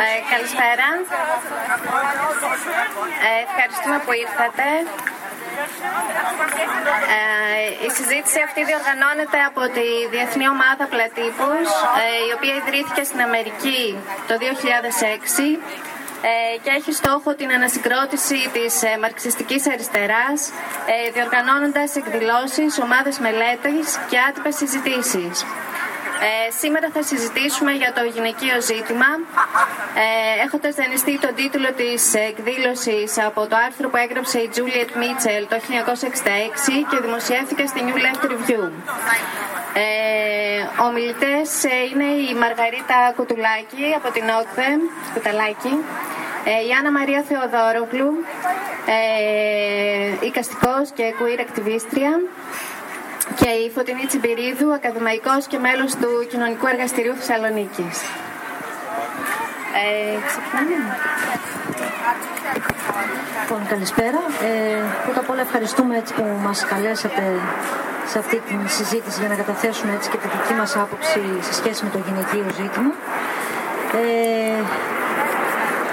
Ε, καλησπέρα. Ε, ευχαριστούμε που ήρθατε. Ε, η συζήτηση αυτή διοργανώνεται από τη Διεθνή Ομάδα Πλατύπους, ε, η οποία ιδρύθηκε στην Αμερική το 2006 ε, και έχει στόχο την ανασυγκρότηση της ε, μαρξιστικής αριστεράς, ε, διοργανώνοντας εκδηλώσεις, ομάδες μελέτης και άτυπες συζητήσεις. Ε, σήμερα θα συζητήσουμε για το γυναικείο ζήτημα, ε, έχοντας δανειστεί τον τίτλο της εκδήλωσης από το άρθρο που έγραψε η Juliet Mitchell το 1966 και δημοσιεύθηκε στη New Left Review. Ε, ομιλητές ε, είναι η Μαργαρίτα Κουτουλάκη από την ΟΚΔΕ, Κουταλάκη, ε, η Άννα Μαρία Θεοδόρογλου, ε, οικαστικός και queer ακτιβίστρια, και η Φωτεινή Τσιμπηρίδου, ακαδημαϊκός και μέλος του Κοινωνικού Εργαστηρίου Θεσσαλονίκης. Ε, ξεκινάμε. Λοιπόν, καλησπέρα. Ε, πρώτα απ' όλα ευχαριστούμε έτσι που μας καλέσατε σε αυτή τη συζήτηση για να καταθέσουμε έτσι και τη δική μας άποψη σε σχέση με το γυναικείο ζήτημα. Ε,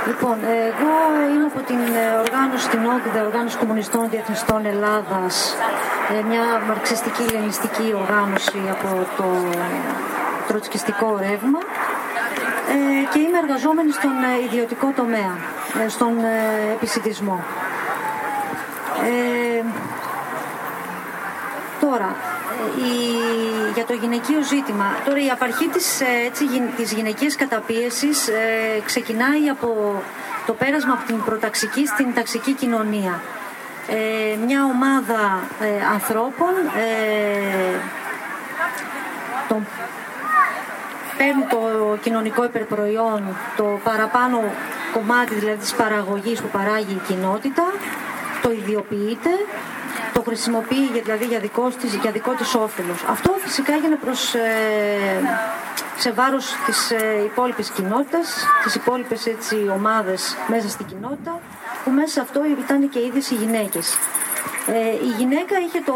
Λοιπόν, εγώ είμαι από την οργάνωση, την ΟΚΔΕ, Οργάνωση Κομμουνιστών Διεθνιστών Ελλάδας, ε, μια μαρξιστική λενιστική οργάνωση από το τροτσκιστικό ρεύμα ε, και είμαι εργαζόμενη στον ε, ιδιωτικό τομέα, στον επισητισμό. Τώρα, η, για το γυναικείο ζήτημα. Τώρα η απαρχή της, έτσι, της γυναικείας καταπίεσης ε, ξεκινάει από το πέρασμα από την προταξική στην ταξική κοινωνία. Ε, μια ομάδα ε, ανθρώπων ε, τον, παίρνουν το κοινωνικό υπερπροϊόν, το παραπάνω κομμάτι δηλαδή της παραγωγής που παράγει η κοινότητα, το ιδιοποιείται το χρησιμοποιεί δηλαδή για δικό της, για δικό της όφελος. Αυτό φυσικά έγινε προς, ε, σε βάρος της ε, υπόλοιπης κοινότητας, τις υπόλοιπες έτσι, ομάδες μέσα στην κοινότητα, που μέσα σε αυτό ήταν και ίδιες οι γυναίκες. Ε, η γυναίκα είχε το,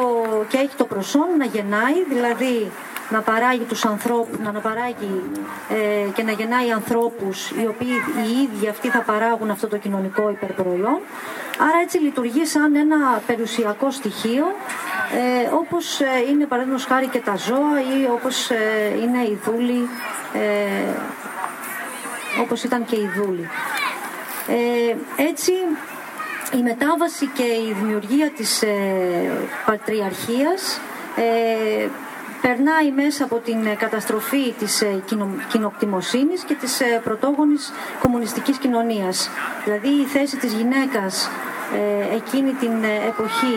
και έχει το προσόν να γεννάει, δηλαδή να παράγει τους ανθρώπους, να αναπαράγει ε, και να γεννάει ανθρώπους οι οποίοι οι ίδιοι αυτοί θα παράγουν αυτό το κοινωνικό υπερπροϊόν. Άρα έτσι λειτουργεί σαν ένα περιουσιακό στοιχείο ε, όπως ε, είναι παραδείγματος χάρη και τα ζώα ή όπως ε, είναι οι δούλοι, ε, όπως ήταν και οι δούλοι. έτσι η μετάβαση και η δημιουργία της πατριαρχίας περνάει μέσα από την ε, καταστροφή της ε, κοινοκτημοσύνης και της ε, πρωτόγονης κομμουνιστικής κοινωνίας. Δηλαδή η θέση της γυναίκας εκείνη την εποχή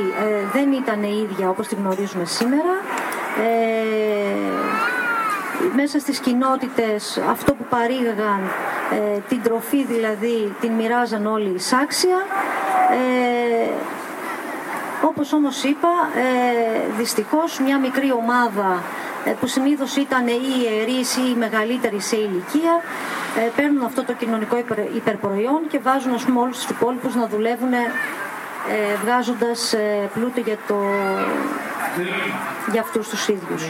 δεν ήταν η ίδια όπως την γνωρίζουμε σήμερα. Μέσα στις κοινότητες αυτό που παρήγαγαν την τροφή δηλαδή την μοιράζαν όλοι σάξια όπως όμως είπα, ε, δυστυχώς μια μικρή ομάδα ε, που συνήθως ήταν ή ιερείς ή οι μεγαλύτεροι σε ηλικία ε, παίρνουν αυτό το κοινωνικό υπερπροϊόν και βάζουν ας πούμε όλους τους υπόλοιπους να δουλεύουν ε, βγάζοντας ε, πλούτο για, το, για αυτούς τους ίδιους.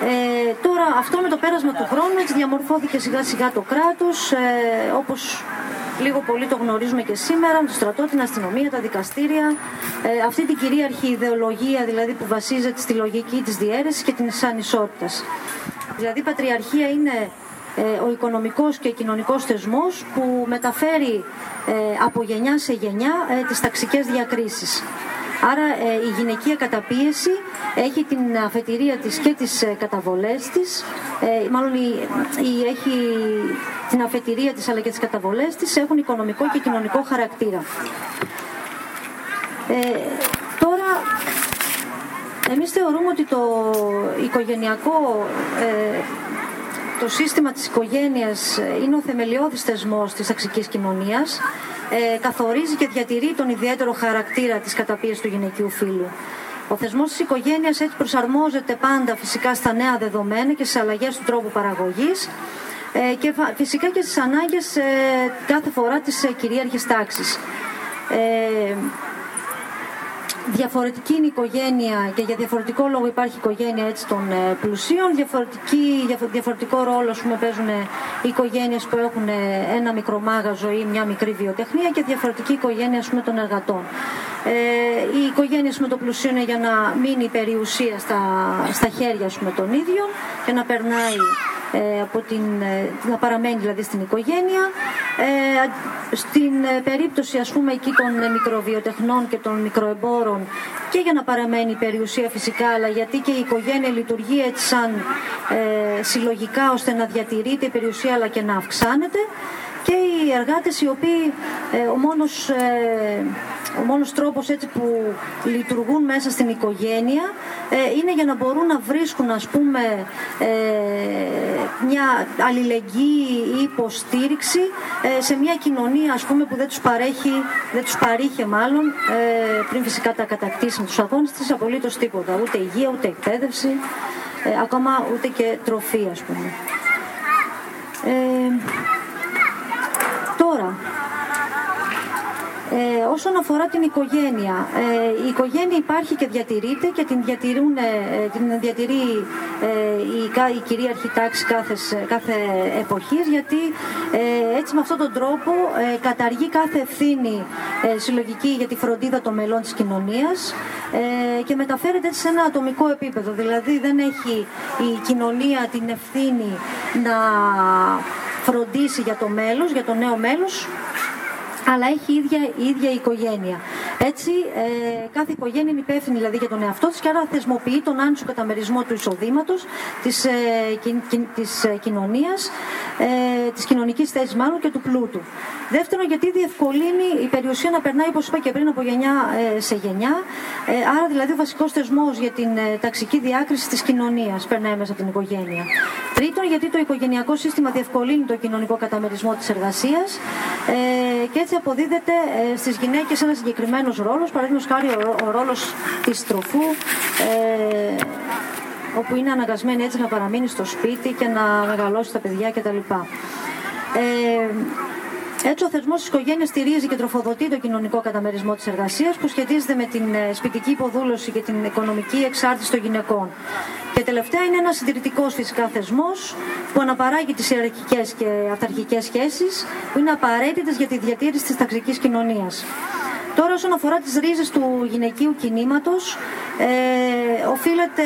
Ε, τώρα αυτό με το πέρασμα του χρόνου έτσι διαμορφώθηκε σιγά σιγά το κράτος ε, όπως λίγο πολύ το γνωρίζουμε και σήμερα, με το στρατό, την αστυνομία, τα δικαστήρια, ε, αυτή την κυρίαρχη ιδεολογία δηλαδή που βασίζεται στη λογική της διαίρεσης και της ανισότητας. Δηλαδή η πατριαρχία είναι ε, ο οικονομικός και κοινωνικός θεσμός που μεταφέρει ε, από γενιά σε γενιά ε, τις ταξικές διακρίσεις. Άρα ε, η γυναικεία καταπίεση έχει την αφετηρία της και τις ε, καταβολές της, ε, μάλλον η, έχει την αφετηρία της αλλά και τις καταβολές της έχουν οικονομικό και κοινωνικό χαρακτήρα. τώρα, εμείς θεωρούμε ότι το οικογενειακό το σύστημα της οικογένειας είναι ο θεμελιώδης θεσμός της ταξικής κοινωνίας ε, καθορίζει και διατηρεί τον ιδιαίτερο χαρακτήρα της καταπίεσης του γυναικείου φύλου. Ο θεσμός της οικογένειας έτσι προσαρμόζεται πάντα φυσικά στα νέα δεδομένα και στις αλλαγές του τρόπου παραγωγής ε, και φυσικά και στις ανάγκες ε, κάθε φορά της ε, κυρίαρχης τάξης. Ε, διαφορετική είναι η οικογένεια και για διαφορετικό λόγο υπάρχει οικογένεια έτσι, των ε, πλουσίων, διαφορετική, διαφορετικό ρόλο πούμε, παίζουν οι οικογένειες που έχουν ένα μικρό μάγαζο ή μια μικρή βιοτεχνία και διαφορετική οικογένεια πούμε, των εργατών. Ε, η οικογένεια με το πλουσίο είναι για να μείνει η περιουσία στα, στα χέρια πούμε, των ίδιων και να περνάει ε, από την, ε, να παραμένει δηλαδή στην οικογένεια. Ε, στην περίπτωση ας πούμε εκεί των μικροβιοτεχνών και των μικροεμπόρων και για να παραμένει η περιουσία φυσικά αλλά γιατί και η οικογένεια λειτουργεί έτσι σαν συλλογικά ώστε να διατηρείται η περιουσία αλλά και να αυξάνεται και οι εργάτες οι οποίοι ο μόνος ο μόνος τρόπος έτσι που λειτουργούν μέσα στην οικογένεια ε, είναι για να μπορούν να βρίσκουν ας πούμε ε, μια αλληλεγγύη ή υποστήριξη ε, σε μια κοινωνία ας πούμε που δεν τους παρέχει, δεν τους παρήχε μάλλον πριν φυσικά τα κατακτήσει με τους αγώνες της απολύτως τίποτα, ούτε υγεία, ούτε εκπαίδευση, ακόμα ούτε και τροφή ας πούμε. Ε, όσον αφορά την οικογένεια, ε, η οικογένεια υπάρχει και διατηρείται και την, διατηρούν, ε, την διατηρεί ε, η, η κυρίαρχη τάξη κάθε, κάθε εποχής γιατί ε, έτσι με αυτόν τον τρόπο καταργεί κάθε ευθύνη συλλογική για τη φροντίδα των μελών της κοινωνίας και μεταφέρεται έτσι σε ένα ατομικό επίπεδο. Δηλαδή δεν έχει η κοινωνία την ευθύνη να φροντίσει για το μέλος, για το νέο μέλος αλλά έχει η ίδια, η ίδια η οικογένεια. Έτσι, ε, κάθε οικογένεια είναι υπεύθυνη δηλαδή για τον εαυτό της και άρα θεσμοποιεί τον άνισο καταμερισμό του εισοδήματος, της ε, της, ε, κοινωνίας, ε, της κοινωνικής θέσης μάλλον και του πλούτου. Δεύτερον, γιατί διευκολύνει η περιουσία να περνάει, όπως είπα και πριν, από γενιά ε, σε γενιά. Ε, άρα, δηλαδή, ο βασικός θεσμός για την ε, ταξική διάκριση της κοινωνίας περνάει μέσα από την οικογένεια. Τρίτον, γιατί το οικογενειακό σύστημα διευκολύνει το κοινωνικό καταμερισμό της εργασίας ε, και έτσι αποδίδεται ε, στις γυναίκες ένας συγκεκριμένος ρόλος, παραδείγματος χάρη ο, ο ρόλος της τροφού. Ε, όπου είναι αναγκασμένη έτσι να παραμείνει στο σπίτι και να μεγαλώσει τα παιδιά κτλ. Ε, έτσι, ο θεσμός της οικογένειας στηρίζει και τροφοδοτεί το κοινωνικό καταμερισμό της εργασίας που σχετίζεται με την ε, σπιτική υποδούλωση και την οικονομική εξάρτηση των γυναικών. Και τελευταία είναι ένας συντηρητικός φυσικά θεσμός που αναπαράγει τις ιεραρχικές και αυταρχικές σχέσεις που είναι απαραίτητες για τη διατήρηση της ταξικής κοινωνίας. Τώρα όσον αφορά τις ρίζες του γυναικείου κινήματος, ε, οφείλεται,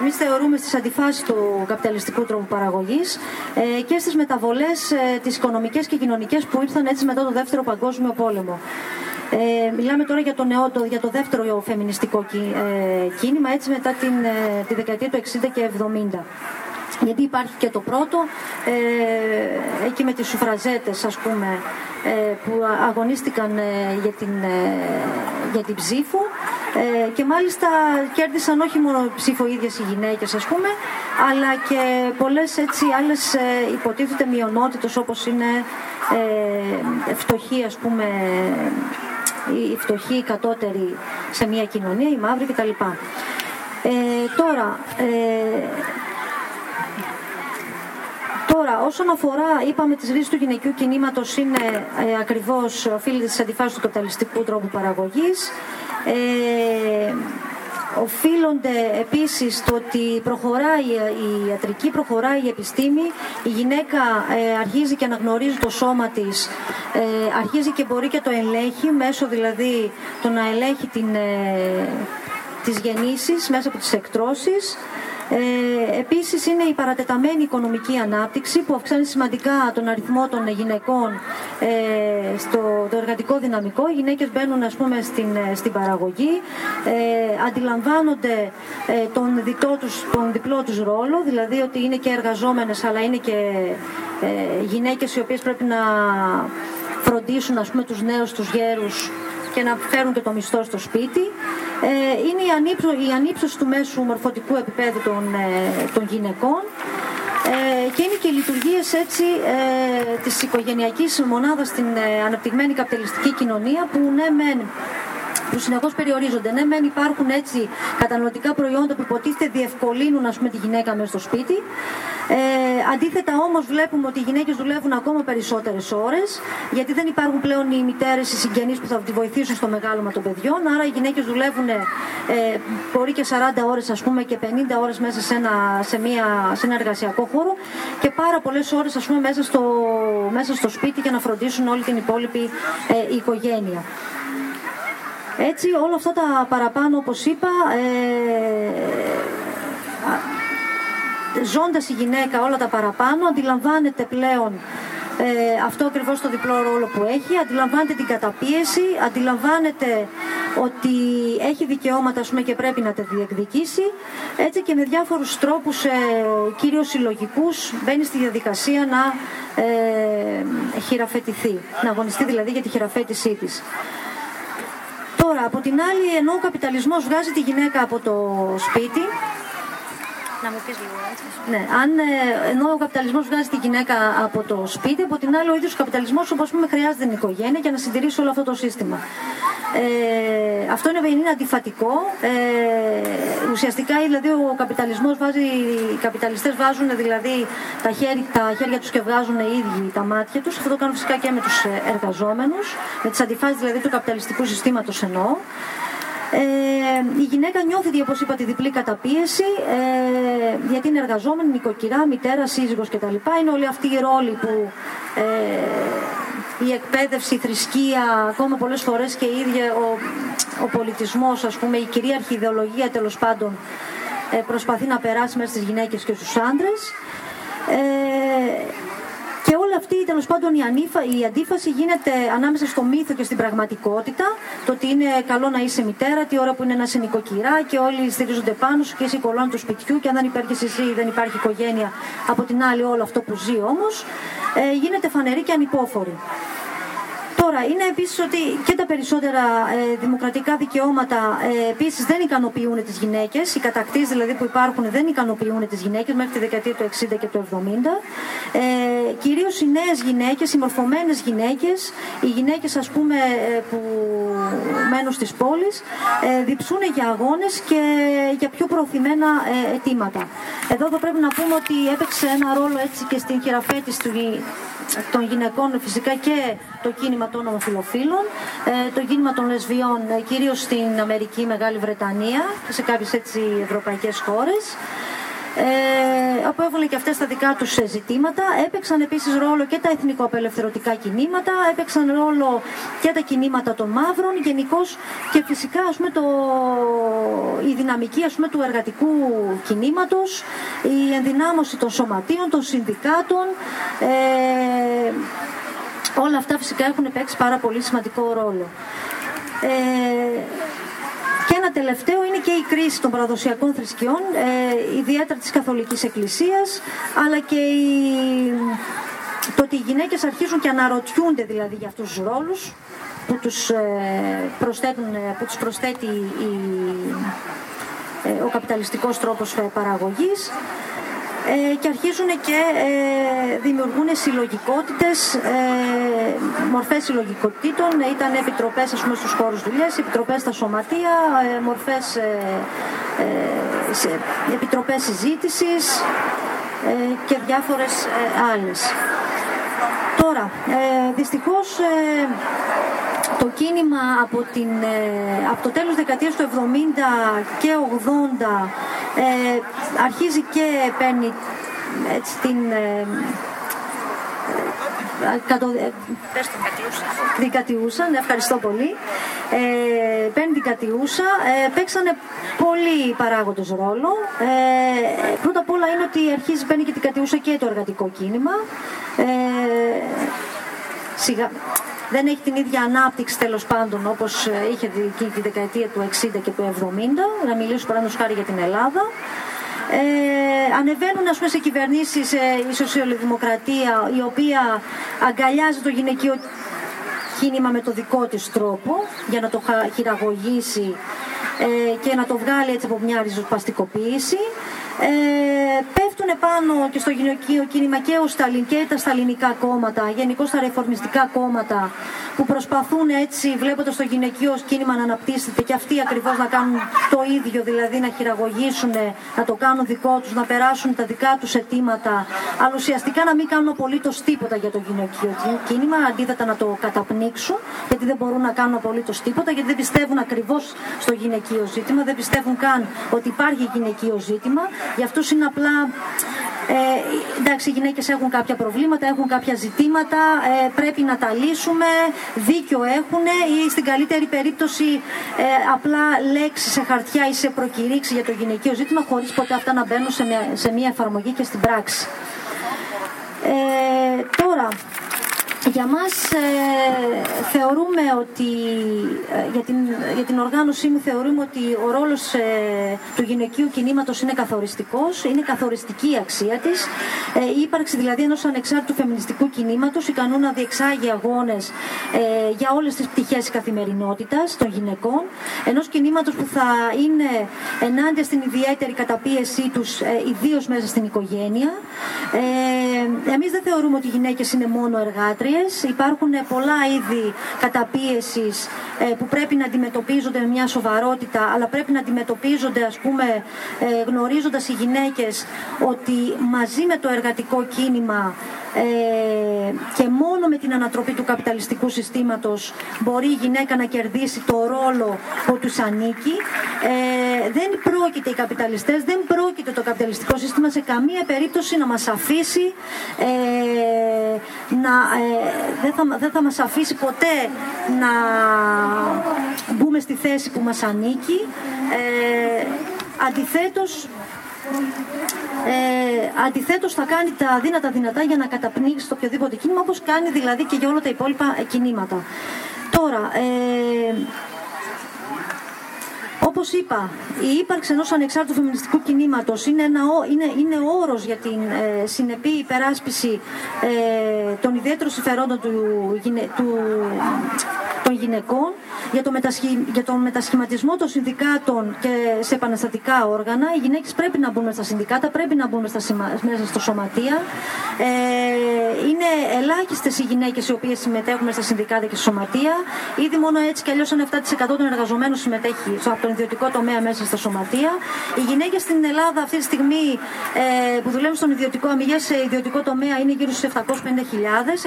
εμείς θεωρούμε στις αντιφάσεις του καπιταλιστικού τρόπου παραγωγής ε, και στις μεταβολές ε, τις οικονομικές και κοινωνικές που ήρθαν έτσι μετά το Δεύτερο Παγκόσμιο Πόλεμο. Ε, μιλάμε τώρα για το, νεό, το, για το δεύτερο φεμινιστικό ε, κίνημα, έτσι μετά την, ε, τη δεκαετία του 60 και 70 γιατί υπάρχει και το πρώτο, ε, εκεί με τις σουφραζέτες ας πούμε, ε, που αγωνίστηκαν ε, για, την, ε, για την ψήφο ε, και μάλιστα κέρδισαν όχι μόνο ψήφο ίδιες οι γυναίκες ας πούμε, αλλά και πολλές έτσι άλλες υποτίθεται μειονότητες όπως είναι φτωχοί ας πούμε, οι φτωχοί, οι κατώτεροι σε μια κοινωνία, οι μαύροι κτλ. Ε, τώρα, Τώρα, όσον αφορά, είπαμε, τις ρίζες του γυναικείου κινήματος, είναι ε, ακριβώς οφείλεται στις αντιφάσεις του καπιταλιστικού τρόπου παραγωγής. Ε, οφείλονται επίσης το ότι προχωράει η ιατρική, προχωράει η επιστήμη, η γυναίκα ε, αρχίζει και αναγνωρίζει το σώμα της, ε, αρχίζει και μπορεί και το ελέγχει, μέσω δηλαδή το να ελέγχει την, ε, τις γεννήσεις μέσα από τις εκτρώσεις. Ε, επίσης είναι η παρατεταμένη οικονομική ανάπτυξη που αυξάνει σημαντικά τον αριθμό των γυναικών ε, στο το εργατικό δυναμικό. Οι γυναίκες μπαίνουν ας πούμε στην, ε, στην παραγωγή, ε, αντιλαμβάνονται ε, τον, διτό τους, τον διπλό τους ρόλο, δηλαδή ότι είναι και εργαζόμενες αλλά είναι και ε, γυναίκες οι οποίες πρέπει να φροντίσουν ας πούμε τους νέους, τους γέρους και να φέρουν και το μισθό στο σπίτι. Ε, είναι η, ανύψω, η ανύψωση του μέσου μορφωτικού επίπεδου των, ε, των γυναικών ε, και είναι και οι λειτουργίες έτσι ε, της οικογενειακής μονάδας στην ε, αναπτυγμένη καπιταλιστική κοινωνία που ναι μεν που συνεχώ περιορίζονται. Ναι, μεν υπάρχουν έτσι καταναλωτικά προϊόντα που υποτίθεται διευκολύνουν ας πούμε, τη γυναίκα μέσα στο σπίτι. Ε, αντίθετα όμως βλέπουμε ότι οι γυναίκες δουλεύουν ακόμα περισσότερες ώρες, γιατί δεν υπάρχουν πλέον οι μητέρες, οι συγγενείς που θα τη βοηθήσουν στο μεγάλωμα των παιδιών. Άρα οι γυναίκες δουλεύουν ε, μπορεί και 40 ώρες ας πούμε και 50 ώρες μέσα σε ένα, σε, μια, σε ένα εργασιακό χώρο και πάρα πολλές ώρες μέσα στο, μέσα στο σπίτι για να φροντίσουν όλη την υπόλοιπη ε, οικογένεια. Έτσι όλα αυτά τα παραπάνω όπως είπα ε, ζώντας η γυναίκα όλα τα παραπάνω αντιλαμβάνεται πλέον ε, αυτό ακριβώς το διπλό ρόλο που έχει, αντιλαμβάνεται την καταπίεση, αντιλαμβάνεται ότι έχει δικαιώματα πούμε, και πρέπει να τα διεκδικήσει. Έτσι και με διάφορους τρόπους, ε, κυρίως συλλογικούς, μπαίνει στη διαδικασία να ε, χειραφετηθεί, να αγωνιστεί δηλαδή για τη χειραφέτησή της. Τώρα, από την άλλη, ενώ ο καπιταλισμός βγάζει τη γυναίκα από το σπίτι, να μου πεις λίγο έτσι. Ναι, αν, ε, ενώ ο καπιταλισμός βγάζει τη γυναίκα από το σπίτι, από την άλλη ο ίδιος ο καπιταλισμός, όπως πούμε, χρειάζεται την οικογένεια για να συντηρήσει όλο αυτό το σύστημα. Ε, αυτό είναι, είναι αντιφατικό. Ε, ουσιαστικά δηλαδή ο καπιταλισμός βάζει, οι καπιταλιστές βάζουν δηλαδή τα χέρια, τα χέρια τους και βγάζουν οι ίδιοι τα μάτια τους. Αυτό το κάνουν φυσικά και με τους εργαζόμενους, με τις αντιφάσεις δηλαδή του καπιταλιστικού συστήματος εννοώ. Ε, η γυναίκα νιώθει, όπω είπα, τη διπλή καταπίεση, ε, γιατί είναι εργαζόμενη, νοικοκυρά, μητέρα, σύζυγος κτλ. Είναι όλοι αυτοί οι ρόλοι που ε, η εκπαίδευση, η θρησκεία, ακόμα πολλές φορές και η ίδια ο, ο πολιτισμός, ας πούμε, η κυρίαρχη ιδεολογία τέλος πάντων ε, προσπαθεί να περάσει μέσα στις γυναίκες και στους άντρες. Ε, και όλη αυτή τέλος πάντων η, ανήφα, η αντίφαση γίνεται ανάμεσα στο μύθο και στην πραγματικότητα. Το ότι είναι καλό να είσαι μητέρα, τι ώρα που είναι να είσαι νοικοκυρά και όλοι στηρίζονται πάνω σου και είσαι η κολόνα του σπιτιού. Και αν δεν υπάρχει εσύ, δεν υπάρχει οικογένεια. Από την άλλη, όλο αυτό που ζει όμως ε, γίνεται φανερή και ανυπόφορη. Τώρα, είναι επίσης ότι και τα περισσότερα ε, δημοκρατικά δικαιώματα ε, επίσης δεν ικανοποιούν τις γυναίκες. Οι κατακτήσεις δηλαδή που υπάρχουν δεν ικανοποιούν τις γυναίκες μέχρι τη δεκαετία του 60 και του 70. Ε, Κυρίως οι νέες γυναίκες, οι μορφωμένες γυναίκες, οι γυναίκες ας πούμε ε, που μένουν στις πόλεις, ε, διψούν για αγώνες και για πιο προωθημένα ε, αιτήματα. Εδώ θα πρέπει να πούμε ότι έπαιξε ένα ρόλο έτσι και στην χειραφέτηση του των γυναικών φυσικά και το κίνημα των ομοφιλοφίλων, ε, το κίνημα των λεσβιών ε, κυρίως στην Αμερική, Μεγάλη Βρετανία και σε κάποιες έτσι ευρωπαϊκές χώρες ε, όπου έβαλαν και αυτές τα δικά τους ζητήματα. Έπαιξαν επίσης ρόλο και τα εθνικοαπελευθερωτικά κινήματα, έπαιξαν ρόλο και τα κινήματα των μαύρων γενικώ και φυσικά ας πούμε, το, η δυναμική ας πούμε, του εργατικού κινήματος, η ενδυνάμωση των σωματείων, των συνδικάτων, ε, όλα αυτά φυσικά έχουν παίξει πάρα πολύ σημαντικό ρόλο. Ε, και ένα τελευταίο είναι και η κρίση των παραδοσιακών θρησκειών, ε, ιδιαίτερα της Καθολικής Εκκλησίας, αλλά και η, το ότι οι γυναίκες αρχίζουν και αναρωτιούνται δηλαδή για αυτούς τους ρόλους που τους, ε, προσθέτουν, ε, που τους προσθέτει η, ε, ο καπιταλιστικός τρόπος παραγωγής ε, και αρχίζουν και ε, δημιουργούν συλλογικότητες, ε, μορφές συλλογικότητων, ήταν επιτροπές ας πούμε, στους χώρους δουλειές, επιτροπές στα σωματεία, ε, μορφές, ε, ε σε, επιτροπές συζήτησης ε, και διάφορες άλλες. Τώρα, δυστυχώς το κίνημα από, την, από το τέλος δεκαετίας του 70 και 80 ε, αρχίζει και παίρνει έτσι, την ε, ε, κατω... την κατιούσα, ναι, ευχαριστώ πολύ. Ε, παίρνει την κατιούσα. Ε, παίξανε πολλοί παράγοντες ρόλο. Ε, πρώτα απ' όλα είναι ότι αρχίζει παίρνει και την κατιούσα και το εργατικό κίνημα. Ε, σιγά, δεν έχει την ίδια ανάπτυξη τέλος πάντων όπως ε, είχε εκεί τη δεκαετία του 60 και του 70, να μιλήσω παραδείγματο χάρη για την Ελλάδα. Ε, ανεβαίνουν ας πούμε, σε κυβερνήσεις ε, η σοσιαλδημοκρατία η οποία αγκαλιάζει το γυναικείο κίνημα με το δικό της τρόπο για να το χειραγωγήσει ε, και να το βγάλει έτσι από μια ριζοσπαστικοποίηση. Ε, πέφτουν πάνω και στο γυναικείο κίνημα και, ο Σταλιν, και τα σταλινικά κόμματα, γενικώς τα ρεφορμιστικά κόμματα, που προσπαθούν έτσι, βλέποντας το γυναικείο κίνημα να αναπτύσσεται και αυτοί ακριβώς να κάνουν το ίδιο, δηλαδή να χειραγωγήσουν, να το κάνουν δικό τους, να περάσουν τα δικά τους αιτήματα, αλλά ουσιαστικά να μην κάνουν απολύτως τίποτα για το γυναικείο κίνημα, αντίθετα να το καταπνίξουν, γιατί δεν μπορούν να κάνουν απολύτως τίποτα, γιατί δεν πιστεύουν ακριβώς στο γυναικείο ζήτημα, δεν πιστεύουν καν ότι υπάρχει γυναικείο ζήτημα. Για αυτού είναι απλά. Ε, εντάξει, οι γυναίκες έχουν κάποια προβλήματα, έχουν κάποια ζητήματα, ε, πρέπει να τα λύσουμε, δίκιο έχουν ή στην καλύτερη περίπτωση ε, απλά λέξεις σε χαρτιά ή σε προκηρύξεις για το γυναικείο ζήτημα, χωρίς ποτέ αυτά να μπαίνουν σε μια, σε μια εφαρμογή και στην πράξη. Ε, τώρα, για μας ε, θεωρούμε ότι, ε, για, την, για την οργάνωσή μου θεωρούμε ότι ο ρόλος ε, του γυναικείου κινήματος είναι καθοριστικός, είναι καθοριστική η αξία της. η ύπαρξη δηλαδή ενός ανεξάρτητου φεμινιστικού κινήματος ικανού να διεξάγει αγώνες για όλες τις πτυχές της καθημερινότητας των γυναικών, ενός κινήματος που θα είναι ενάντια στην ιδιαίτερη καταπίεσή τους, ιδίως μέσα στην οικογένεια. εμείς δεν θεωρούμε ότι οι γυναίκες είναι μόνο εργάτριες, Υπάρχουν πολλά είδη καταπίεσης ε, που πρέπει να αντιμετωπίζονται με μια σοβαρότητα, αλλά πρέπει να αντιμετωπίζονται, ας πούμε, ε, γνωρίζοντας οι γυναίκες ότι μαζί με το εργατικό κίνημα ε, και μόνο με την ανατροπή του καπιταλιστικού συστήματος μπορεί η γυναίκα να κερδίσει το ρόλο που τους ανήκει. Ε, δεν πρόκειται οι καπιταλιστές, δεν πρόκειται το καπιταλιστικό σύστημα σε καμία περίπτωση να μας αφήσει ε, να, δεν, θα, δεν θα μας αφήσει ποτέ να μπούμε στη θέση που μας ανήκει. αντιθέτως ε, αντιθέτως θα κάνει τα δύνατα δυνατά για να καταπνίξει το οποιοδήποτε κίνημα όπως κάνει δηλαδή και για όλα τα υπόλοιπα κινήματα. Τώρα, ε, Όπως είπα, η ύπαρξη ενός ανεξάρτητου φεμινιστικού κινήματος είναι, ένα, είναι, είναι όρος για την ε, συνεπή υπεράσπιση ε, των ιδιαίτερων συμφερόντων του, του, των γυναικών, για, το μετασχη, για τον μετασχηματισμό των συνδικάτων και σε επαναστατικά όργανα. Οι γυναίκες πρέπει να μπουν στα συνδικάτα, πρέπει να μπουν στα, μέσα στο σωματεία. Ε, είναι ελάχιστες οι γυναίκες οι οποίες συμμετέχουν στα συνδικάτα και στα σωματεία. Ήδη μόνο έτσι κι αλλιώς ένα 7% των εργαζομένων συμμετέχει από τον ιδιωτικό τομέα μέσα στα σωματεία. Οι γυναίκες στην Ελλάδα αυτή τη στιγμή ε, που δουλεύουν στον ιδιωτικό αμυγέ σε ιδιωτικό τομέα είναι γύρω στους 750.000.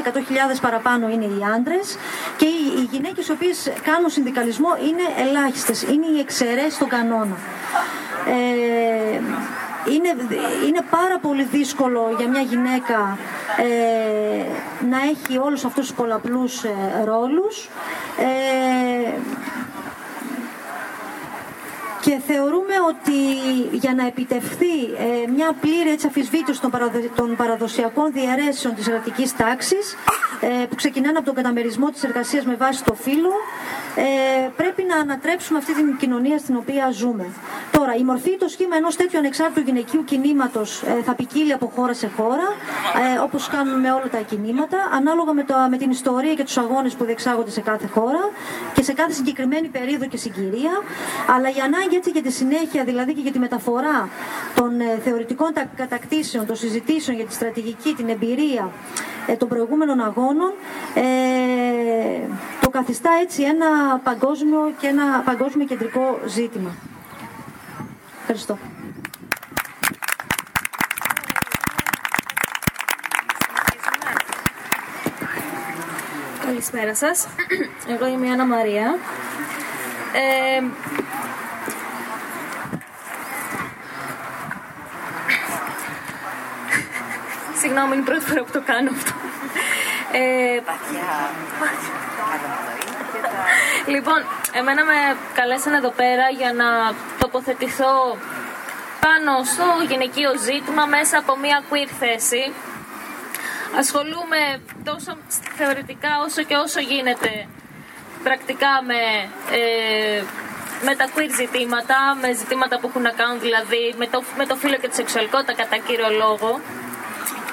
100.000 παραπάνω είναι οι άντρες. Και οι, οι γυναίκες οι οποίες κάνουν συνδικαλισμό είναι ελάχιστες. Είναι οι εξαιρέσεις στον κανόνα. Ε, είναι, είναι πάρα πολύ δύσκολο για μια γυναίκα ε, να έχει όλους αυτούς τους πολλαπλούς ε, ρόλους. Ε, και θεωρούμε ότι για να επιτευχθεί ε, μια πλήρη έτσι, αφισβήτηση των, παραδοσιακών διαιρέσεων της εργατικής τάξης ε, που ξεκινάνε από τον καταμερισμό της εργασίας με βάση το φύλλο ε, πρέπει να ανατρέψουμε αυτή την κοινωνία στην οποία ζούμε. Τώρα, η μορφή, το σχήμα ενός τέτοιου ανεξάρτητου γυναικείου κινήματος θα ποικίλει από χώρα σε χώρα, ε, όπως κάνουμε με όλα τα κινήματα, ανάλογα με, το, με την ιστορία και τους αγώνες που διεξάγονται σε κάθε χώρα και σε κάθε συγκεκριμένη περίοδο και συγκυρία, αλλά για ανάγκη και έτσι για τη συνέχεια, δηλαδή και για τη μεταφορά των ε, θεωρητικών κατακτήσεων, των συζητήσεων για τη στρατηγική, την εμπειρία ε, των προηγούμενων αγώνων, ε, το καθιστά έτσι ένα παγκόσμιο και ένα παγκόσμιο κεντρικό ζήτημα. Ευχαριστώ. Καλησπέρα σας. Εγώ είμαι η Άννα Μαρία. Ε, Συγγνώμη, είναι η πρώτη φορά που το κάνω αυτό. Ε, λοιπόν, εμένα με καλέσανε εδώ πέρα για να τοποθετηθώ πάνω στο γυναικείο ζήτημα μέσα από μια queer θέση. Ασχολούμαι τόσο θεωρητικά όσο και όσο γίνεται πρακτικά με, ε, με τα queer ζητήματα, με ζητήματα που έχουν να κάνουν δηλαδή με το, με το φύλλο και τη σεξουαλικότητα κατά κύριο λόγο.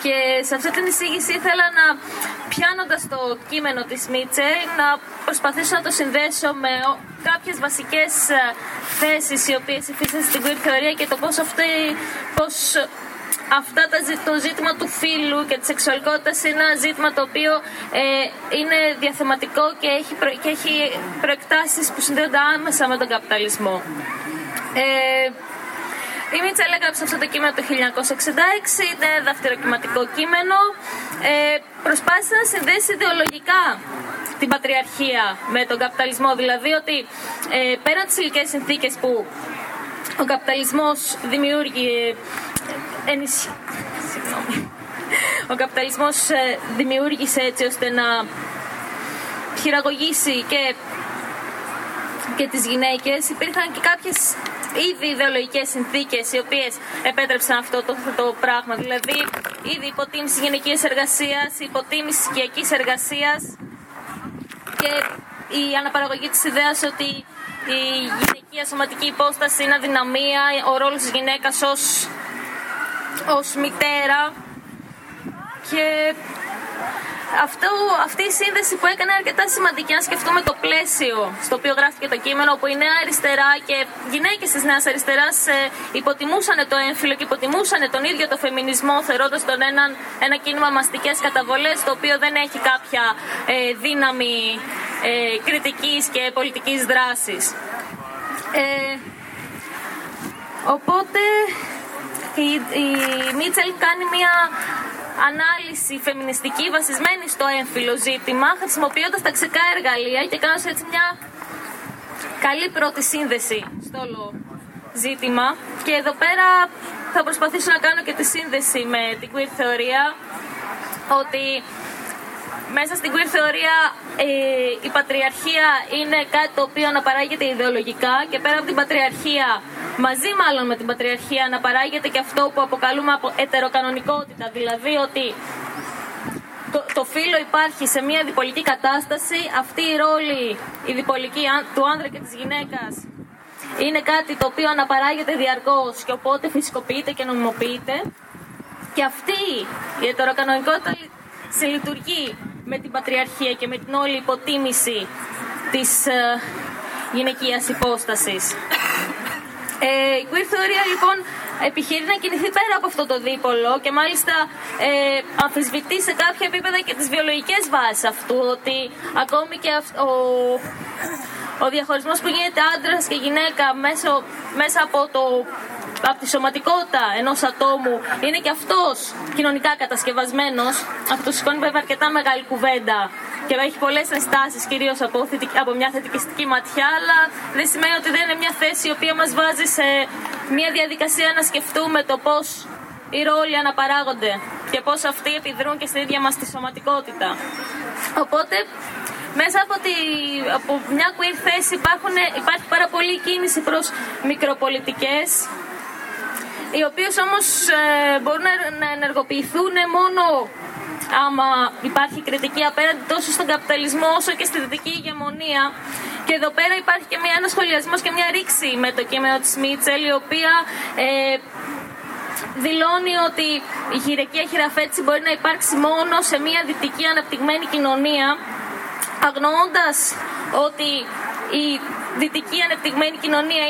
Και σε αυτή την εισήγηση ήθελα να πιάνοντας το κείμενο της Μίτσελ να προσπαθήσω να το συνδέσω με κάποιες βασικές ε, θέσεις οι οποίες υφίστανται στην queer θεωρία και το πώς, αυτή, πώς αυτά τα, το ζήτημα του φίλου και της σεξουαλικότητας είναι ένα ζήτημα το οποίο ε, είναι διαθεματικό και έχει, προ, και έχει προεκτάσεις που συνδέονται άμεσα με τον καπιταλισμό. Ε, η Μίτσελ έγραψε αυτό το κείμενο το 1966, είναι δαυτεροκυματικό κείμενο. Ε, προσπάθησε να συνδέσει ιδεολογικά την πατριαρχία με τον καπιταλισμό, δηλαδή ότι ε, πέρα τις υλικές συνθήκες που ο καπιταλισμός δημιούργει ε, ενισχύ... Ο καπιταλισμός ε, δημιούργησε έτσι ώστε να χειραγωγήσει και, και τις γυναίκες. Υπήρχαν και κάποιες ήδη ιδεολογικές συνθήκες οι οποίες επέτρεψαν αυτό το, το πράγμα. Δηλαδή, ήδη υποτίμηση γυναική εργασίας, υποτίμηση οικιακής εργασίας και η αναπαραγωγή της ιδέας ότι η γυναικεία σωματική υπόσταση είναι αδυναμία, ο ρόλος της γυναίκας ως, ως μητέρα και αυτό, αυτή η σύνδεση που έκανε αρκετά σημαντική αν σκεφτούμε το πλαίσιο στο οποίο γράφτηκε το κείμενο όπου η νέα αριστερά και γυναίκες της νέας αριστεράς ε, υποτιμούσαν το έμφυλο και υποτιμούσαν τον ίδιο το φεμινισμό θεωρώντας τον έναν, ένα κίνημα μαστικές καταβολές το οποίο δεν έχει κάποια ε, δύναμη ε, κριτικής και πολιτικής δράσης. Ε, οπότε η, η Μίτσελ κάνει μια ανάλυση φεμινιστική βασισμένη στο έμφυλο ζήτημα, χρησιμοποιώντας ταξικά εργαλεία και κάνοντας έτσι μια καλή πρώτη σύνδεση στο όλο ζήτημα. Και εδώ πέρα θα προσπαθήσω να κάνω και τη σύνδεση με την queer θεωρία, ότι μέσα στην queer θεωρία ε, η πατριαρχία είναι κάτι το οποίο αναπαράγεται ιδεολογικά και πέρα από την πατριαρχία, μαζί μάλλον με την πατριαρχία, αναπαράγεται και αυτό που αποκαλούμε από ετεροκανονικότητα, δηλαδή ότι το, το φύλλο υπάρχει σε μια διπολική κατάσταση, αυτή η ρόλη, η διπολική του άνδρα και της γυναίκας είναι κάτι το οποίο αναπαράγεται διαρκώς και οπότε φυσικοποιείται και νομιμοποιείται. Και αυτή η ετεροκανονικότητα συλλειτουργεί με την πατριαρχία και με την όλη υποτίμηση της ε, γυναικείας υπόστασης. Ε, η queer θεωρία λοιπόν επιχειρεί να κινηθεί πέρα από αυτό το δίπολο και μάλιστα ε, αμφισβητεί σε κάποια επίπεδα και τις βιολογικές βάσεις αυτού ότι ακόμη και ο, ο διαχωρισμός που γίνεται άντρας και γυναίκα μέσω, μέσα από το από τη σωματικότητα ενός ατόμου είναι και αυτός κοινωνικά κατασκευασμένος. Αυτό σηκώνει βέβαια αρκετά μεγάλη κουβέντα και έχει πολλές ενστάσεις, κυρίως από, από μια θετικιστική ματιά, αλλά δεν σημαίνει ότι δεν είναι μια θέση η οποία μας βάζει σε μια διαδικασία να σκεφτούμε το πώς οι ρόλοι αναπαράγονται και πώς αυτοί επιδρούν και στην ίδια μας τη σωματικότητα. Οπότε μέσα από, τη, από μια queer θέση υπάρχουν, υπάρχει πάρα πολλή κίνηση προς μικροπολιτικές οι οποίες όμως ε, μπορούν να ενεργοποιηθούν μόνο άμα υπάρχει κριτική απέναντι τόσο στον καπιταλισμό όσο και στη δυτική ηγεμονία. Και εδώ πέρα υπάρχει και μια, ένας σχολιασμός και μια ρήξη με το κείμενο της Μίτσελ, η οποία ε, δηλώνει ότι η γυναικεία χειραφέτηση μπορεί να υπάρξει μόνο σε μια δυτική αναπτυγμένη κοινωνία, αγνοώντας ότι η δυτική ανεπτυγμένη κοινωνία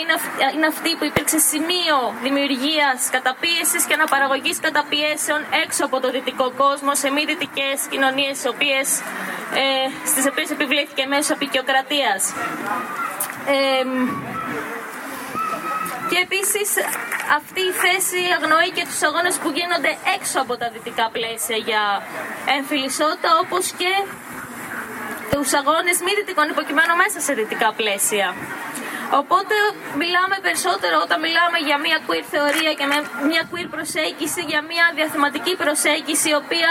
είναι, αυτή που υπήρξε σημείο δημιουργίας καταπίεσης και αναπαραγωγής καταπιέσεων έξω από το δυτικό κόσμο σε μη δυτικές κοινωνίες, ε, στις οποίες επιβλήθηκε μέσω απεικιοκρατίας. Ε, και επίσης αυτή η θέση αγνοεί και τους αγώνες που γίνονται έξω από τα δυτικά πλαίσια για εμφυλισότητα όπως και τους αγώνες μη δυτικών υποκειμένων μέσα σε δυτικά πλαίσια. Οπότε μιλάμε περισσότερο όταν μιλάμε για μια queer θεωρία και μια queer προσέγγιση, για μια διαθεματική προσέγγιση η οποία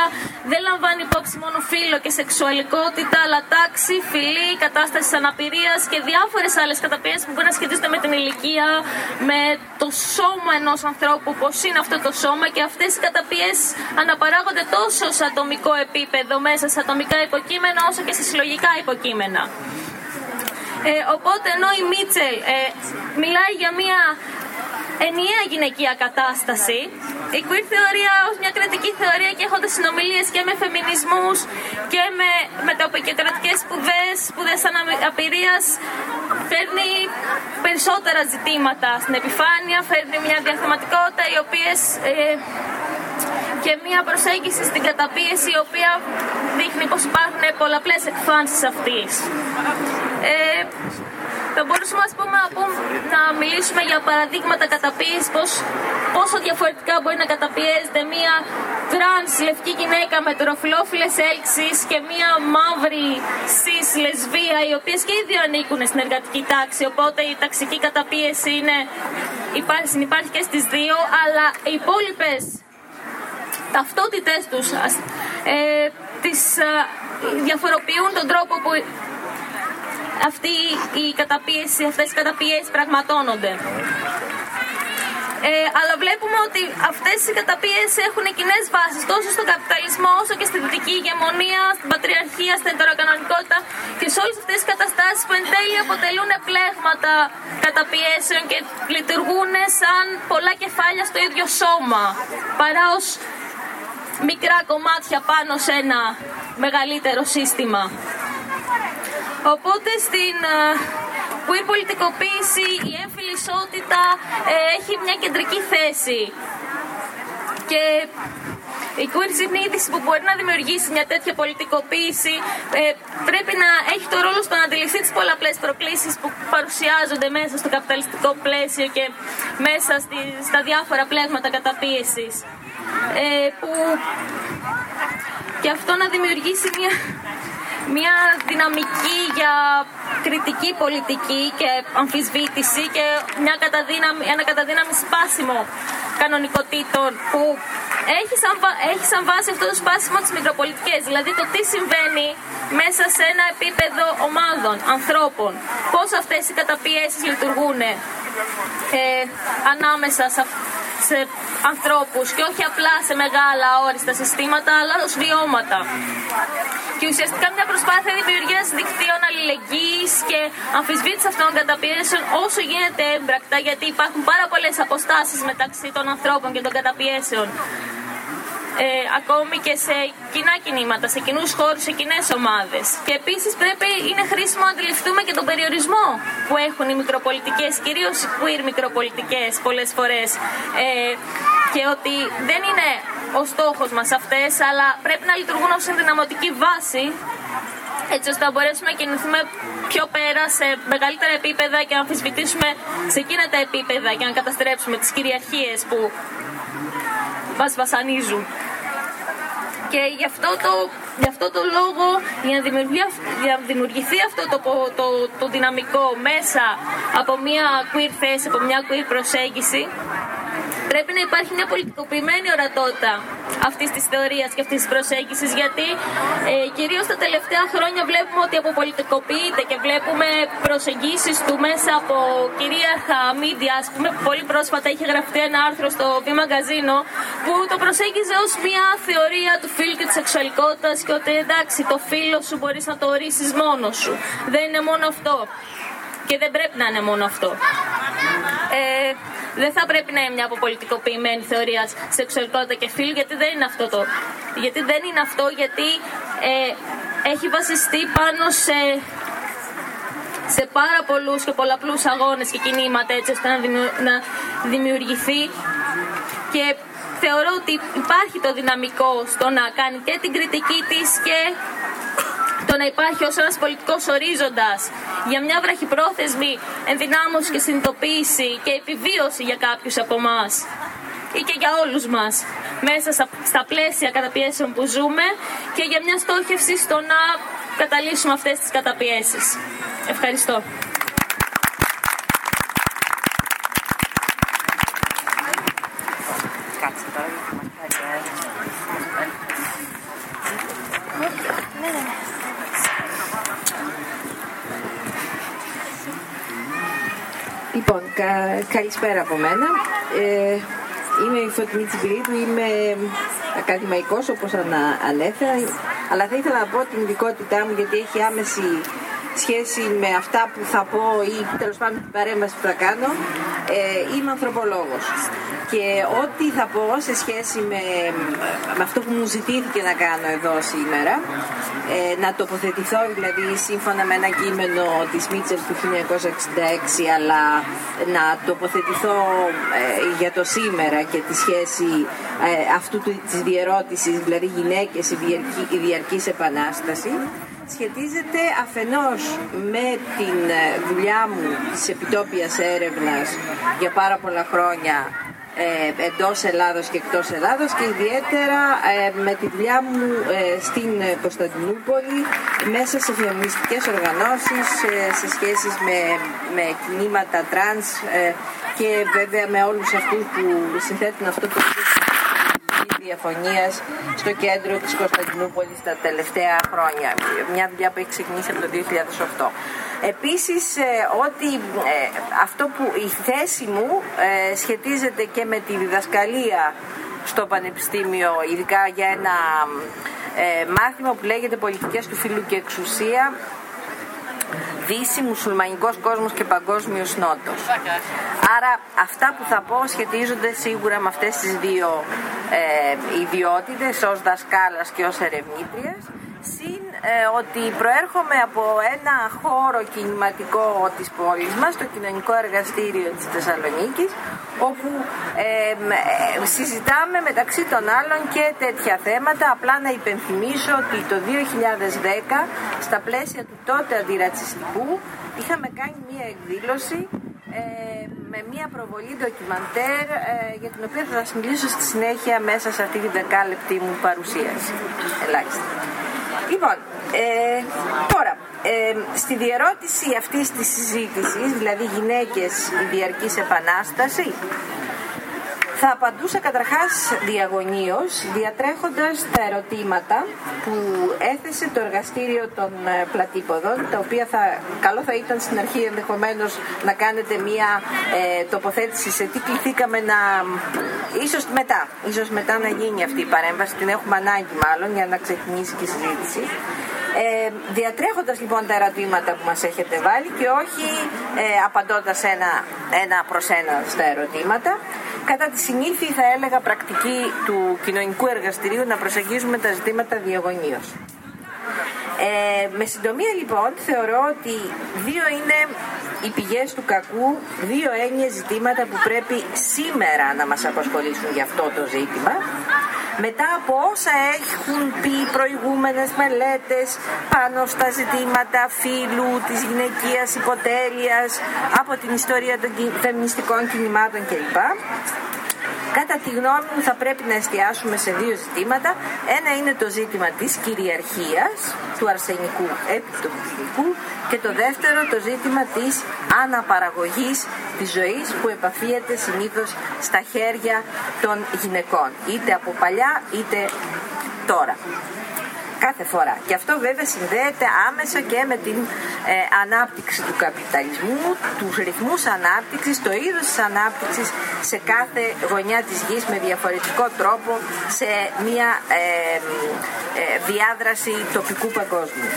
δεν λαμβάνει υπόψη μόνο φύλλο και σεξουαλικότητα, αλλά τάξη, φυλή, κατάσταση αναπηρίας και διάφορες άλλες καταπιέσεις που μπορεί να σχετίζονται με την ηλικία, με το σώμα ενός ανθρώπου, πώς είναι αυτό το σώμα και αυτές οι καταπιέσεις αναπαράγονται τόσο σε ατομικό επίπεδο μέσα σε ατομικά υποκείμενα όσο και σε συλλογικά υποκείμενα. Ε, οπότε ενώ η Μίτσελ ε, μιλάει για μια ενιαία γυναικεία κατάσταση, η queer θεωρία ως μια κρατική θεωρία και έχοντας συνομιλίες και με φεμινισμούς και με, με τοπικοκρατικές σπουδές, σπουδές αναπηρίας, φέρνει περισσότερα ζητήματα στην επιφάνεια, φέρνει μια διαθεματικότητα οι οποίες ε, και μια προσέγγιση στην καταπίεση η οποία δείχνει πως υπάρχουν πολλαπλές εκφάνσεις αυτής. Ε, θα μπορούσαμε ας πούμε, να μιλήσουμε για παραδείγματα καταπίεσης, πως, πόσο διαφορετικά μπορεί να καταπιέζεται μια τρανς λευκή γυναίκα με ετεροφυλόφιλες έλξεις και μια μαύρη cis λεσβία οι οποίες και οι δύο ανήκουν στην εργατική τάξη. Οπότε η ταξική καταπίεση είναι, υπάρχει, υπάρχει και στις δύο αλλά οι υπόλοιπες ταυτότητες τους ε, τις ε, διαφοροποιούν τον τρόπο που αυτή η καταπίεση, αυτές οι καταπιέσεις πραγματώνονται. Ε, αλλά βλέπουμε ότι αυτές οι καταπίεσεις έχουν κοινές βάσεις τόσο στον καπιταλισμό όσο και στη δυτική ηγεμονία, στην πατριαρχία, στην ετεροκανονικότητα και σε όλες αυτές τις καταστάσεις που εν τέλει αποτελούν πλέγματα καταπιέσεων και λειτουργούν σαν πολλά κεφάλια στο ίδιο σώμα παρά ως μικρά κομμάτια πάνω σε ένα μεγαλύτερο σύστημα. Οπότε στην ε, queer πολιτικοποίηση η έμφυλη ισότητα ε, έχει μια κεντρική θέση. Και η queer συνείδηση που μπορεί να δημιουργήσει μια τέτοια πολιτικοποίηση ε, πρέπει να έχει το ρόλο στο να αντιληφθεί τις πολλαπλές προκλήσεις που παρουσιάζονται μέσα στο καπιταλιστικό πλαίσιο και μέσα στη, στα διάφορα πλέγματα καταπίεσης. Ε, που και αυτό να δημιουργήσει μια μια δυναμική για κριτική πολιτική και αμφισβήτηση και μια καταδύναμη, ένα καταδύναμη σπάσιμο κανονικοτήτων που έχει σαν, έχει σαν βάση αυτό το σπάσιμο τις μικροπολιτικές, δηλαδή το τι συμβαίνει μέσα σε ένα επίπεδο ομάδων, ανθρώπων, πώς αυτές οι καταπιέσεις λειτουργούν ε, ανάμεσα σε, σε ανθρώπους και όχι απλά σε μεγάλα όριστα συστήματα αλλά ως βιώματα. Και ουσιαστικά μια προσπάθεια δημιουργίας δικτύων αλληλεγγύης και αμφισβήτησης αυτών των καταπιέσεων όσο γίνεται έμπρακτα γιατί υπάρχουν πάρα πολλές αποστάσεις μεταξύ των ανθρώπων και των καταπιέσεων ε, ακόμη και σε κοινά κινήματα, σε κοινούς χώρους, σε κοινές ομάδες. Και επίσης πρέπει, είναι χρήσιμο να αντιληφθούμε και τον περιορισμό που έχουν οι μικροπολιτικές, κυρίως οι queer μικροπολιτικές πολλές φορές. Ε, και ότι δεν είναι ο στόχος μας αυτές, αλλά πρέπει να λειτουργούν ως ενδυναμωτική βάση έτσι ώστε να μπορέσουμε να κινηθούμε πιο πέρα σε μεγαλύτερα επίπεδα και να αμφισβητήσουμε σε εκείνα τα επίπεδα και να καταστρέψουμε τις κυριαρχίες που μας βασανίζουν. Και γι' αυτό το, γι αυτό το λόγο, για να, για να δημιουργηθεί αυτό το, το, το, δυναμικό μέσα από μια queer θέση, από μια queer προσέγγιση, πρέπει να υπάρχει μια πολιτικοποιημένη ορατότητα αυτής της θεωρίας και αυτής της προσέγγισης. Γιατί ε, κυρίως τα τελευταία χρόνια βλέπουμε ότι αποπολιτικοποιείται και βλέπουμε προσεγγίσεις του μέσα από κυρίαρχα μίντια. Α πούμε, πολύ πρόσφατα είχε γραφτεί ένα άρθρο στο V Magazine που το προσέγγιζε ως μια θεωρία του φίλου και της σεξουαλικότητας και ότι εντάξει, το φίλο σου μπορείς να το ορίσεις μόνος σου. Δεν είναι μόνο αυτό. Και δεν πρέπει να είναι μόνο αυτό. Ε, δεν θα πρέπει να είναι μια αποπολιτικοποιημένη θεωρία σεξουαλικότητα και φίλου, γιατί δεν είναι αυτό το. Γιατί δεν είναι αυτό, γιατί ε, έχει βασιστεί πάνω σε σε πάρα πολλούς και πολλαπλούς αγώνες και κινήματα έτσι ώστε να δημιουργηθεί και θεωρώ ότι υπάρχει το δυναμικό στο να κάνει και την κριτική της και το να υπάρχει ως ένας πολιτικός ορίζοντας για μια βραχυπρόθεσμη ενδυνάμωση και συνειδητοποίηση και επιβίωση για κάποιους από εμάς ή και για όλους μας μέσα στα, στα πλαίσια καταπιέσεων που ζούμε και για μια στόχευση στο να καταλύσουμε αυτές τις καταπιέσεις. Ευχαριστώ. Λοιπόν, καλησπέρα από μένα. Ε, είμαι η Φωτεινή Τσιμπηρίδου, είμαι ακαδημαϊκός όπως ανα, ανέφερα, αλλά θα ήθελα να πω την ειδικότητά μου γιατί έχει άμεση σχέση με αυτά που θα πω ή τέλος πάντων την παρέμβαση που θα κάνω, ε, είμαι ανθρωπολόγος. Και ό,τι θα πω σε σχέση με, με αυτό που μου ζητήθηκε να κάνω εδώ σήμερα, ε, να τοποθετηθώ δηλαδή σύμφωνα με ένα κείμενο της Μίτσελ του 1966, αλλά να τοποθετηθώ ε, για το σήμερα και τη σχέση ε, αυτού του, της διερώτησης, δηλαδή γυναίκες, η, διαρκή, η διαρκής επανάσταση, σχετίζεται αφενός με την ε, δουλειά μου της επιτόπιας έρευνας για πάρα πολλά χρόνια ε, εντός Ελλάδος και εκτός Ελλάδος και ιδιαίτερα ε, με τη δουλειά μου ε, στην Κωνσταντινούπολη μέσα σε φεμινιστικές οργανώσεις, σε σχέσεις με, με κινήματα τρανς και βέβαια με όλους αυτούς που συνθέτουν αυτό το διαφωνίας στο κέντρο της Κωνσταντινούπολης τα τελευταία χρόνια. Μια δουλειά που έχει ξεκινήσει από το 2008. Επίσης, ε, ότι ε, αυτό που η θέση μου ε, σχετίζεται και με τη διδασκαλία στο Πανεπιστήμιο, ειδικά για ένα μάθημα που λέγεται Πολιτικές του Φίλου και Εξουσία Δύση, μουσουλμανικός κόσμος και παγκόσμιος νότος. Άρα αυτά που θα πω σχετίζονται σίγουρα με αυτές τις δύο ε, ιδιότητες ως δασκάλας και ως ερευνήτριας συν ε, ότι προέρχομαι από ένα χώρο κινηματικό της πόλης μας, το κοινωνικό εργαστήριο της Θεσσαλονίκης, όπου ε, συζητάμε μεταξύ των άλλων και τέτοια θέματα. Απλά να υπενθυμίσω ότι το 2010, στα πλαίσια του τότε αντιρατσιστικού, είχαμε κάνει μία εκδήλωση ε, με μία προβολή ντοκιμαντέρ ε, για την οποία θα σας μιλήσω στη συνέχεια μέσα σε αυτή τη δεκάλεπτη μου παρουσίαση. Ελάχιστα. Λοιπόν, ε, τώρα, ε, στη διερώτηση αυτής της συζήτησης, δηλαδή γυναίκες η διαρκής επανάσταση, θα απαντούσα καταρχάς διαγωνίως, διατρέχοντας τα ερωτήματα που έθεσε το εργαστήριο των ε, πλατήποδων, τα οποία θα, καλό θα ήταν στην αρχή ενδεχομένως να κάνετε μία ε, τοποθέτηση σε τι κληθήκαμε να... Ίσως μετά, ίσως μετά να γίνει αυτή η παρέμβαση, την έχουμε ανάγκη μάλλον για να ξεκινήσει και η συζήτηση. Ε, διατρέχοντας λοιπόν τα ερωτήματα που μας έχετε βάλει και όχι ε, απαντώντας ένα, ένα προς ένα στα ερωτήματα, κατά τη συνήθη θα έλεγα πρακτική του κοινωνικού εργαστηρίου να προσεγγίζουμε τα ζητήματα διαγωνίως. Ε, με συντομία λοιπόν θεωρώ ότι δύο είναι οι πηγές του κακού, δύο έννοιες ζητήματα που πρέπει σήμερα να μας απασχολήσουν για αυτό το ζήτημα μετά από όσα έχουν πει προηγούμενες μελέτες πάνω στα ζητήματα φύλου, της γυναικείας υποτέλειας, από την ιστορία των φεμινιστικών κινημάτων κλπ. Κατά τη γνώμη μου θα πρέπει να εστιάσουμε σε δύο ζητήματα. Ένα είναι το ζήτημα της κυριαρχίας του αρσενικού επί του και το δεύτερο το ζήτημα της αναπαραγωγής της ζωής που επαφίεται συνήθως στα χέρια των γυναικών είτε από παλιά είτε τώρα κάθε φορά. Και αυτό βέβαια συνδέεται άμεσα και με την ε, ανάπτυξη του καπιταλισμού, τους ρυθμούς ανάπτυξης, το είδος της ανάπτυξης σε κάθε γωνιά της γης με διαφορετικό τρόπο σε μια ε, ε, διάδραση τοπικού παγκόσμιου.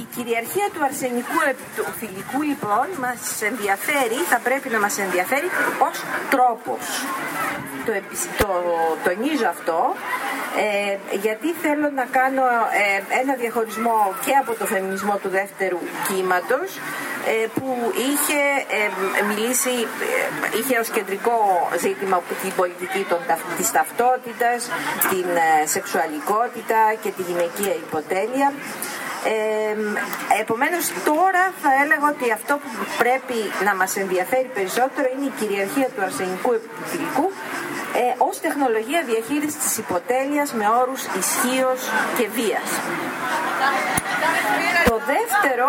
Η κυριαρχία του αρσενικού του φιλικού λοιπόν μας ενδιαφέρει, θα πρέπει να μας ενδιαφέρει ως τρόπος. Το, το τονίζω αυτό ε, γιατί θέλω να κάνω ε, ένα διαχωρισμό και από το φεμινισμό του δεύτερου κύματος ε, που είχε μιλήσει, είχε ως κεντρικό ζήτημα την πολιτική των, της ταυτότητας, την σεξουαλικότητα και τη γυναικεία υποτέλεια ε, επομένως τώρα θα έλεγα ότι αυτό που πρέπει να μας ενδιαφέρει περισσότερο είναι η κυριαρχία του αρσενικού επιθυλικού ε, ως τεχνολογία διαχείρισης της υποτέλειας με όρους ισχύως και βίας. Το δεύτερο,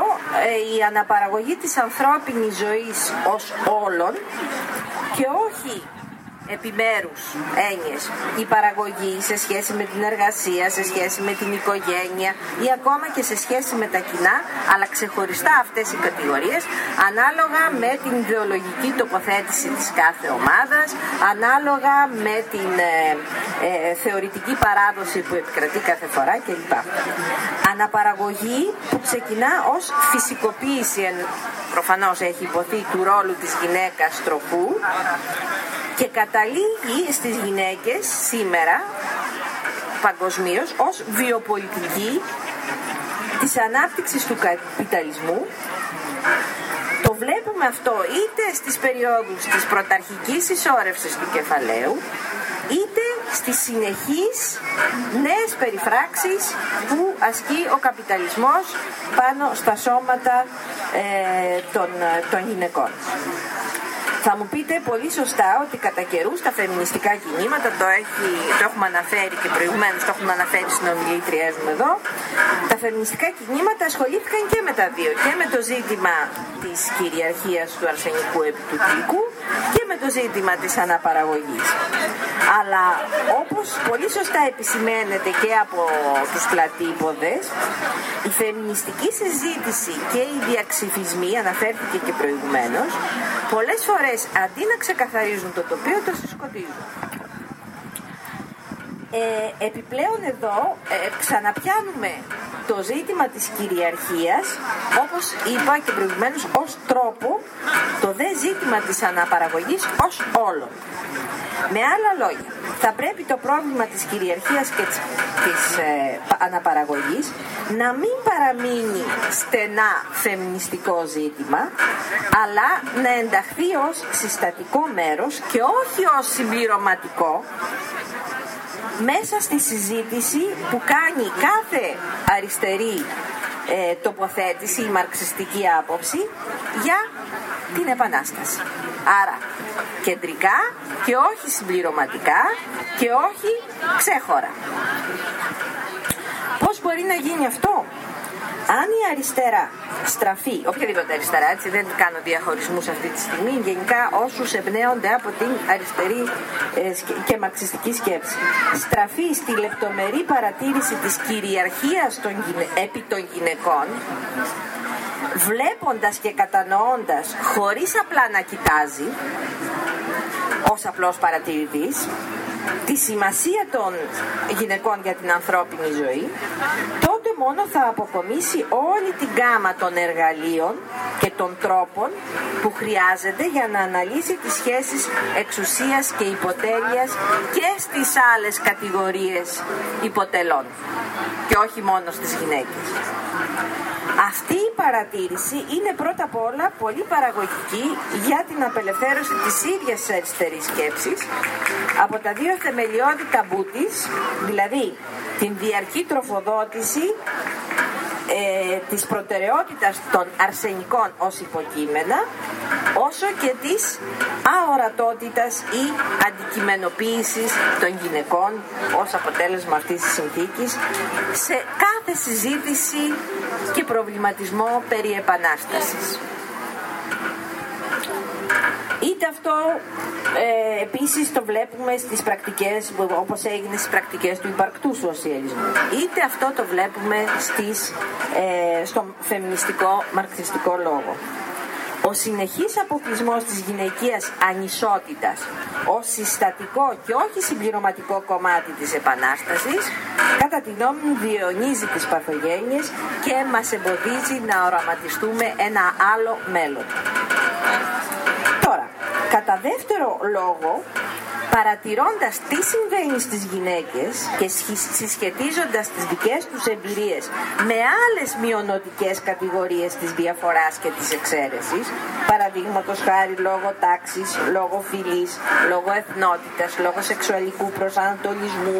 ε, η αναπαραγωγή της ανθρώπινης ζωής ως όλων και όχι επιμέρους έννοιες. Η παραγωγή σε σχέση με την εργασία, σε σχέση με την οικογένεια ή ακόμα και σε σχέση με τα κοινά, αλλά ξεχωριστά αυτές οι κατηγορίες, ανάλογα με την ιδεολογική τοποθέτηση της κάθε ομάδας, ανάλογα με την ε, ε, θεωρητική παράδοση που επικρατεί κάθε φορά κλπ. Αναπαραγωγή που ξεκινά ως φυσικοποίηση, προφανώς έχει υποθεί του ρόλου της γυναίκας τροφού και καταλήγει στις γυναίκες σήμερα παγκοσμίως ως βιοπολιτική της ανάπτυξης του καπιταλισμού το βλέπουμε αυτό είτε στις περιόδους της πρωταρχικής ισόρευσης του κεφαλαίου είτε στις συνεχείς νέες περιφράξεις που ασκεί ο καπιταλισμός πάνω στα σώματα ε, των, των γυναικών. Θα μου πείτε πολύ σωστά ότι κατά καιρούς τα φεμινιστικά κινήματα, το, έχει, το έχουμε αναφέρει και προηγουμένως το έχουμε αναφέρει στην ομιλήτριά μου εδώ, τα φεμινιστικά κινήματα ασχολήθηκαν και με τα δύο, και με το ζήτημα της κυριαρχίας του αρσενικού επί του και με το ζήτημα της αναπαραγωγής. Αλλά όπως πολύ σωστά επισημαίνεται και από τους πλατήποδες, η φεμινιστική συζήτηση και οι διαξυφισμοί, αναφέρθηκε και προηγουμένως, πολλές φορές αντί να ξεκαθαρίζουν το τοπίο, το συσκοτίζουν. Ε, επιπλέον εδώ ε, ξαναπιάνουμε το ζήτημα της κυριαρχίας όπως είπα και προηγουμένως ως τρόπο το δε ζήτημα της αναπαραγωγής ως όλο. Με άλλα λόγια, θα πρέπει το πρόβλημα της κυριαρχίας και της, της ε, αναπαραγωγής να μην παραμείνει στενά φεμινιστικό ζήτημα, αλλά να ενταχθεί ως συστατικό μέρος και όχι ως συμπληρωματικό μέσα στη συζήτηση που κάνει κάθε αριστερή ε, τοποθέτηση, η μαρξιστική άποψη για την Επανάσταση. Άρα κεντρικά και όχι συμπληρωματικά και όχι ξέχωρα. Πώς μπορεί να γίνει αυτό; Αν η αριστερά στραφεί, οποιαδήποτε αριστερά, έτσι δεν κάνω διαχωρισμούς αυτή τη στιγμή, γενικά όσους εμπνέονται από την αριστερή ε, και μαξιστική σκέψη, στραφεί στη λεπτομερή παρατήρηση της κυριαρχίας των, επί των γυναικών, βλέποντας και κατανοώντας χωρίς απλά να κοιτάζει, ως απλός παρατηρητής, τη σημασία των γυναικών για την ανθρώπινη ζωή, τότε μόνο θα αποκομίσει όλη την γάμα των εργαλείων και των τρόπων που χρειάζεται για να αναλύσει τις σχέσεις εξουσίας και υποτέλειας και στις άλλες κατηγορίες υποτελών και όχι μόνο στις γυναίκες. Αυτή η παρατήρηση είναι πρώτα απ' όλα πολύ παραγωγική για την απελευθέρωση της ίδιας της αριστερής σκέψης από τα δύο θεμελιώδη ταμπού της, δηλαδή την διαρκή τροφοδότηση ε, της προτεραιότητας των αρσενικών ως υποκείμενα όσο και της αορατότητας ή αντικειμενοποίησης των γυναικών ως αποτέλεσμα αυτής της συνθήκης σε κάθε συζήτηση και προβληματισμό περί επανάστασης. Είτε αυτό ε, επίσης το βλέπουμε στις πρακτικές, όπως έγινε στις πρακτικές του υπαρκτού σοσιαλισμού. Είτε αυτό το βλέπουμε στις, ε, στο φεμινιστικό μαρξιστικό λόγο. Ο συνεχής αποκλεισμός της γυναικείας ανισότητας ως συστατικό και όχι συμπληρωματικό κομμάτι της Επανάστασης κατά τη γνώμη μου διαιωνίζει τις παθογένειες και μας εμποδίζει να οραματιστούμε ένα άλλο μέλλον. Τώρα, κατά δεύτερο λόγο παρατηρώντας τι συμβαίνει στις γυναίκες και συσχετίζοντας τις δικές τους εμπειρίες με άλλες μειονοτικές κατηγορίες της διαφοράς και της εξαίρεσης, παραδείγματος χάρη λόγω τάξης, λόγω φυλής, λόγω εθνότητας, λόγω σεξουαλικού προσανατολισμού,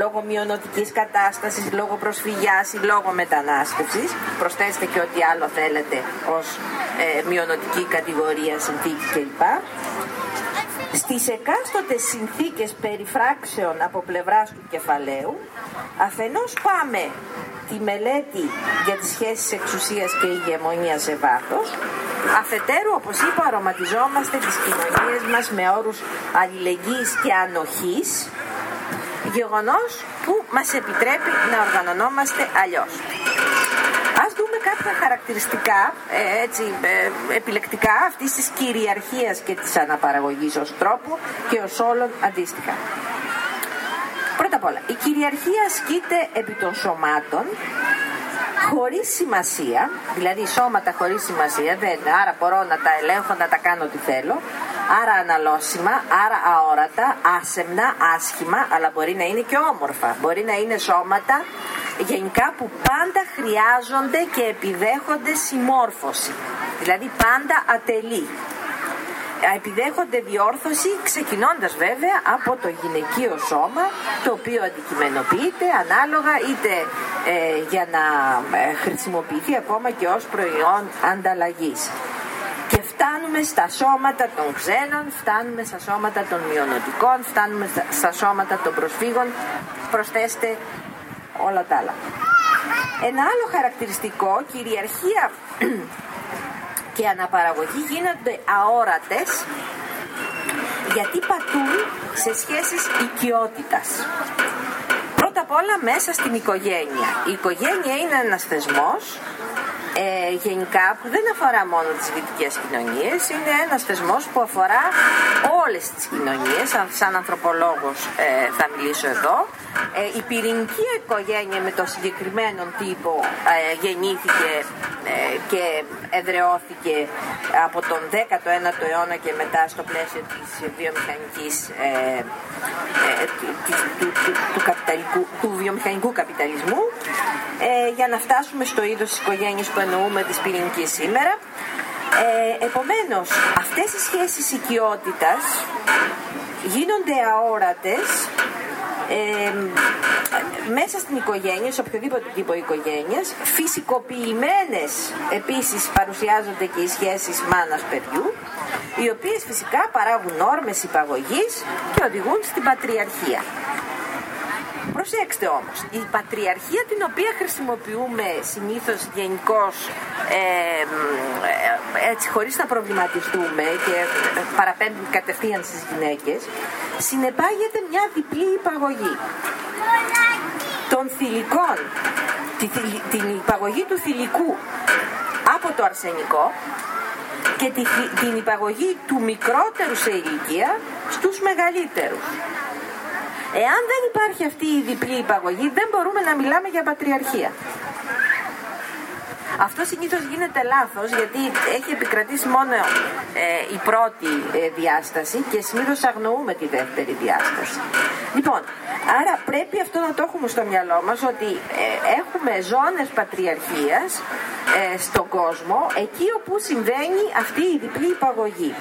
λόγω μειονοτικής κατάστασης, λόγω προσφυγιάς ή λόγω μετανάστευσης, προσθέστε και ό,τι άλλο θέλετε ως ε, μειονοτική κατηγορία, συνθήκη κλπ στις εκάστοτε συνθήκες περιφράξεων από πλευράς του κεφαλαίου αφενός πάμε τη μελέτη για τις σχέσεις εξουσίας και ηγεμονίας σε βάθος Αφετέρου, όπως είπα, αρωματιζόμαστε τις κοινωνίες μας με όρους αλληλεγγύης και ανοχής, γεγονός που μας επιτρέπει να οργανωνόμαστε αλλιώς. Ας δούμε κάποια χαρακτηριστικά, ε, έτσι, ε, επιλεκτικά αυτής της κυριαρχίας και της αναπαραγωγής ως τρόπο και ως όλων αντίστοιχα. Πρώτα απ' όλα, η κυριαρχία ασκείται επί των σωμάτων χωρίς σημασία, δηλαδή σώματα χωρίς σημασία, δεν, άρα μπορώ να τα ελέγχω, να τα κάνω ό,τι θέλω, άρα αναλώσιμα, άρα αόρατα, άσεμνα, άσχημα, αλλά μπορεί να είναι και όμορφα. Μπορεί να είναι σώματα γενικά που πάντα χρειάζονται και επιδέχονται συμμόρφωση. Δηλαδή πάντα ατελεί επιδέχονται διόρθωση ξεκινώντας βέβαια από το γυναικείο σώμα το οποίο αντικειμενοποιείται ανάλογα είτε ε, για να ε, χρησιμοποιηθεί ακόμα και ως προϊόν ανταλλαγής. Και φτάνουμε στα σώματα των ξένων, φτάνουμε στα σώματα των μειονοτικών, φτάνουμε στα σώματα των προσφύγων, προσθέστε όλα τα άλλα. Ένα άλλο χαρακτηριστικό, κυριαρχία και αναπαραγωγή γίνονται αόρατες γιατί πατούν σε σχέσεις οικειότητας. Πρώτα απ' όλα μέσα στην οικογένεια. Η οικογένεια είναι ένας θεσμός ε, γενικά που δεν αφορά μόνο τις δυτικές κοινωνίες, είναι ένας θεσμός που αφορά όλες τις κοινωνίες, σαν ανθρωπολόγος ε, θα μιλήσω εδώ. Ε, η πυρηνική οικογένεια με το συγκεκριμένο τύπο ε, γεννήθηκε ε, και εδρεώθηκε από τον 19ο αιώνα και μετά στο πλαίσιο της βιομηχανικής του, του, του, βιομηχανικού καπιταλισμού για να φτάσουμε στο είδος της οικογένειας που εννοούμε της πυρηνικής σήμερα. Ε, επομένως, αυτές οι σχέσεις οικειότητας γίνονται αόρατες ε, μέσα στην οικογένεια, σε οποιοδήποτε τύπο οικογένειας, φυσικοποιημένες επίσης παρουσιάζονται και οι σχέσεις μάνας παιδιού, οι οποίες φυσικά παράγουν νόρμες υπαγωγής και οδηγούν στην πατριαρχία. Προσέξτε όμως, η πατριαρχία την οποία χρησιμοποιούμε συνήθως γενικώς ε, έτσι χωρίς να προβληματιστούμε και παραπέμπει κατευθείαν στις γυναίκες, συνεπάγεται μια διπλή υπαγωγή των θηλυκών, την υπαγωγή του θηλυκού από το αρσενικό και την υπαγωγή του μικρότερου σε ηλικία στους μεγαλύτερους. Εάν δεν υπάρχει αυτή η διπλή υπαγωγή, δεν μπορούμε να μιλάμε για πατριαρχία. Αυτό συνήθως γίνεται λάθος γιατί έχει επικρατήσει μόνο ε, η πρώτη ε, διάσταση και συνήθως αγνοούμε τη δεύτερη διάσταση. Λοιπόν, άρα πρέπει αυτό να το έχουμε στο μυαλό μας ότι ε, έχουμε ζώνες πατριαρχίας στον κόσμο εκεί όπου συμβαίνει αυτή η διπλή υπαγωγή.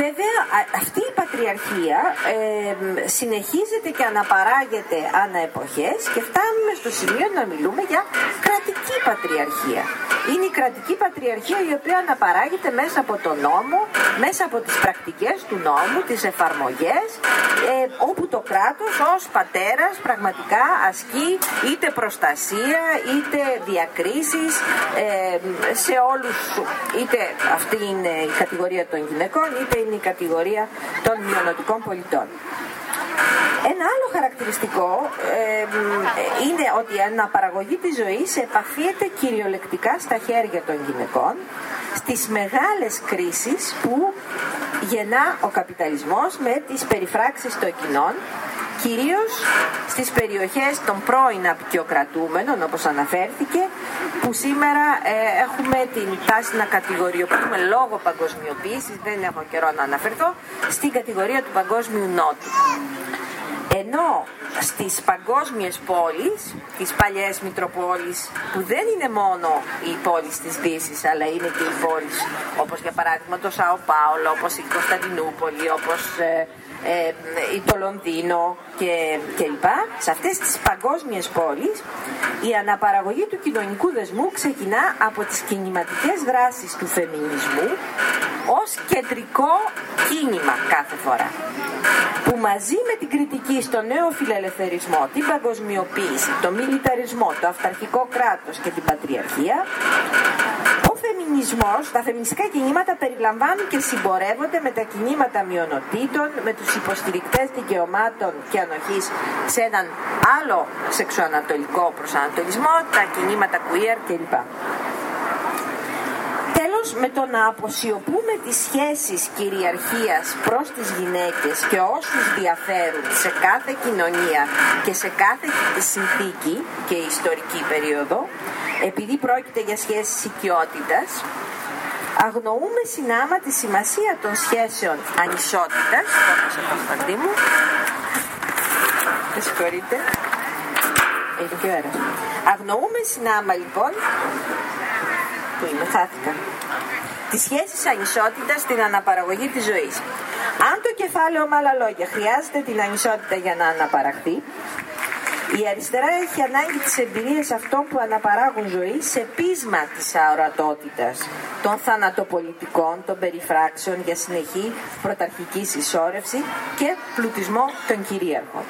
Βέβαια αυτή η πατριαρχία ε, συνεχίζεται και αναπαράγεται ανά εποχές και φτάνουμε στο σημείο να μιλούμε για κρατική πατριαρχία. Είναι η κρατική πατριαρχία η οποία αναπαράγεται μέσα από τον νόμο, μέσα από τις πρακτικές του νόμου, τις εφαρμογές, ε, όπου το κράτος ως πατέρας πραγματικά ασκεί είτε προστασία, είτε διακρίσεις ε, σε όλους, είτε αυτή είναι η κατηγορία των γυναικών, είτε είναι η κατηγορία των μειονοτικών πολιτών. Ένα άλλο χαρακτηριστικό ε, είναι ότι η αναπαραγωγή της ζωής επαφίεται κυριολεκτικά στα χέρια των γυναικών στις μεγάλες κρίσεις που γεννά ο καπιταλισμός με τις περιφράξεις των κοινών κυρίως στις περιοχές των πρώην απεικιοκρατούμενων όπως αναφέρθηκε που σήμερα ε, έχουμε την τάση να κατηγοριοποιούμε λόγω παγκοσμιοποίησης δεν έχω καιρό να αναφερθώ στην κατηγορία του παγκόσμιου νότου. Ενώ στις παγκόσμιες πόλεις, τις παλιές Μητροπόλεις, που δεν είναι μόνο οι πόλεις της Δύσης, αλλά είναι και οι πόλεις όπως για παράδειγμα το Σαο Πάολο, όπως η Κωνσταντινούπολη, όπως ε, ε, το Λονδίνο και, και λοιπά, σε αυτές τις παγκόσμιες πόλεις η αναπαραγωγή του κοινωνικού δεσμού ξεκινά από τις κινηματικές δράσεις του φεμινισμού ως κεντρικό κίνημα κάθε φορά. που μαζί με την κριτική στο νέο φιλελευθερισμό, την παγκοσμιοποίηση, το μιλιταρισμό, το αυταρχικό κράτος και την πατριαρχία, ο φεμινισμός, τα φεμινιστικά κινήματα περιλαμβάνουν και συμπορεύονται με τα κινήματα μειονοτήτων, με τους υποστηρικτές δικαιωμάτων και ανοχής σε έναν άλλο σεξουανατολικό προσανατολισμό, τα κινήματα queer κλπ. Με το να αποσιωπούμε τις σχέσεις κυριαρχίας προς τις γυναίκες και όσους διαφέρουν σε κάθε κοινωνία και σε κάθε συνθήκη και ιστορική περίοδο, επειδή πρόκειται για σχέσεις οικειότητας, αγνοούμε συνάμα τη σημασία των σχέσεων ανισότητας, το μου, δεν συγχωρείτε, έχει και ώρα. Αγνοούμε συνάμα λοιπόν, που είμαι, χάθηκα, Τη σχέση ανισότητας στην αναπαραγωγή της ζωής. Αν το κεφάλαιο με άλλα λόγια χρειάζεται την ανισότητα για να αναπαραχθεί, η αριστερά έχει ανάγκη τις εμπειρίες αυτών που αναπαράγουν ζωή σε πείσμα της αορατότητας, των θανατοπολιτικών, των περιφράξεων για συνεχή πρωταρχική συσσόρευση και πλουτισμό των κυρίαρχων.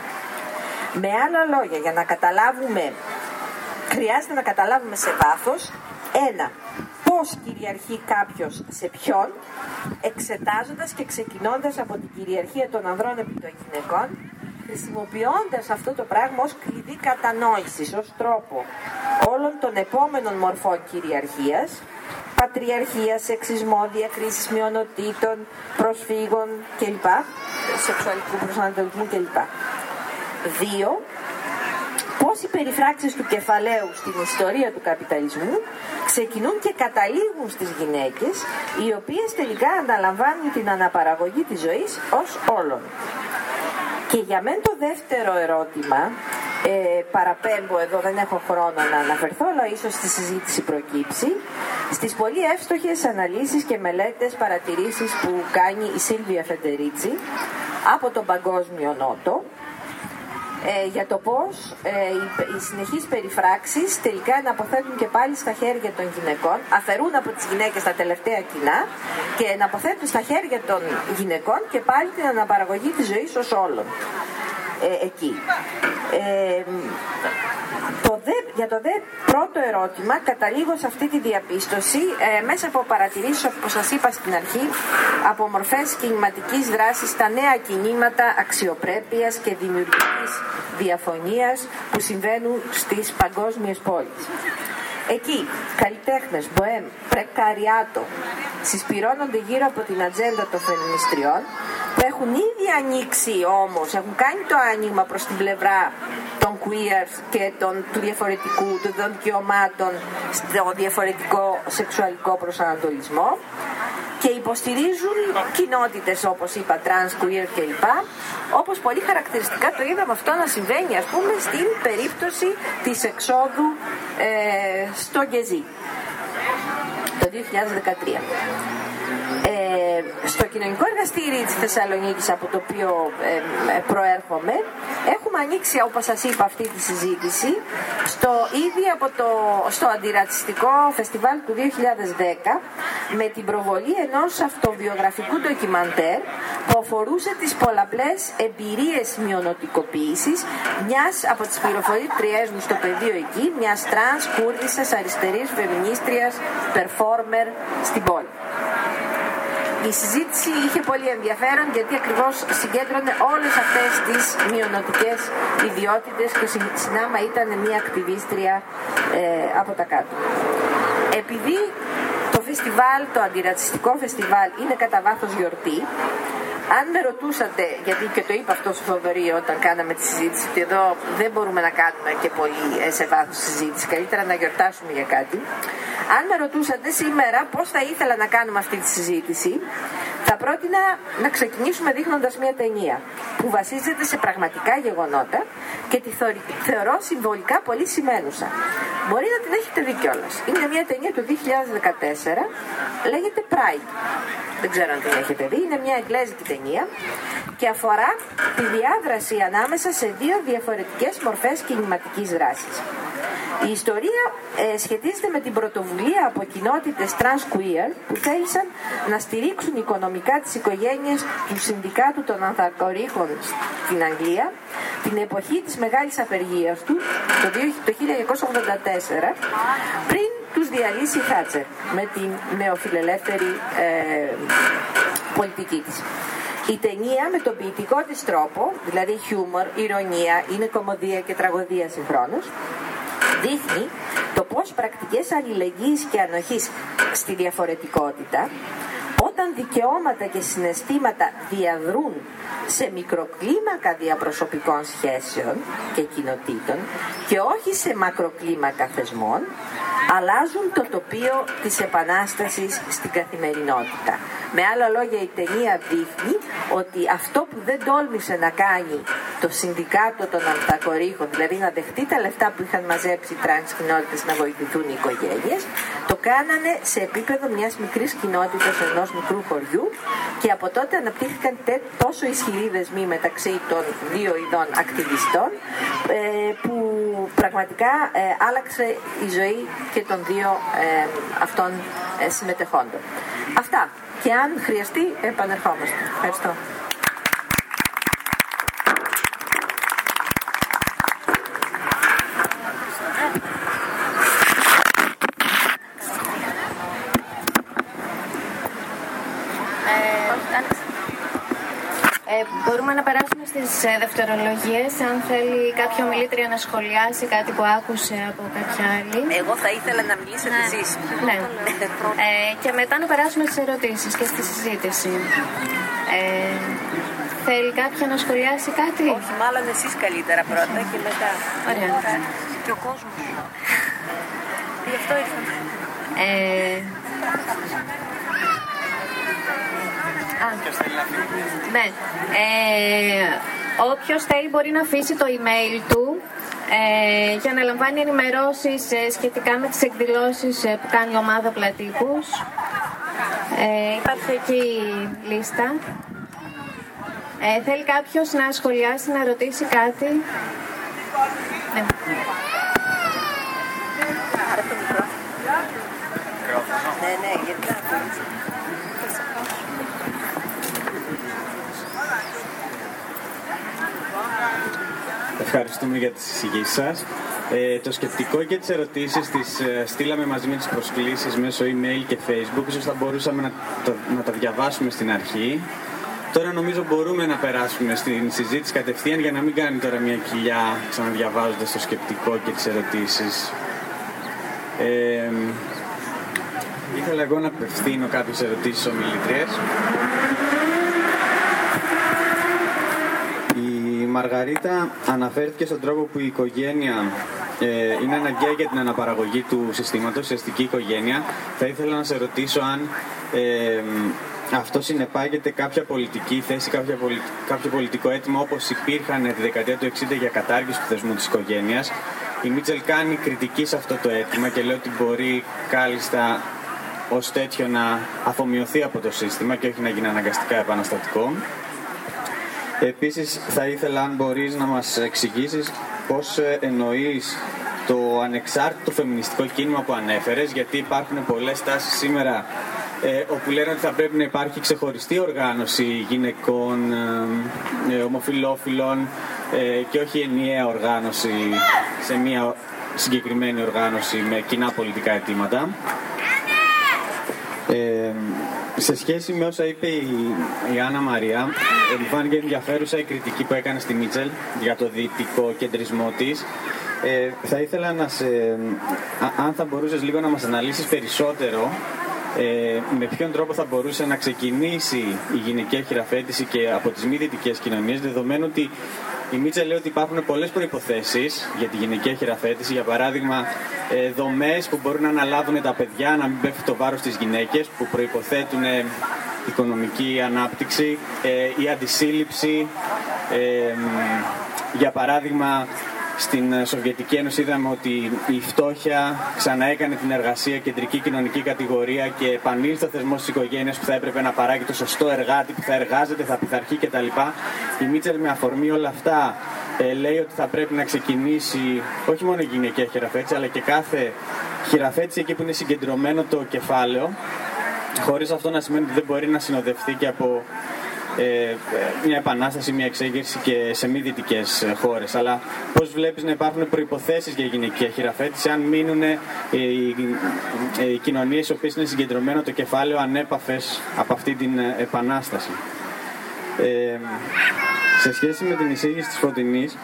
Με άλλα λόγια, για να καταλάβουμε, χρειάζεται να καταλάβουμε σε βάθος, ένα, πώς κυριαρχεί κάποιος σε ποιον, εξετάζοντας και ξεκινώντας από την κυριαρχία των ανδρών επί των γυναικών, χρησιμοποιώντας αυτό το πράγμα ως κλειδί κατανόησης, ως τρόπο όλων των επόμενων μορφών κυριαρχίας, πατριαρχίας, σεξισμό, διακρίσεις μειονοτήτων, προσφύγων κλπ, σεξουαλικού προσανατολισμού κλπ. Δύο, πώς οι περιφράξεις του κεφαλαίου στην ιστορία του καπιταλισμού ξεκινούν και καταλήγουν στις γυναίκες οι οποίες τελικά αναλαμβάνουν την αναπαραγωγή της ζωής ως όλων. Και για μένα το δεύτερο ερώτημα, ε, παραπέμπω εδώ, δεν έχω χρόνο να αναφερθώ, αλλά ίσως στη συζήτηση προκύψει, στις πολύ εύστοχες αναλύσεις και μελέτες παρατηρήσεις που κάνει η Σίλβια Φεντερίτσι από τον Παγκόσμιο Νότο, ε, για το πώς ε, οι, οι συνεχείς περιφράξεις τελικά να αποθέτουν και πάλι στα χέρια των γυναικών, αφαιρούν από τις γυναίκες τα τελευταία κοινά και να αποθέτουν στα χέρια των γυναικών και πάλι την αναπαραγωγή της ζωής ως όλων. Ε, εκεί. Ε, το δε, για το δε πρώτο ερώτημα καταλήγω σε αυτή τη διαπίστωση ε, μέσα από παρατηρήσεις όπως σας είπα στην αρχή από μορφές κινηματικής δράσης στα νέα κινήματα αξιοπρέπειας και δημιουργικής διαφωνίας που συμβαίνουν στις παγκόσμιες πόλεις. Εκεί, καλλιτέχνες, μποέμ, πρεκαριάτο συσπηρώνονται γύρω από την ατζέντα των φεμινιστριών που έχουν ήδη ανοίξει όμως, έχουν κάνει το άνοιγμα προς την πλευρά των queer και των, του διαφορετικού, των δικαιωμάτων στο διαφορετικό σεξουαλικό προσανατολισμό και υποστηρίζουν κοινότητες όπως είπα trans, queer κλπ. Όπως πολύ χαρακτηριστικά το είδαμε αυτό να συμβαίνει ας πούμε στην περίπτωση της εξόδου ε, στο Γκεζί το 2013. Ε, στο κοινωνικό εργαστήρι της Θεσσαλονίκης από το οποίο ε, ε, προέρχομαι έχουμε ανοίξει όπως σας είπα αυτή τη συζήτηση στο, ήδη από το, στο αντιρατσιστικό φεστιβάλ του 2010 με την προβολή ενός αυτοβιογραφικού ντοκιμαντέρ που αφορούσε τις πολλαπλές εμπειρίες μειονοτικοποίησης μιας από τις πληροφορήτριές μου στο πεδίο εκεί μιας τρανς, κούρδισσας, αριστερής, φεμινίστριας, performer στην πόλη. Η συζήτηση είχε πολύ ενδιαφέρον γιατί ακριβώς συγκέντρωνε όλες αυτές τις μειονοτικές ιδιότητες και συνάμα ήταν μια ακτιβίστρια ε, από τα κάτω. Επειδή το φεστιβάλ, το αντιρατσιστικό φεστιβάλ είναι κατά βάθος γιορτή, αν με ρωτούσατε, γιατί και το είπα αυτό στο Θοδωρή όταν κάναμε τη συζήτηση, ότι εδώ δεν μπορούμε να κάνουμε και πολύ ε, σε βάθος συζήτηση, καλύτερα να γιορτάσουμε για κάτι. Αν με ρωτούσατε σήμερα πώς θα ήθελα να κάνουμε αυτή τη συζήτηση, θα πρότεινα να ξεκινήσουμε δείχνοντας μια ταινία που βασίζεται σε πραγματικά γεγονότα και τη θεωρώ συμβολικά πολύ σημαίνουσα. Μπορεί να την έχετε δει κιόλας. Είναι μια ταινία του 2014, λέγεται Pride. Δεν ξέρω αν την έχετε δει, είναι μια εγγλέζικη ταινία και αφορά τη διάδραση ανάμεσα σε δύο διαφορετικές μορφές κινηματικής δράσης. Η ιστορία ε, σχετίζεται με την πρωτοβουλία από κοινότητες trans queer που θέλησαν να στηρίξουν οικονομικά τις οικογένειες του Συνδικάτου των Ανθακορίχων στην Αγγλία την εποχή της μεγάλης απεργίας του το 1984 πριν τους διαλύσει η Θάτσερ με την νεοφιλελεύθερη ε, πολιτική της. Η ταινία με τον ποιητικό της τρόπο, δηλαδή χιούμορ, ηρωνία, είναι κομμωδία και τραγωδία συγχρόνως, δείχνει το πώς πρακτικές αλληλεγγύης και ανοχής στη διαφορετικότητα όταν δικαιώματα και συναισθήματα διαδρούν σε μικροκλίμακα διαπροσωπικών σχέσεων και κοινοτήτων και όχι σε μακροκλίμακα θεσμών, αλλάζουν το τοπίο της επανάστασης στην καθημερινότητα. Με άλλα λόγια η ταινία δείχνει ότι αυτό που δεν τόλμησε να κάνει το συνδικάτο των ανθρακωρύχων, δηλαδή να δεχτεί τα λεφτά που είχαν μαζέψει οι τρανς κοινότητες να βοηθηθούν οι οικογένειες, το κάνανε σε επίπεδο μιας μικρής κοινότητας ενός μικρού χωριού και από τότε αναπτύχθηκαν τόσο ισχυροί δεσμοί μεταξύ των δύο ειδών ακτιβιστών ε, που πραγματικά ε, άλλαξε η ζωή και των δύο ε, αυτών συμμετεχόντων. Αυτά και αν χρειαστεί επανερχόμαστε. Ευχαριστώ. Μπορούμε να περάσουμε στις ε, δευτερολογίες, αν θέλει κάποια ομιλήτρια να σχολιάσει κάτι που άκουσε από κάποια άλλη. Εγώ θα ήθελα να μιλήσετε ναι. εσείς. Ναι. ε, και μετά να περάσουμε στις ερωτήσεις και στη συζήτηση. Ε, θέλει κάποια να σχολιάσει κάτι; Όχι, μάλλον εσείς καλύτερα πρώτα και μετά. Ωραία. Και ο κόσμος. Γι' αυτό ήρθαμε. Ε, ναι. Ε, όποιος θέλει μπορεί να αφήσει το email του ε, για να λαμβάνει ενημερώσεις ε, σχετικά με τις εκδηλώσεις ε, που κάνει η ομάδα Πλατύπους. Ε, υπάρχει εκεί λίστα. Ε, θέλει κάποιος να σχολιάσει, να ρωτήσει κάτι. Ναι. Ναι, ναι, γιατί Ευχαριστούμε για τις εισηγήσεις σας. Ε, το σκεπτικό και τις ερωτήσεις τις ε, στείλαμε μαζί με τις προσκλήσεις μέσω email και facebook. Ίσως θα μπορούσαμε να, το, να τα διαβάσουμε στην αρχή. Τώρα νομίζω μπορούμε να περάσουμε στην συζήτηση κατευθείαν για να μην κάνει τώρα μια κοιλιά ξαναδιαβάζοντας το σκεπτικό και τις ερωτήσεις. Ε, ήθελα εγώ να απευθύνω κάποιες ερωτήσεις ομιλητρίες. Μαργαρίτα αναφέρθηκε στον τρόπο που η οικογένεια ε, είναι αναγκαία για την αναπαραγωγή του συστήματος, η αστική οικογένεια. Θα ήθελα να σε ρωτήσω αν ε, αυτό συνεπάγεται κάποια πολιτική θέση, κάποια κάποιο πολιτικό αίτημα όπως υπήρχαν τη δεκαετία του 60 για κατάργηση του θεσμού της οικογένειας. Η Μίτσελ κάνει κριτική σε αυτό το αίτημα και λέει ότι μπορεί κάλλιστα ως τέτοιο να αφομοιωθεί από το σύστημα και όχι να γίνει αναγκαστικά επαναστατικό. Επίσης θα ήθελα αν μπορείς να μας εξηγήσεις πώς ε, εννοείς το ανεξάρτητο φεμινιστικό κίνημα που ανέφερες γιατί υπάρχουν πολλές τάσεις σήμερα ε, όπου λένε ότι θα πρέπει να υπάρχει ξεχωριστή οργάνωση γυναικών, ε, ε ομοφιλόφιλων ε, και όχι ενιαία οργάνωση σε μια συγκεκριμένη οργάνωση με κοινά πολιτικά αιτήματα. Ε, σε σχέση με όσα είπε η, η Άννα Μαρία, μου φάνηκε ενδιαφέρουσα η κριτική που έκανε στη Μίτσελ για το δυτικό κεντρισμό της. Ε, θα ήθελα να σε, αν θα μπορούσες λίγο να μας αναλύσεις περισσότερο ε, με ποιον τρόπο θα μπορούσε να ξεκινήσει η γυναικεία χειραφέτηση και από τις μη δυτικές κοινωνίες δεδομένου ότι η Μίτσα λέει ότι υπάρχουν πολλές προποθέσει για τη γυναικεία χειραφέτηση. Για παράδειγμα, ε, δομές που μπορούν να αναλάβουν τα παιδιά, να μην πέφτει το βάρος στις γυναίκες, που προποθέτουν οικονομική ανάπτυξη ή ε, αντισύλληψη. Ε, για παράδειγμα, στην ε, Σοβιετική Ένωση είδαμε ότι η φτώχεια ξαναέκανε την εργασία κεντρική κοινωνική κατηγορία και επανήλθε ο θεσμός της οικογένειας που θα έπρεπε να παράγει το σωστό εργάτη που θα εργάζεται, θα πειθαρχεί κτλ. Η Μίτσελ με αφορμή όλα αυτά ε, λέει ότι θα πρέπει να ξεκινήσει όχι μόνο η γυναικεία χειραφέτηση, αλλά και κάθε χειραφέτηση εκεί που είναι συγκεντρωμένο το κεφάλαιο, χωρίς αυτό να σημαίνει ότι δεν μπορεί να συνοδευτεί και από ε, μια επανάσταση, μια εξέγερση και σε μη δυτικές χώρες. Αλλά πώς βλέπεις να υπάρχουν προποθέσει για γυναικεία χειραφέτηση, αν μείνουν οι, οι, οι κοινωνίες οι οποίες είναι συγκεντρωμένο το κεφάλαιο ανέπαφες από αυτή την επανάσταση. Ε, σε σχέση με την εισήγηση της Φωτεινής,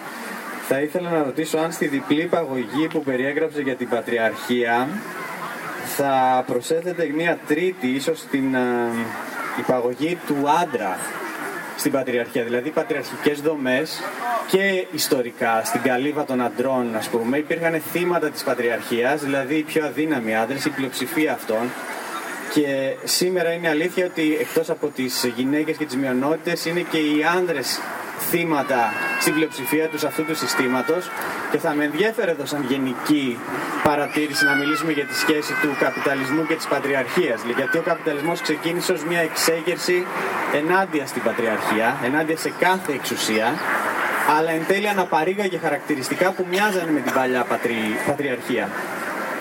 θα ήθελα να ρωτήσω αν στη διπλή παγωγή που περιέγραψε για την Πατριαρχία θα προσέθετε μια τρίτη, ίσως την υπαγωγή του άντρα στην Πατριαρχία. Δηλαδή πατριαρχικές δομές και ιστορικά στην καλύβα των αντρών, ας πούμε, υπήρχαν θύματα της Πατριαρχίας, δηλαδή οι πιο αδύναμοι άντρες, η πλειοψηφία αυτών, και σήμερα είναι αλήθεια ότι εκτός από τις γυναίκες και τις μειονότητες είναι και οι άνδρες θύματα στην πλειοψηφία τους αυτού του συστήματος και θα με ενδιαφέρε εδώ σαν γενική παρατήρηση να μιλήσουμε για τη σχέση του καπιταλισμού και της πατριαρχίας γιατί ο καπιταλισμός ξεκίνησε ως μια εξέγερση ενάντια στην πατριαρχία, ενάντια σε κάθε εξουσία αλλά εν τέλει αναπαρήγαγε χαρακτηριστικά που μοιάζανε με την παλιά πατριαρχία.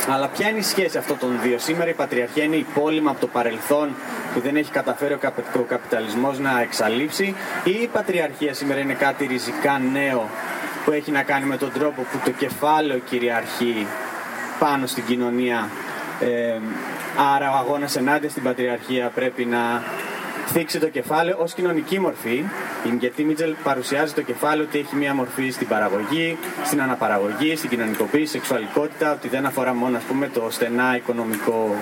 Αλλά ποια είναι η σχέση αυτών των δύο; Σήμερα η πατριαρχία είναι υπόλοιμα από το παρελθόν που δεν έχει καταφέρει ο, καπ, ο καπιταλισμός να εξαλείψει ή η πατριαρχία σήμερα είναι κάτι ριζικά νέο που έχει να κάνει με τον τρόπο που το κεφάλαιο κυριαρχεί πάνω στην κοινωνία. Ε, άρα ο αγώνας ενάντια στην πατριαρχία πρέπει να θίξει το κεφάλαιο ως κοινωνική μορφή, γιατί Μίτζελ παρουσιάζει το κεφάλαιο ότι έχει μία μορφή στην παραγωγή, στην αναπαραγωγή, στην κοινωνικοποίηση, σεξουαλικότητα, ότι δεν αφορά μόνο ας πούμε, το στενά οικονομικό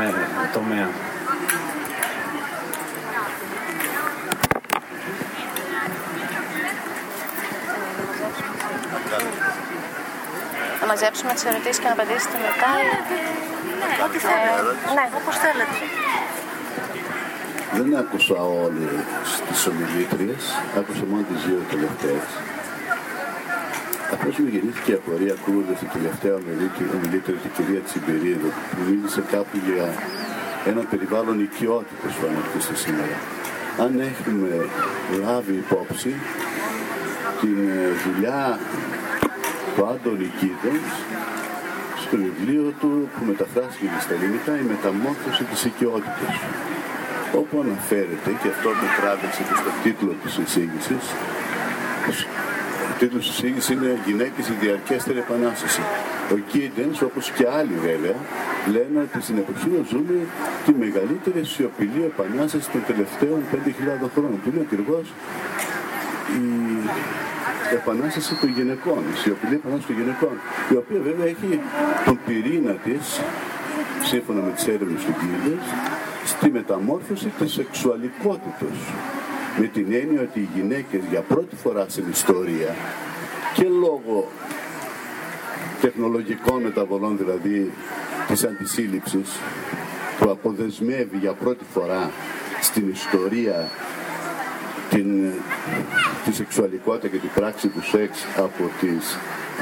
ε, τομέα. Να μαζέψουμε τις ερωτήσεις και να απαντήσετε μετά. Ό,τι θέλετε. Ναι, όπως θέλετε. Δεν άκουσα όλες τις ομιλήτριες, άκουσα μόνο τις δύο τελευταίες. Απλώς μου γεννήθηκε η απορία ακούγοντας την τελευταία ομιλήτρια, την κυρία Τσιμπηρίδου, που μίλησε κάπου για ένα περιβάλλον οικειότητας που αναπτύσσεται σήμερα. Αν έχουμε λάβει υπόψη την ε, δουλειά του Άντωνη Κίδens στο βιβλίο του που μεταφράστηκε στα ελληνικά η μεταμόρφωση της οικειότητας όπου αναφέρεται, και αυτό με τράβηξε και στο τίτλο της εισήγησης, ο τίτλος της εισήγησης είναι «Γυναίκες η διαρκέστερη επανάσταση». Ο Κίντενς, όπως και άλλοι βέβαια, λένε ότι στην εποχή μας ζούμε τη μεγαλύτερη σιωπηλή επανάσταση των τελευταίων 5.000 χρόνων, που είναι ακριβώς η επανάσταση των γυναικών, η σιωπηλή επανάσταση των γυναικών, η οποία βέβαια έχει τον πυρήνα της, σύμφωνα με τις έρευνες του Κίντενς, στη μεταμόρφωση της σεξουαλικότητας με την έννοια ότι οι γυναίκες για πρώτη φορά στην ιστορία και λόγω τεχνολογικών μεταβολών δηλαδή της αντισύλληψης που αποδεσμεύει για πρώτη φορά στην ιστορία την, τη σεξουαλικότητα και την πράξη του σεξ από τις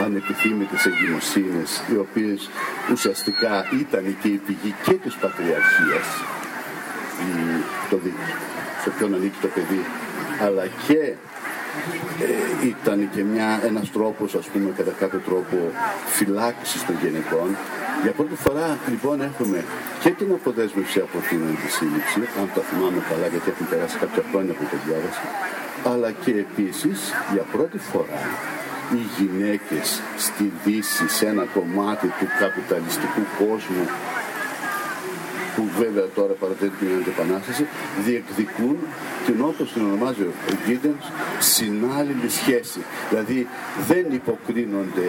ανεπιθύμητες εγκυμοσύνες οι οποίες ουσιαστικά ήταν και η πηγή και της πατριαρχίας το σε ποιον ανήκει το παιδί, αλλά και ε, ήταν και μια, ένας τρόπος, ας πούμε, κατά κάποιο τρόπο φυλάξης των γενικών. Για πρώτη φορά, λοιπόν, έχουμε και την αποδέσμευση από την αντισύλληψη, αν το θυμάμαι καλά, γιατί έχουν περάσει κάποια χρόνια που το διάβασα, αλλά και επίσης, για πρώτη φορά, οι γυναίκες στη Δύση, σε ένα κομμάτι του καπιταλιστικού κόσμου που βέβαια τώρα παρατηρείται την επανάσταση, διεκδικούν την όπως την ονομάζει ο Γκίντενς συνάλληλη σχέση. Δηλαδή δεν υποκρίνονται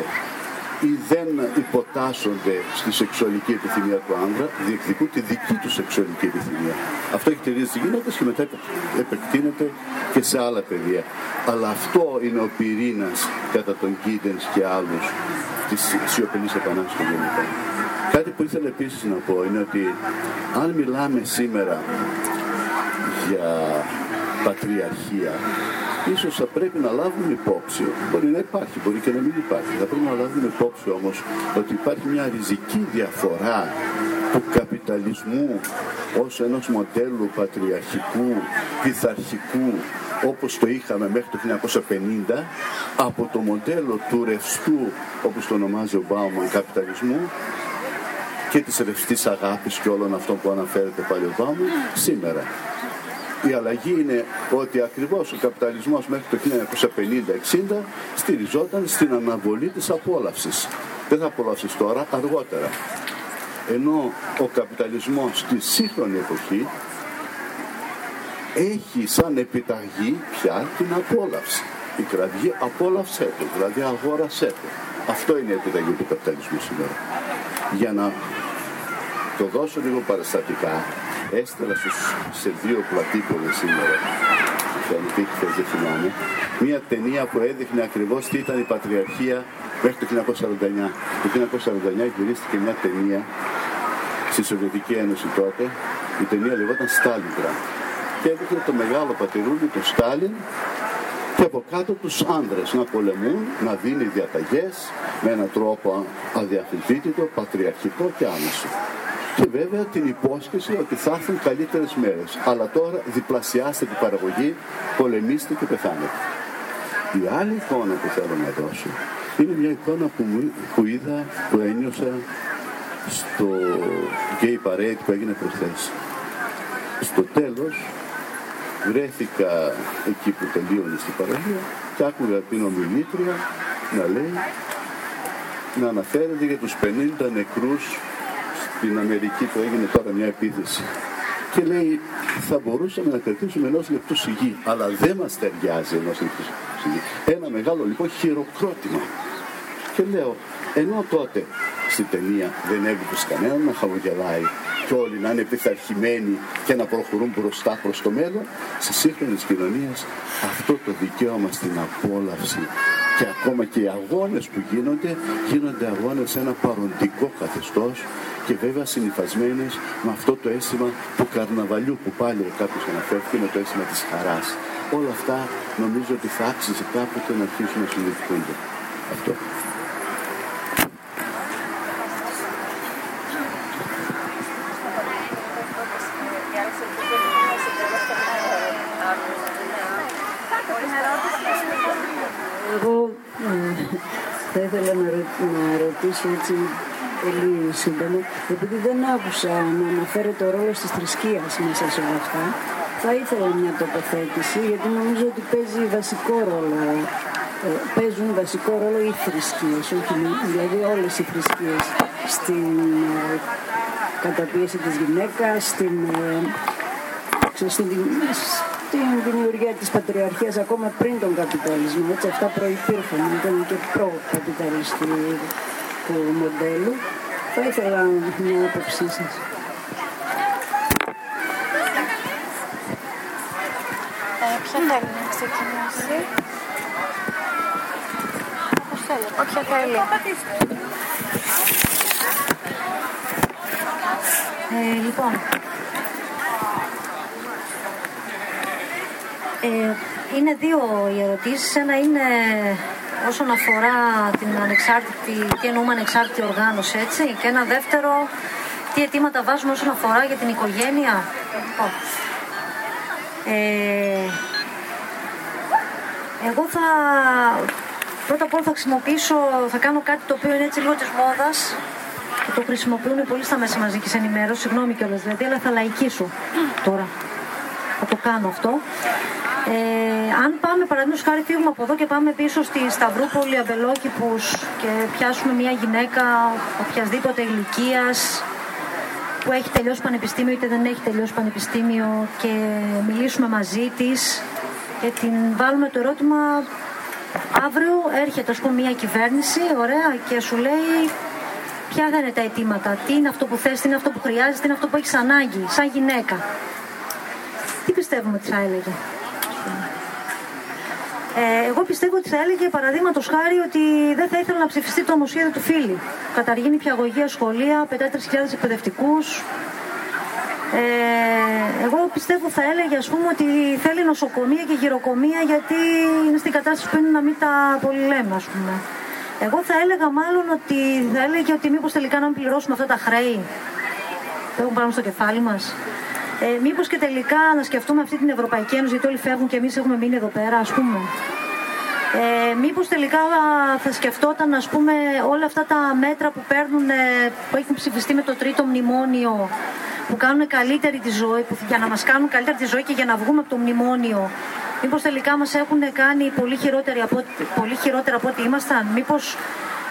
ή δεν υποτάσσονται στη σεξουαλική επιθυμία του άνδρα, διεκδικούν τη δική τους σεξουαλική επιθυμία. Αυτό έχει τελειώσει στις γυναίκες και μετά επεκτείνεται και σε άλλα παιδεία. Αλλά αυτό είναι ο πυρήνας κατά τον Γκίντενς και άλλους της σιωπηλής επανάστασης των γυναικών. Κάτι που ήθελα επίσης να πω είναι ότι αν μιλάμε σήμερα για πατριαρχία, ίσως θα πρέπει να λάβουμε υπόψη, μπορεί να υπάρχει, μπορεί και να μην υπάρχει, θα πρέπει να λάβουμε υπόψη όμως ότι υπάρχει μια ριζική διαφορά του καπιταλισμού ως ενός μοντέλου πατριαρχικού, πειθαρχικού όπως το είχαμε μέχρι το 1950 από το μοντέλο του ρευστού όπως το ονομάζει ο Μπάουμαν καπιταλισμού και της ρευστής αγάπης και όλων αυτών που αναφέρεται πάλι ο Μπάουμαν σήμερα. Η αλλαγή είναι ότι ακριβώς ο καπιταλισμός μέχρι το 1950-60 στηριζόταν στην αναβολή της απόλαυσης. Δεν θα απολαύσεις τώρα, αργότερα. Ενώ ο καπιταλισμός στη σύγχρονη εποχή έχει σαν επιταγή πια την απόλαυση. Η κραυγή απόλαυσέ το, δηλαδή αγόρασέ το. Αυτό είναι η επιταγή του καπιταλισμού σήμερα. Για να το δώσω λίγο παραστατικά, έστελα σε δύο πλατύπολες σήμερα, Θεσσαλονίκη χθες δεν θυμάμαι, μία ταινία που έδειχνε ακριβώς τι ήταν η Πατριαρχία μέχρι το 1949. Το 1949 γυρίστηκε μια ταινία στη Σοβιετική Ένωση τότε, η ταινία λεγόταν Στάλιγκραντ και έδειχνε το μεγάλο πατηρούλι του Στάλιν και από κάτω τους άνδρες να πολεμούν, να δίνει διαταγές με έναν τρόπο αδιαφυσβήτητο, πατριαρχικό και άμεσο. Και βέβαια την υπόσχεση ότι θα έρθουν καλύτερες μέρες. Αλλά τώρα διπλασιάστε την παραγωγή, πολεμήστε και πεθάνετε. Η άλλη εικόνα που θέλω να δώσω είναι μια εικόνα που, που είδα, που ένιωσα στο gay parade που έγινε προχθές. Στο τέλος βρέθηκα εκεί που τελείωνε στην παραλία και άκουγα την ομιλήτρια να λέει να αναφέρεται για τους 50 νεκρούς στην Αμερική που έγινε τώρα μια επίθεση. Και λέει θα μπορούσαμε να κρατήσουμε ενός λεπτού σιγή αλλά δεν μας ταιριάζει ενός λεπτού σιγή. Ένα μεγάλο λοιπόν χειροκρότημα. Και λέω ενώ τότε στην ταινία δεν έβλεπε κανέναν να χαμογελάει και όλοι να είναι πειθαρχημένοι και να προχωρούν μπροστά προς το μέλλον, σε σύγχρονες κοινωνίες αυτό το δικαίωμα στην απόλαυση και ακόμα και οι αγώνες που γίνονται, γίνονται αγώνες σε ένα παροντικό καθεστώς και βέβαια συνειφασμένες με αυτό το αίσθημα του καρναβαλιού που πάλι κάποιος αναφέρθηκε με το αίσθημα της χαράς. Όλα αυτά νομίζω ότι θα άξιζε κάποτε να αρχίσουν να συνειδητοποιούνται. Αυτό. Ρωτήσω έτσι πολύ σύντομα, επειδή δεν άκουσα να αναφέρω το ρόλο της θρησκείας μέσα σε όλα αυτά, θα ήθελα μια τοποθέτηση, γιατί νομίζω ότι παίζει βασικό ρόλο ε, παίζουν βασικό ρόλο οι θρησκείες, όχι, δηλαδή όλες οι θρησκείες στην ε, καταπίεση της γυναίκας, στην, ε, στην, στην δημιουργία της πατριαρχίας ακόμα πριν τον καπιταλισμό. Έτσι, αυτά προϋπήρχαν, ήταν και προ-καπιταλιστική του μοντέλου. Θα ήθελα μια άποψή σας. Ε, ποια θέλει να ξεκινήσει; Όπως θέλει. Όποια θέλει. Ε, λοιπόν, ε, είναι δύο οι ερωτήσεις. Ένα είναι όσον αφορά την ανεξάρτητη, τι εννοούμε ανεξάρτητη οργάνωση, έτσι. Και ένα δεύτερο, τι αιτήματα βάζουμε όσον αφορά για την οικογένεια. Ε, εγώ θα, πρώτα απ' όλα θα χρησιμοποιήσω, θα κάνω κάτι το οποίο είναι έτσι λίγο της μόδας και το χρησιμοποιούν πολύ στα μέσα μαζικής ενημέρωσης, συγγνώμη κιόλας δηλαδή, αλλά θα λαϊκίσω τώρα. Θα το κάνω αυτό. Ε, αν πάμε, παραδείγματος χάρη, φύγουμε από εδώ και πάμε πίσω στη Σταυρούπολη, Αμπελόκηπους και πιάσουμε μια γυναίκα οποιασδήποτε ηλικίας που έχει τελειώσει πανεπιστήμιο είτε δεν έχει τελειώσει πανεπιστήμιο και μιλήσουμε μαζί της και την βάλουμε το ερώτημα αύριο έρχεται ας πούμε μια κυβέρνηση ωραία και σου λέει ποια θα είναι τα αιτήματα, τι είναι αυτό που θες, τι είναι αυτό που χρειάζεται, τι είναι αυτό που έχεις ανάγκη σαν γυναίκα. Τι πιστεύουμε ότι θα έλεγε; Ε, εγώ πιστεύω ότι θα έλεγε παραδείγματος χάρη ότι δεν θα ήθελα να ψηφιστεί το νομοσχέδιο του φίλη. Καταργεί νηπιαγωγία σχολεία, πετάει 3.000 εκπαιδευτικούς. Ε, εγώ πιστεύω θα έλεγε ας πούμε ότι θέλει νοσοκομεία και γυροκομεία γιατί είναι στην κατάσταση που είναι να μην τα πολύ λέμε ας πούμε. Εγώ θα έλεγα μάλλον ότι θα έλεγε ότι μήπως τελικά να μην πληρώσουμε αυτά τα χρέη που έχουν πάνω στο κεφάλι μας. Ε, Μήπως και τελικά να σκεφτούμε αυτή την Ευρωπαϊκή Ένωση, γιατί όλοι φεύγουν και εμείς έχουμε μείνει εδώ πέρα, ας πούμε. Ε, μήπως τελικά θα σκεφτόταν ας πούμε όλα αυτά τα μέτρα που παίρνουν, ε, που έχουν ψηφιστεί με το τρίτο μνημόνιο που κάνουν καλύτερη τη ζωή, που, για να μας κάνουν καλύτερη τη ζωή και για να βγούμε από το μνημόνιο Μήπως τελικά μας έχουν κάνει πολύ, χειρότεροι από, πολύ χειρότερα από ό,τι ήμασταν; Μήπως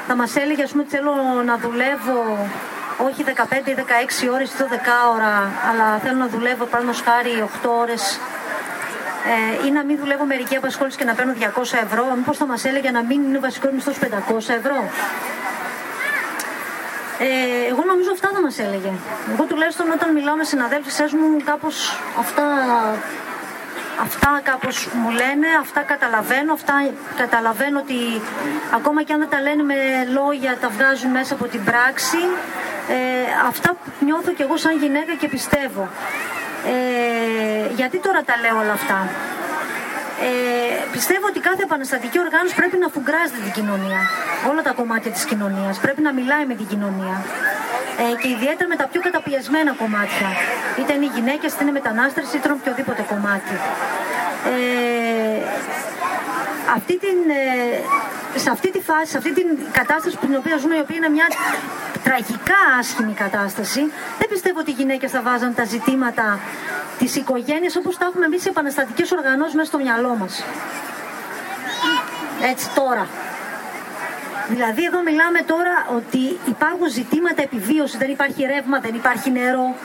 θα μας έλεγε ας πούμε ότι θέλω να δουλεύω όχι 15 ή 16 ώρες ή 12 ώρα, αλλά θέλω να δουλεύω πάνω χάρη 8 ώρες ε, ή να μην δουλεύω μερική απασχόληση και να παίρνω 200 ευρώ. Μήπως θα μας έλεγε να μην είναι ο βασικό μισθός 500 ευρώ; Ε, εγώ νομίζω αυτά θα μας έλεγε. Εγώ τουλάχιστον όταν μιλάω με συναδέλφους μου, κάπως αυτά Αυτά κάπως μου λένε, αυτά καταλαβαίνω, αυτά καταλαβαίνω ότι ακόμα και αν δεν τα λένε με λόγια τα βγάζουν μέσα από την πράξη. Ε, αυτά νιώθω κι εγώ σαν γυναίκα και πιστεύω. Ε, γιατί τώρα τα λέω όλα αυτά; Ε, πιστεύω ότι κάθε επαναστατική οργάνωση πρέπει να φουγκράζεται την κοινωνία. Όλα τα κομμάτια της κοινωνίας. Πρέπει να μιλάει με την κοινωνία. Ε, και ιδιαίτερα με τα πιο καταπιεσμένα κομμάτια. Είτε είναι οι γυναίκες, είτε είναι μετανάστες, είτε είναι οποιοδήποτε κομμάτι. Ε, αυτή την, ε, σε αυτή τη φάση, σε αυτή την κατάσταση που την οποία ζούμε, η οποία είναι μια τραγικά άσχημη κατάσταση, δεν πιστεύω ότι οι γυναίκες θα βάζαν τα ζητήματα της οικογένειας όπως τα έχουμε εμείς οι επαναστατικές οργανώσεις μέσα στο μυαλό μας. Έτσι τώρα. Δηλαδή εδώ μιλάμε τώρα ότι υπάρχουν ζητήματα επιβίωσης, δεν υπάρχει ρεύμα, δεν υπάρχει νερό,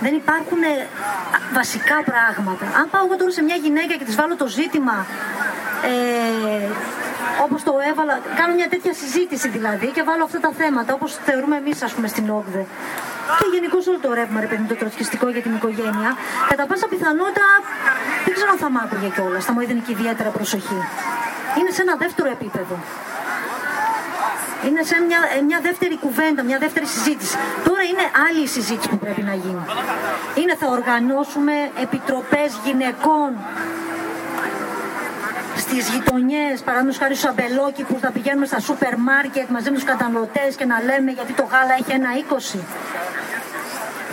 δεν υπάρχουν ε, βασικά πράγματα. Αν πάω εγώ τώρα σε μια γυναίκα και της βάλω το ζήτημα ε, όπως το έβαλα, κάνω μια τέτοια συζήτηση δηλαδή και βάλω αυτά τα θέματα όπως θεωρούμε εμείς ας πούμε στην Όγδε και γενικώ όλο το ρεύμα ρε παιδί το τροτσκιστικό για την οικογένεια κατά πάσα πιθανότητα δεν ξέρω αν θα μ' άκουγε κιόλας, θα μου έδινε και ιδιαίτερα προσοχή. Είναι σε ένα δεύτερο επίπεδο. Είναι σε μια, ε, μια δεύτερη κουβέντα, μια δεύτερη συζήτηση. Τώρα είναι άλλη η συζήτηση που πρέπει να γίνει. Είναι θα οργανώσουμε επιτροπές γυναικών στις γειτονιές, παραδείγματος χάρη στου αμπελόκι που θα πηγαίνουμε στα σούπερ μάρκετ μαζί με τους καταναλωτές και να λέμε γιατί το γάλα έχει ένα 20.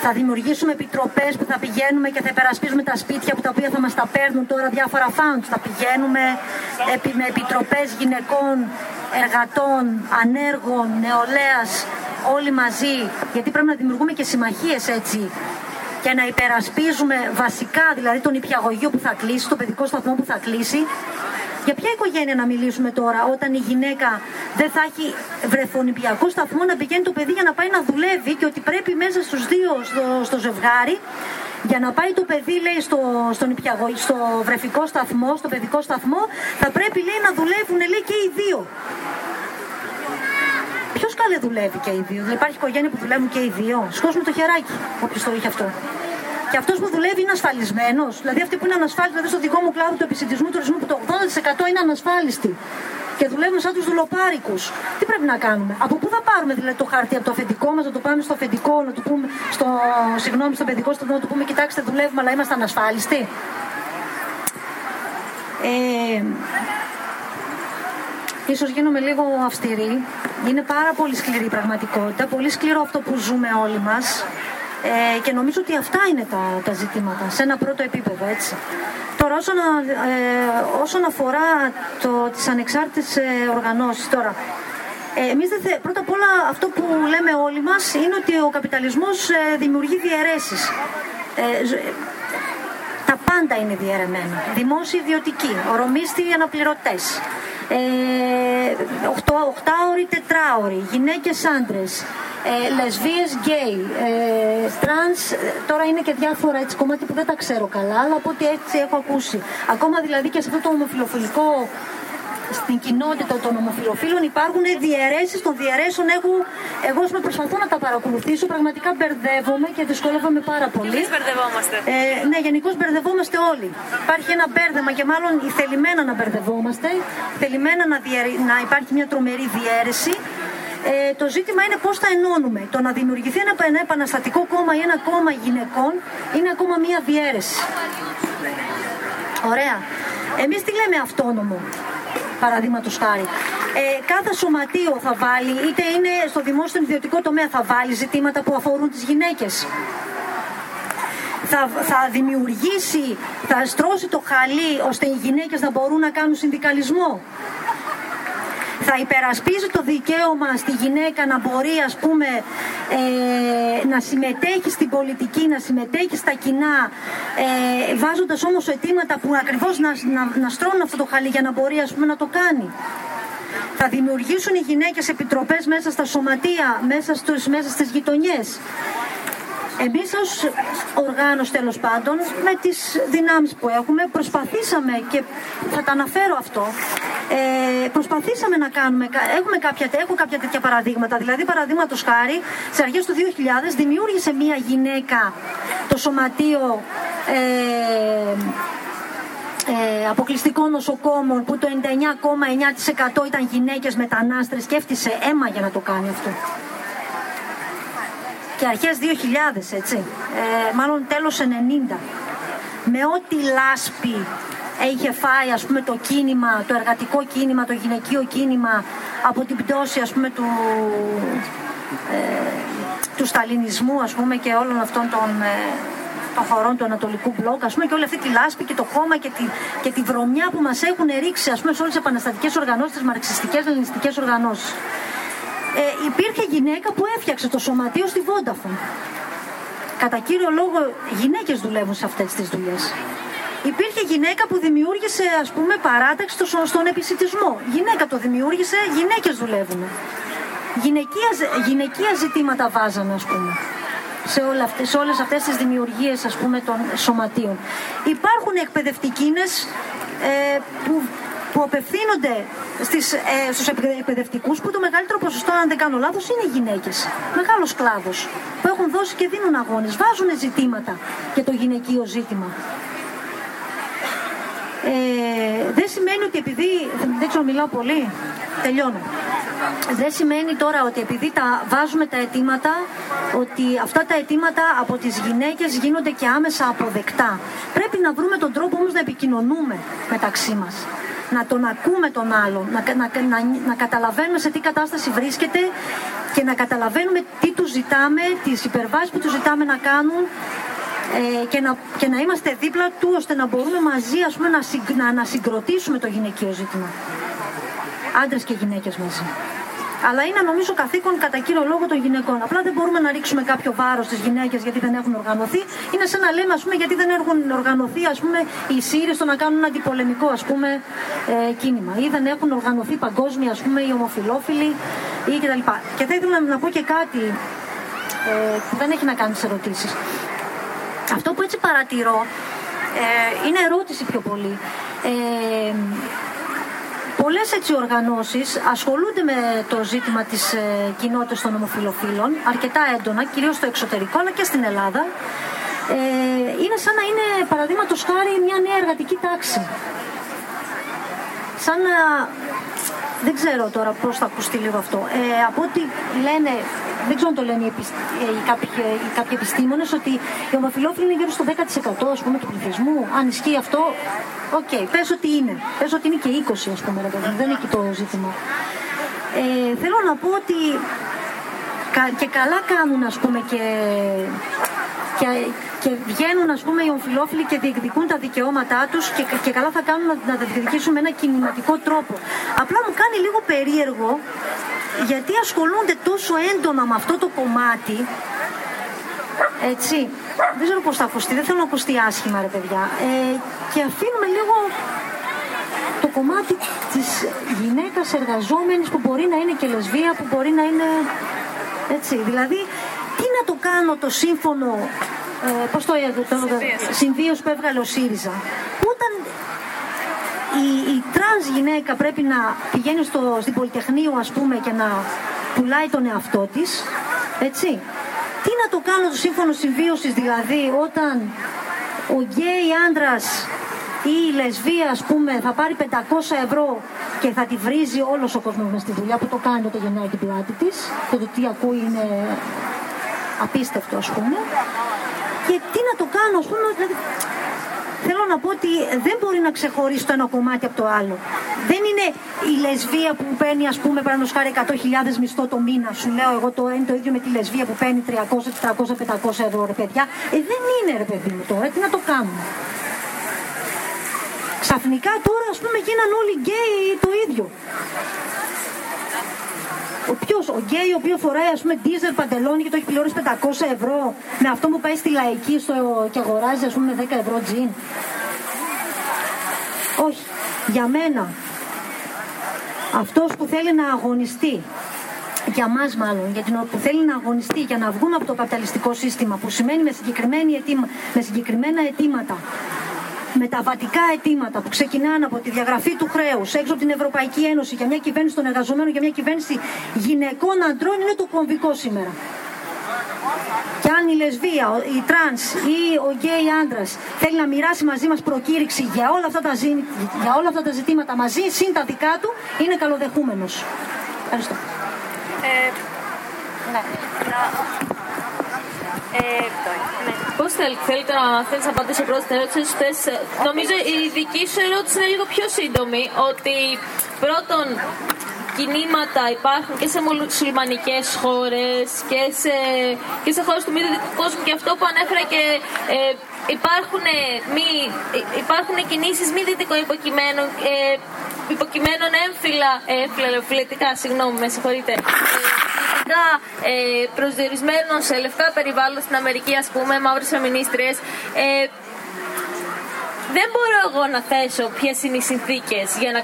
Θα δημιουργήσουμε επιτροπές που θα πηγαίνουμε και θα υπερασπίζουμε τα σπίτια που τα οποία θα μας τα παίρνουν τώρα διάφορα φάουντς. Θα πηγαίνουμε με επιτροπές γυναικών, εργατών, ανέργων, νεολαίας, όλοι μαζί. Γιατί πρέπει να δημιουργούμε και συμμαχίες έτσι και να υπερασπίζουμε βασικά δηλαδή τον υπηαγωγείο που θα κλείσει, το παιδικό σταθμό που θα κλείσει. Για ποια οικογένεια να μιλήσουμε τώρα όταν η γυναίκα δεν θα έχει βρεφονιπιακό σταθμό να πηγαίνει το παιδί για να πάει να δουλεύει και ότι πρέπει μέσα στους δύο στο, στο ζευγάρι για να πάει το παιδί, λέει, στο, στον στο βρεφικό σταθμό, στο παιδικό σταθμό, θα πρέπει, λέει, να δουλεύουν, λέει, και οι δύο. Ποιος καλέ δουλεύει και οι δύο; Δηλαδή υπάρχει οικογένεια που δουλεύουν και οι δύο. Σκόσμου το χεράκι, όποιος το είχε αυτό. Και αυτός που δουλεύει είναι ασφαλισμένος. Δηλαδή αυτοί που είναι ανασφάλιστοι, δηλαδή στο δικό μου κλάδο του επισητισμού τουρισμού που το 80% είναι ανασφάλιστοι και δουλεύουν σαν τους δουλοπάρικους. Τι πρέπει να κάνουμε; Από πού θα πάρουμε δηλαδή το χάρτη, από το αφεντικό μας, να το πάμε στο αφεντικό, να του πούμε, στο, συγγνώμη, στο παιδικό σταθμό, να του πούμε, κοιτάξτε, δουλεύουμε, αλλά είμαστε ανασφάλιστοι. Ε, ίσως γίνομαι λίγο αυστηρή. Είναι πάρα πολύ σκληρή η πραγματικότητα, πολύ σκληρό αυτό που ζούμε όλοι μας. Ε, και νομίζω ότι αυτά είναι τα, τα ζητήματα, σε ένα πρώτο επίπεδο, έτσι. Τώρα, όσον, ε, όσον αφορά το, τις ανεξάρτητες ε, οργανώσεις, τώρα, ε, εμείς δεν πρώτα απ' όλα αυτό που λέμε όλοι μας είναι ότι ο καπιταλισμός ε, δημιουργεί διαιρέσεις. Ε, τα πάντα είναι διαιρεμένα. Δημόσιοι, ιδιωτικοί, ωρομίσθιοι, αναπληρωτές. Ε, οχτάωροι, τετράωροι, γυναίκες, άντρες ε, λεσβίες γκέι, ε, τρανς, τώρα είναι και διάφορα έτσι κομμάτια που δεν τα ξέρω καλά, αλλά από ό,τι έτσι έχω ακούσει. Ακόμα δηλαδή και σε αυτό το ομοφυλοφιλικό στην κοινότητα των ομοφιλοφίλων υπάρχουν διαιρέσεις των διαιρέσεων. Έχω, εγώ με προσπαθώ να τα παρακολουθήσω. Πραγματικά μπερδεύομαι και δυσκολεύομαι πάρα πολύ. Εμείς μπερδευόμαστε. Ε, ναι, γενικώς μπερδευόμαστε όλοι. Υπάρχει ένα μπέρδεμα και μάλλον θελημένα να μπερδευόμαστε. Θελημένα να, να υπάρχει μια τρομερή διαίρεση. Ε, το ζήτημα είναι πώς θα ενώνουμε. Το να δημιουργηθεί ένα, ένα επαναστατικό κόμμα ή ένα κόμμα γυναικών είναι ακόμα μία διαίρεση. Ωραία. Εμείς τι λέμε αυτόνομο, παραδείγματος χάρη. Ε, κάθε σωματείο θα βάλει, είτε είναι στο δημόσιο ή ιδιωτικό τομέα, θα βάλει ζητήματα που αφορούν τις γυναίκες. θα, θα δημιουργήσει, θα στρώσει το χαλί ώστε οι γυναίκες να μπορούν να κάνουν συνδικαλισμό. Θα υπερασπίζει το δικαίωμα στη γυναίκα να μπορεί ας πούμε ε, να συμμετέχει στην πολιτική, να συμμετέχει στα κοινά ε, βάζοντας όμως αιτήματα που ακριβώς να, να, να στρώνουν αυτό το χαλί για να μπορεί ας πούμε να το κάνει. Θα δημιουργήσουν οι γυναίκες επιτροπές μέσα στα σωματεία, μέσα, στους, μέσα στις γειτονιές. Εμείς ως οργάνωση τέλος πάντων με τις δυνάμεις που έχουμε προσπαθήσαμε και θα τα αναφέρω αυτό ε, προσπαθήσαμε να κάνουμε, έχουμε κάποια, έχω κάποια τέτοια παραδείγματα. Δηλαδή παραδείγματος χάρη σε αρχές του 2000 δημιούργησε μία γυναίκα το σωματείο ε, ε, αποκλειστικών νοσοκόμων που το 99,9% ήταν γυναίκες μετανάστρες και έφτιασε αίμα για να το κάνει αυτό και αρχές 2000 έτσι, ε, μάλλον τέλος 90 με ό,τι λάσπη είχε φάει ας πούμε το κίνημα, το εργατικό κίνημα, το γυναικείο κίνημα από την πτώση ας πούμε του, ε, του σταλινισμού ας πούμε και όλων αυτών των, ε, των χωρών του Ανατολικού Μπλοκ ας πούμε και όλη αυτή τη λάσπη και το χώμα και τη, και τη βρωμιά που μας έχουν ρίξει ας πούμε σε όλες τις επαναστατικές οργανώσεις, τις μαρξιστικές, ελληνιστικές οργανώσεις ε, υπήρχε γυναίκα που έφτιαξε το σωματείο στη Vodafone. Κατά κύριο λόγο γυναίκες δουλεύουν σε αυτές τις δουλειές. Υπήρχε γυναίκα που δημιούργησε ας πούμε παράταξη στον επισητισμό. Γυναίκα το δημιούργησε, γυναίκες δουλεύουν. Γυναικείας, γυναικεία ζητήματα βάζανε ας πούμε σε, όλα αυτές, σε όλες αυτές τις δημιουργίες ας πούμε των σωματείων. Υπάρχουν εκπαιδευτικίνες ε, που που απευθύνονται στις, ε, στους εκπαιδευτικούς που το μεγαλύτερο ποσοστό, αν δεν κάνω λάθος, είναι οι γυναίκες. Μεγάλος κλάδος που έχουν δώσει και δίνουν αγώνες, βάζουν ζητήματα για το γυναικείο ζήτημα. Ε, δεν σημαίνει ότι επειδή, δεν ξέρω μιλάω πολύ, τελειώνω. Δεν σημαίνει τώρα ότι επειδή τα βάζουμε τα αιτήματα, ότι αυτά τα αιτήματα από τις γυναίκες γίνονται και άμεσα αποδεκτά. Πρέπει να βρούμε τον τρόπο όμως να επικοινωνούμε μεταξύ μας να τον ακούμε τον άλλον, να, να, να, να καταλαβαίνουμε σε τι κατάσταση βρίσκεται και να καταλαβαίνουμε τι του ζητάμε, τις υπερβάσεις που του ζητάμε να κάνουν ε, και, να, και να είμαστε δίπλα του ώστε να μπορούμε μαζί ας πούμε, να, συγκ, να, να συγκροτήσουμε το γυναικείο ζήτημα. Άντρες και γυναίκες μαζί αλλά είναι νομίζω καθήκον κατά κύριο λόγο των γυναικών. Απλά δεν μπορούμε να ρίξουμε κάποιο βάρος στις γυναίκες γιατί δεν έχουν οργανωθεί. Είναι σαν να λέμε, ας πούμε, γιατί δεν έχουν οργανωθεί ας πούμε, οι Σύριοι στο να κάνουν ένα αντιπολεμικό ας πούμε, ε, κίνημα. Ή δεν έχουν οργανωθεί παγκόσμια ας πούμε, οι ομοφυλόφιλοι ή κτλ. Και θα ήθελα να πω και κάτι ε, που δεν έχει να κάνει τι ερωτήσεις. Αυτό που έτσι παρατηρώ ε, είναι ερώτηση πιο πολύ. Ε, Πολλές έτσι οργανώσεις ασχολούνται με το ζήτημα της ε, κοινότητας των ομοφιλοφίλων αρκετά έντονα, κυρίως στο εξωτερικό αλλά και στην Ελλάδα. Ε, είναι σαν να είναι παραδείγματος χάρη μια νέα εργατική τάξη. Σαν να... Δεν ξέρω τώρα πώς θα ακουστεί λίγο αυτό. Ε, από ό,τι λένε, δεν ξέρω αν το λένε οι, ε, οι, κάποιοι, οι κάποιοι επιστήμονες, ότι οι ομοφυλόφιλοι είναι γύρω στο 10% ας πούμε, του πληθυσμού. Αν ισχύει αυτό, OK, okay, πες ότι είναι. Πες ότι είναι και 20 ας πούμε, δεν είναι εκεί το ζήτημα. Ε, θέλω να πω ότι και καλά κάνουν ας πούμε και, και, και βγαίνουν ας πούμε οι ομοφυλόφιλοι και διεκδικούν τα δικαιώματά τους και, και καλά θα κάνουν να, να τα διεκδικήσουν με ένα κινηματικό τρόπο. Απλά μου κάνει λίγο περίεργο γιατί ασχολούνται τόσο έντονα με αυτό το κομμάτι έτσι. Δεν ξέρω πώς θα ακουστεί, δεν θέλω να ακουστεί άσχημα, ρε παιδιά. Ε, και αφήνουμε λίγο το κομμάτι της γυναίκας εργαζόμενης που μπορεί να είναι και λεσβία, που μπορεί να είναι έτσι. Δηλαδή, τι να το κάνω το σύμφωνο, ε, πώς το έδωσε, το, συμβίωση που έβγαλε ο ΣΥΡΙΖΑ. Όταν η, η τρανς γυναίκα πρέπει να πηγαίνει στο, στην Πολυτεχνείο ας πούμε και να πουλάει τον εαυτό της, έτσι. Τι να το κάνω το σύμφωνο συμβίωσης δηλαδή όταν ο γκέι άντρας ή η λεσβία ας πούμε θα πάρει 500 ευρώ και θα τη βρίζει όλος ο κόσμος μες στη δουλειά που το κάνει όταν γυρνάει την πλάτη της και το τι ακούει είναι απίστευτο ας πούμε και τι να το κάνω ας πούμε δηλαδή, θέλω να πω ότι δεν μπορεί να ξεχωρίσει το ένα κομμάτι από το άλλο. Δεν είναι η λεσβία που παίρνει, ας πούμε, παραδείγματος χάρη 100.000 μισθό το μήνα. Σου λέω εγώ το είναι το ίδιο με τη λεσβία που παίρνει 300, 400, 500 ευρώ, ρε παιδιά. Ε, δεν είναι, ρε παιδί μου τώρα, τι να το κάνουμε. Ξαφνικά τώρα, ας πούμε, γίνανε όλοι γκέι το ίδιο. Ο ποιος, ο γκέι ο οποίος φοράει ας πούμε Diesel παντελόνι και το έχει πληρώσει 500 ευρώ με αυτό που πάει στη λαϊκή στο, και αγοράζει ας πούμε 10 ευρώ τζιν. Όχι. Για μένα αυτός που θέλει να αγωνιστεί για μας μάλλον, για την που θέλει να αγωνιστεί για να βγούμε από το καπιταλιστικό σύστημα που σημαίνει με, με συγκεκριμένα αιτήματα μεταβατικά αιτήματα που ξεκινάνε από τη διαγραφή του χρέους έξω από την Ευρωπαϊκή Ένωση για μια κυβέρνηση των εργαζομένων, για μια κυβέρνηση γυναικών αντρών είναι το κομβικό σήμερα. Και αν η λεσβία, η τρανς ή ο γκέι άντρας θέλει να μοιράσει μαζί μας προκήρυξη για όλα, αυτά τα για όλα αυτά τα ζητήματα μαζί, συν τα δικά του, είναι καλοδεχούμενος. Ευχαριστώ. Ε, ναι. Ε, ναι. Πώς θέλετε να θέλει να απαντήσει πρώτα στην ερώτηση, ε, νομίζω η δική σου ερώτηση είναι λίγο πιο σύντομη. Ότι πρώτον, κινήματα υπάρχουν και σε μουσουλμανικές χώρες και σε, και σε χώρες του μη δυτικού κόσμου. Και αυτό που ανέφερα και ε, υπάρχουν, μη, υπάρχουν κινήσεις μη δυτικών υποκειμένων, ε, υποκειμένων έμφυλα, ε, συγγνώμη, με συγχωρείτε, ε, προσδιορισμένων σε λευκά περιβάλλον στην Αμερική, ας πούμε, μαύρες φεμινίστριες, ε, δεν μπορώ εγώ να θέσω ποιες είναι οι συνθήκες για, να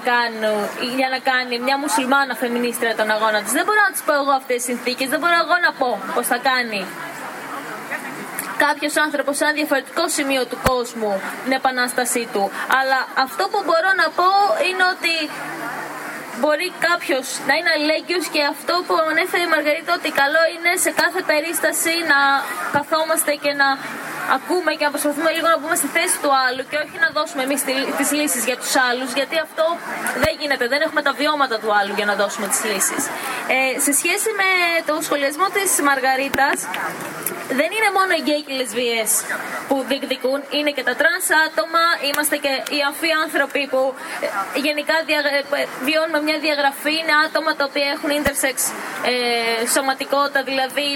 για να κάνει μια μουσουλμάνα φεμινίστρια τον αγώνα της. Δεν μπορώ να τη πω εγώ αυτές τι συνθήκες. Δεν μπορώ εγώ να πω πώς θα κάνει κάποιος άνθρωπος σε ένα διαφορετικό σημείο του κόσμου την επανάστασή του. Αλλά αυτό που μπορώ να πω είναι ότι μπορεί κάποιος να είναι αλληλέγγυος και αυτό που ανέφερε η Μαργαρίτα ότι καλό είναι σε κάθε περίσταση να καθόμαστε και να ακούμε και να προσπαθούμε λίγο να μπούμε στη θέση του άλλου και όχι να δώσουμε εμείς τις λύσεις για τους άλλους, γιατί αυτό δεν γίνεται. Δεν έχουμε τα βιώματα του άλλου για να δώσουμε τις λύσεις. Ε, σε σχέση με το σχολιασμό της Μαργαρίτας, δεν είναι μόνο οι γκέι και οι λεσβίες που διεκδικούν, είναι και τα τρανς άτομα, είμαστε και οι αμφί άνθρωποι που ε, γενικά δια, ε, βιώνουμε μια διαγραφή, είναι άτομα τα οποία έχουν intersex ε, σωματικότητα, δηλαδή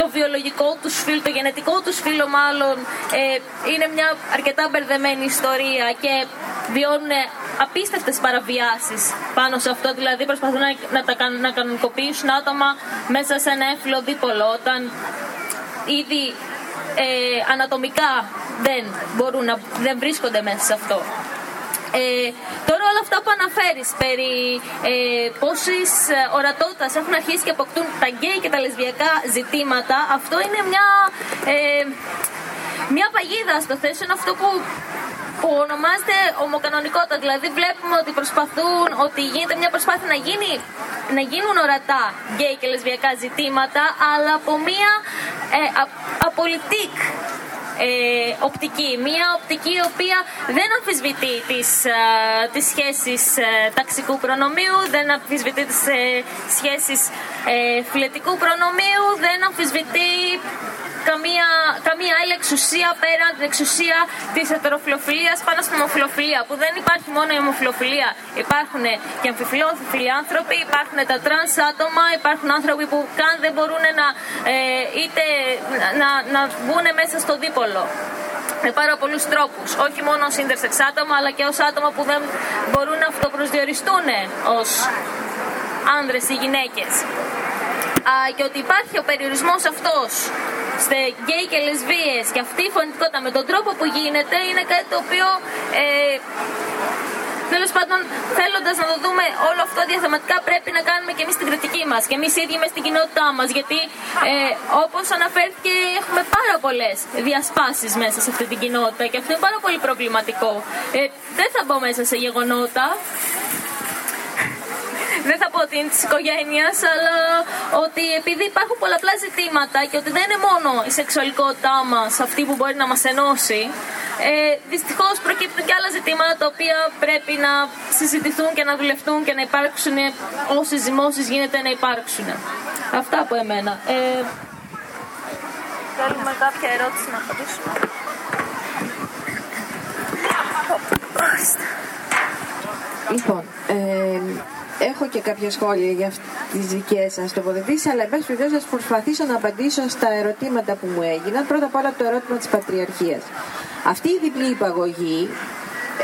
το βιολογικό τους φύλλο, το γενετικό τους φύλλο μάλλον ε, είναι μια αρκετά μπερδεμένη ιστορία και βιώνουν απίστευτες παραβιάσεις πάνω σε αυτό, δηλαδή προσπαθούν να, να, τα, να κανονικοποιήσουν άτομα μέσα σε ένα έμφυλο δίπολο όταν ήδη ε, ανατομικά δεν μπορούν να δεν βρίσκονται μέσα σε αυτό. Ε, τώρα όλα αυτά που αναφέρεις περί ε, πόσης ε, ορατότητας έχουν αρχίσει και αποκτούν τα γκέι και τα λεσβιακά ζητήματα, αυτό είναι μια, ε, μια παγίδα στο θέσιο, είναι αυτό που που ονομάζεται ομοκανονικότητα. Δηλαδή βλέπουμε ότι προσπαθούν, ότι γίνεται μια προσπάθεια να, γίνει, να γίνουν ορατά γκέι και λεσβιακά ζητήματα, αλλά από μια ε, απολιτίκ ε, οπτική. Μία οπτική η οποία δεν αμφισβητεί τις, ε, τις σχέσεις ε, ταξικού προνομίου, δεν αμφισβητεί τις ε, σχέσεις ε, φυλετικού προνομίου, δεν αμφισβητεί καμία, καμία άλλη εξουσία πέραν την εξουσία της ετεροφυλοφιλίας πάνω στην ομοφυλοφιλία. Που δεν υπάρχει μόνο η ομοφυλοφιλία. Υπάρχουν και αμφιφυλόφιλοι άνθρωποι, υπάρχουν τα τρανς άτομα, υπάρχουν άνθρωποι που καν δεν μπορούν να, ε, είτε, να, να βγουν μέσα στο δίπολο με πάρα πολλούς τρόπους. Όχι μόνο ως intersex άτομα, αλλά και ως άτομα που δεν μπορούν να αυτοπροσδιοριστούν ως άνδρες ή γυναίκες και ότι υπάρχει ο περιορισμός αυτός σε γκέι και λεσβείες και αυτή η φωνητικότητα με τον τρόπο που γίνεται είναι κάτι το οποίο ε, Τέλος πάντων, θέλοντας να το δούμε όλο αυτό διαθεματικά, πρέπει να κάνουμε και εμείς την κριτική μας και εμείς οι ίδιοι μες στην κοινότητά μας. Γιατί, ε, όπως αναφέρθηκε, έχουμε πάρα πολλές διασπάσεις μέσα σε αυτή την κοινότητα και αυτό είναι πάρα πολύ προβληματικό. Ε, δεν θα μπω μέσα σε γεγονότα δεν θα πω ότι είναι της οικογένειας, αλλά ότι επειδή υπάρχουν πολλαπλά ζητήματα και ότι δεν είναι μόνο η σεξουαλικότητά μας αυτή που μπορεί να μας ενώσει, ε, δυστυχώς προκύπτουν και άλλα ζητήματα τα οποία πρέπει να συζητηθούν και να δουλευτούν και να υπάρξουν όσες ζυμώσεις γίνεται να υπάρξουν. Αυτά από εμένα. Ε, θέλουμε κάποια ερώτηση να απαντήσουμε. Λοιπόν, ε, έχω και κάποια σχόλια για τις δικές σας τοποθετήσεις, αλλά εν πάση περιπτώσει θα προσπαθήσω να απαντήσω στα ερωτήματα που μου έγιναν. Πρώτα απ' όλα το ερώτημα της Πατριαρχίας. Αυτή η διπλή υπαγωγή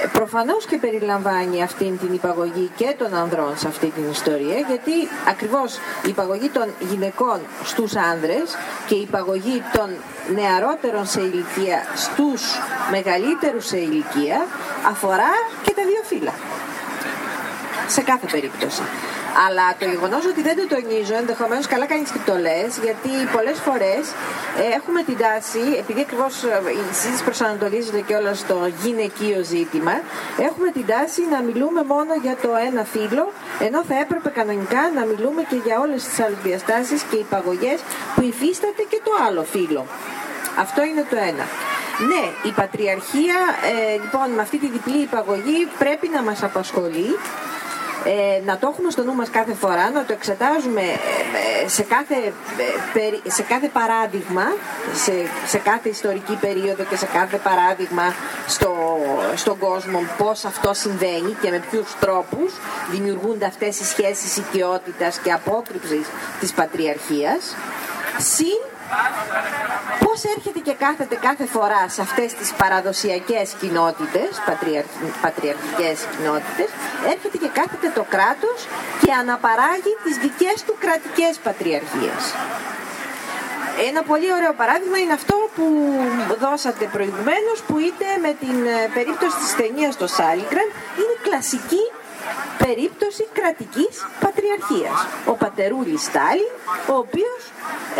ε, προφανώς και περιλαμβάνει αυτή την υπαγωγή και των ανδρών σε αυτή την ιστορία γιατί ακριβώς η υπαγωγή των γυναικών στους άνδρες και η υπαγωγή των νεαρότερων σε ηλικία στους μεγαλύτερους σε ηλικία αφορά και τα δύο φύλλα σε κάθε περίπτωση. Αλλά το γεγονός ότι δεν το τονίζω, ενδεχομένως καλά κάνεις και το λες, γιατί πολλές φορές ε, έχουμε την τάση, επειδή ακριβώς ε, η συζήτηση προσανατολίζεται και όλα στο γυναικείο ζήτημα, έχουμε την τάση να μιλούμε μόνο για το ένα φύλλο, ενώ θα έπρεπε κανονικά να μιλούμε και για όλες τις άλλες διαστάσεις και υπαγωγές που υφίσταται και το άλλο φύλλο. Αυτό είναι το ένα. Ναι, η πατριαρχία, ε, λοιπόν, με αυτή τη διπλή υπαγωγή πρέπει να μας απασχολεί ε, να το έχουμε στο νου μας κάθε φορά, να το εξετάζουμε ε, σε κάθε, ε, σε κάθε παράδειγμα, σε, σε κάθε ιστορική περίοδο και σε κάθε παράδειγμα στο, στον κόσμο πώς αυτό συμβαίνει και με ποιους τρόπους δημιουργούνται αυτές οι σχέσεις οικειότητας και απόκρυψης της πατριαρχίας. Συν πώς έρχεται και κάθεται κάθε φορά σε αυτές τις παραδοσιακές κοινότητες, πατριαρχικές κοινότητες, έρχεται και κάθεται το κράτος και αναπαράγει τις δικές του κρατικές πατριαρχίες. Ένα πολύ ωραίο παράδειγμα είναι αυτό που δώσατε προηγουμένως που είτε με την ε, περίπτωση της ταινίας στο Σάλιγκραν είναι κλασική περίπτωση κρατικής πατριαρχίας. Ο πατερούλης Στάλιν, ο οποίος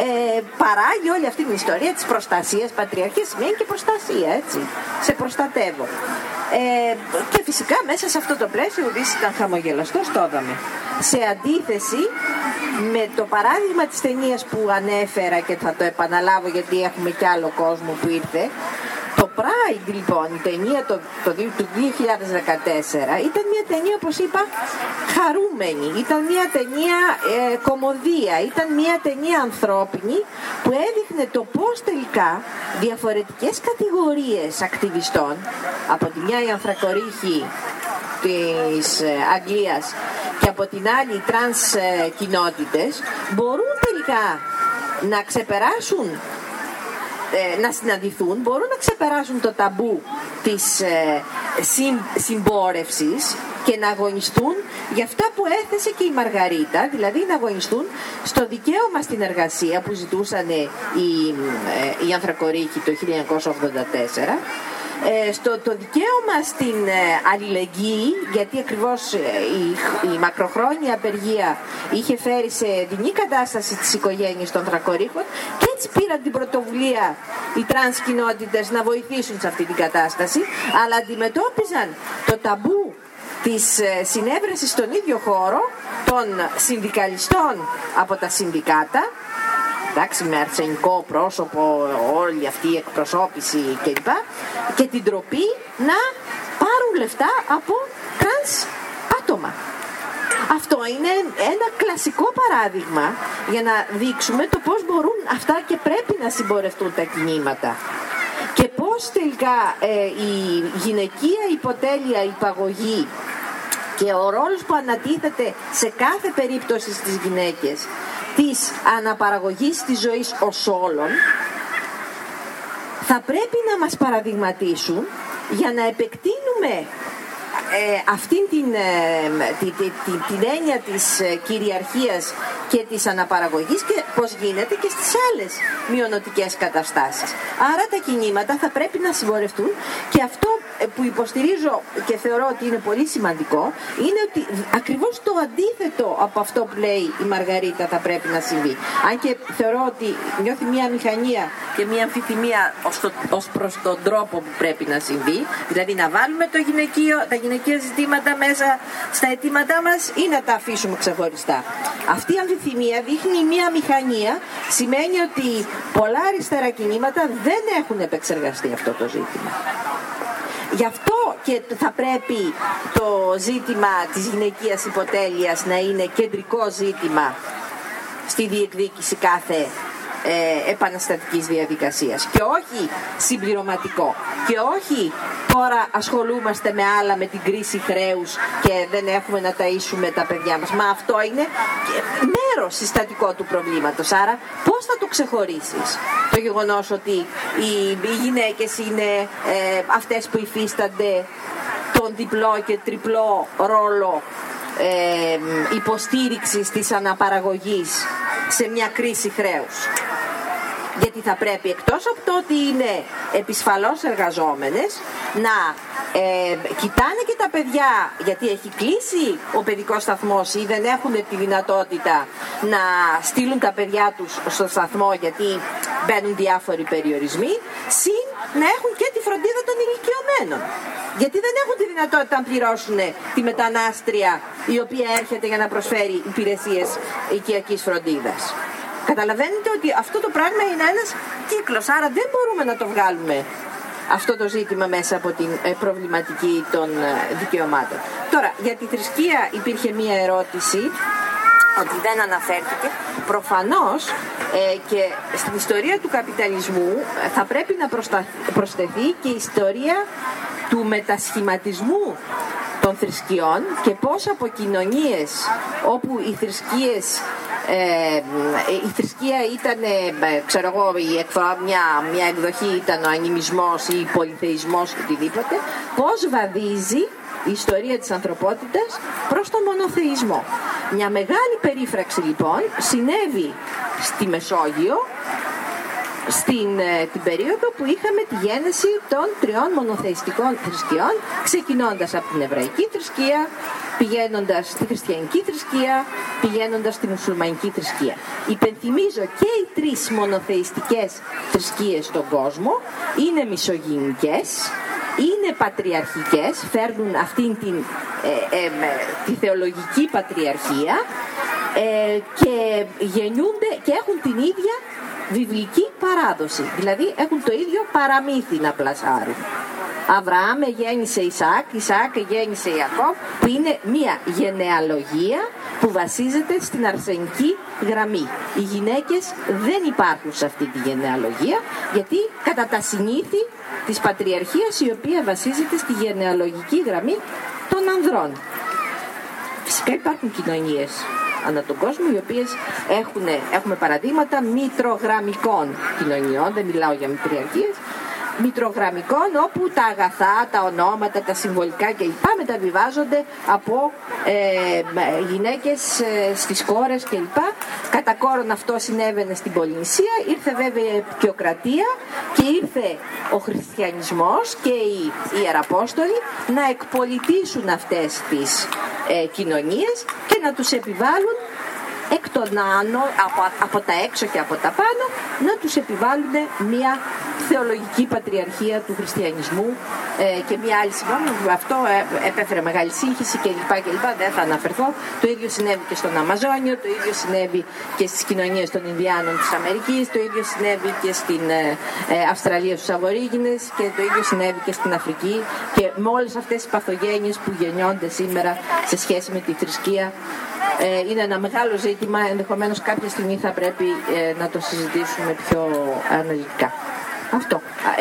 ε, παράγει όλη αυτή την ιστορία της προστασίας πατριαρχίας, σημαίνει και προστασία, έτσι. Σε προστατεύω. Ε, και φυσικά μέσα σε αυτό το πλαίσιο ο Δύσης ήταν χαμογελαστός, το είδαμε. Σε αντίθεση με το παράδειγμα της ταινίας που ανέφερα και θα το επαναλάβω γιατί έχουμε κι άλλο κόσμο που ήρθε, το Pride λοιπόν, η ταινία το, το, του 2014 ήταν μια ταινία όπως είπα χαρούμενη, ήταν μια ταινία ε, κομμωδία, ήταν μια ταινία ανθρώπινη που έδειχνε το πώς τελικά διαφορετικές κατηγορίες ακτιβιστών από τη μια η ανθρακορίχη της ε, Αγγλίας και από την άλλη οι τρανς ε, κοινότητες μπορούν τελικά να ξεπεράσουν ε, να συναντηθούν, μπορούν να ξεπεράσουν το ταμπού της ε, συμπόρευσης και να αγωνιστούν για αυτά που έθεσε και η Μαργαρίτα, δηλαδή να αγωνιστούν στο δικαίωμα στην εργασία που ζητούσαν οι, ε, οι ανθρακωρύχοι το 1984 ε, στο το δικαίωμα στην ε, αλληλεγγύη, γιατί ακριβώς ε, η, η μακροχρόνια απεργία είχε φέρει σε δεινή κατάσταση τις οικογένειες των ανθρακωρύχων και έτσι πήραν την πρωτοβουλία οι τρανς κοινότητες να βοηθήσουν σε αυτή την κατάσταση, αλλά αντιμετώπιζαν το ταμπού της συνέβρεσης στον ίδιο χώρο των συνδικαλιστών από τα συνδικάτα εντάξει, με αρσενικό πρόσωπο, όλη αυτή η εκπροσώπηση κλπ. Και την ντροπή να πάρουν λεφτά από τρανς άτομα. Αυτό είναι ένα κλασικό παράδειγμα για να δείξουμε το πώς μπορούν αυτά και πρέπει να συμπορευτούν τα κινήματα. Και πώς τελικά ε, η γυναικεία υποτέλεια υπαγωγή και ο ρόλος που ανατίθεται σε κάθε περίπτωση στις γυναίκες της αναπαραγωγής της ζωής ως όλων θα πρέπει να μας παραδειγματίσουν για να επεκτείνουμε ε, αυτήν την, ε, την, την, την έννοια της ε, κυριαρχίας και της αναπαραγωγής και πώς γίνεται και στις άλλες μειονοτικές καταστάσεις. Άρα τα κινήματα θα πρέπει να συμπορευτούν και αυτό ε, που υποστηρίζω και θεωρώ ότι είναι πολύ σημαντικό είναι ότι ακριβώς το αντίθετο από αυτό που λέει η Μαργαρίτα θα πρέπει να συμβεί. Αν και θεωρώ ότι νιώθει μια μηχανία και μια αμφιθυμία ως, το, ως προς τον τρόπο που πρέπει να συμβεί, δηλαδή να βάλουμε το γυναικείο, τα γυναικεία ζητήματα μέσα στα αιτήματά μας ή να τα αφήσουμε ξεχωριστά. Αυτή η αμφιθυμία δείχνει μια μηχανία, σημαίνει ότι πολλά αριστερά κινήματα δεν έχουν επεξεργαστεί αυτό το ζήτημα. Γι' αυτό και θα πρέπει το ζήτημα της γυναικείας υποτέλειας να είναι κεντρικό ζήτημα στη διεκδίκηση κάθε ε, επαναστατικής διαδικασίας και όχι συμπληρωματικό και όχι τώρα ασχολούμαστε με άλλα με την κρίση χρέους και δεν έχουμε να ταΐσουμε τα παιδιά μας. Μα αυτό είναι μέρος συστατικό του προβλήματος. Άρα πώς θα το ξεχωρίσεις; Το γεγονός ότι οι, οι γυναίκες είναι ε, αυτές που υφίστανται τον διπλό και τριπλό ρόλο ε, υποστήριξης της αναπαραγωγής σε μια κρίση χρέους. Γιατί θα πρέπει εκτός από το ότι είναι επισφαλώς εργαζόμενες να ε, κοιτάνε και τα παιδιά γιατί έχει κλείσει ο παιδικός σταθμός ή δεν έχουν τη δυνατότητα να στείλουν τα παιδιά τους στο σταθμό γιατί μπαίνουν διάφοροι περιορισμοί συν να έχουν και τη φροντίδα των ηλικιωμένων. Γιατί δεν έχουν τη δυνατότητα να πληρώσουν τη μετανάστρια η οποία έρχεται για να προσφέρει υπηρεσίες οικιακής φροντίδας. Καταλαβαίνετε ότι αυτό το πράγμα είναι ένας κύκλος, άρα δεν μπορούμε να το βγάλουμε αυτό το ζήτημα μέσα από την ε, προβληματική των ε, δικαιωμάτων. Τώρα, για τη θρησκεία υπήρχε μία ερώτηση ότι δεν αναφέρθηκε. Προφανώς ε, και στην ιστορία του καπιταλισμού θα πρέπει να προσθεθεί και η ιστορία του μετασχηματισμού των θρησκειών και πώς από κοινωνίες όπου οι θρησκείες ε, η θρησκεία ήταν, ε, ξέρω εγώ, η εκφορά, μια, μια εκδοχή ήταν ο ανημισμός ή ο πολυθεϊσμός οτιδήποτε, πώς βαδίζει η ιστορία της ανθρωπότητας προς τον μονοθεϊσμό. Μια μεγάλη περίφραξη λοιπόν συνέβη στη Μεσόγειο στην ε, την περίοδο που είχαμε τη γέννηση των τριών μονοθεϊστικών θρησκειών ξεκινώντας από την εβραϊκή θρησκεία, πηγαίνοντας στη χριστιανική θρησκεία, πηγαίνοντας στη μουσουλμανική θρησκεία. Υπενθυμίζω και οι τρεις μονοθεϊστικές θρησκείες στον κόσμο είναι μισογενικές, είναι πατριαρχικές, φέρνουν αυτήν την, ε, ε, τη θεολογική πατριαρχία ε, και γεννιούνται και έχουν την ίδια βιβλική παράδοση. Δηλαδή έχουν το ίδιο παραμύθι να πλασάρουν. Αβραάμ γέννησε Ισάκ, Ισάκ γέννησε Ιακώβ, που είναι μια γενεαλογία που βασίζεται στην αρσενική γραμμή. Οι γυναίκες δεν υπάρχουν σε αυτή τη γενεαλογία, γιατί κατά τα συνήθη της πατριαρχίας η οποία βασίζεται στη γενεαλογική γραμμή των ανδρών. Φυσικά υπάρχουν κοινωνίες ανά τον κόσμο οι οποίες έχουν, έχουμε παραδείγματα μητρογραμμικών κοινωνιών, δεν μιλάω για μητριαρχίες, μητρογραμμικών όπου τα αγαθά, τα ονόματα, τα συμβολικά κλπ. μεταβιβάζονται από ε, γυναίκες ε, στις κόρες κλπ. Κατά κόρον αυτό συνέβαινε στην Πολυνησία, ήρθε βέβαια η επικιοκρατία και ήρθε ο χριστιανισμός και οι Ιεραπόστολοι να εκπολιτήσουν αυτές τις ε, κοινωνίες και να τους επιβάλλουν εκ των άνω, από, από τα έξω και από τα πάνω, να τους επιβάλλουν μια θεολογική πατριαρχία του χριστιανισμού ε, και μια άλλη συγγνώμη. Αυτό ε, επέφερε μεγάλη σύγχυση κλπ. κλπ. Δεν θα αναφερθώ. Το ίδιο συνέβη και στον Αμαζόνιο, το ίδιο συνέβη και στις κοινωνίες των Ινδιάνων της Αμερικής, το ίδιο συνέβη και στην ε, ε Αυστραλία στους Αβορήγινες και το ίδιο συνέβη και στην Αφρική και με όλες αυτές τις παθογένειες που γεννιόνται σήμερα σε σχέση με τη θρησκεία ε, είναι ένα μεγάλο ζήτημα, ενδεχομένως κάποια στιγμή θα πρέπει ε, να το συζητήσουμε πιο αναλυτικά. Αυτό.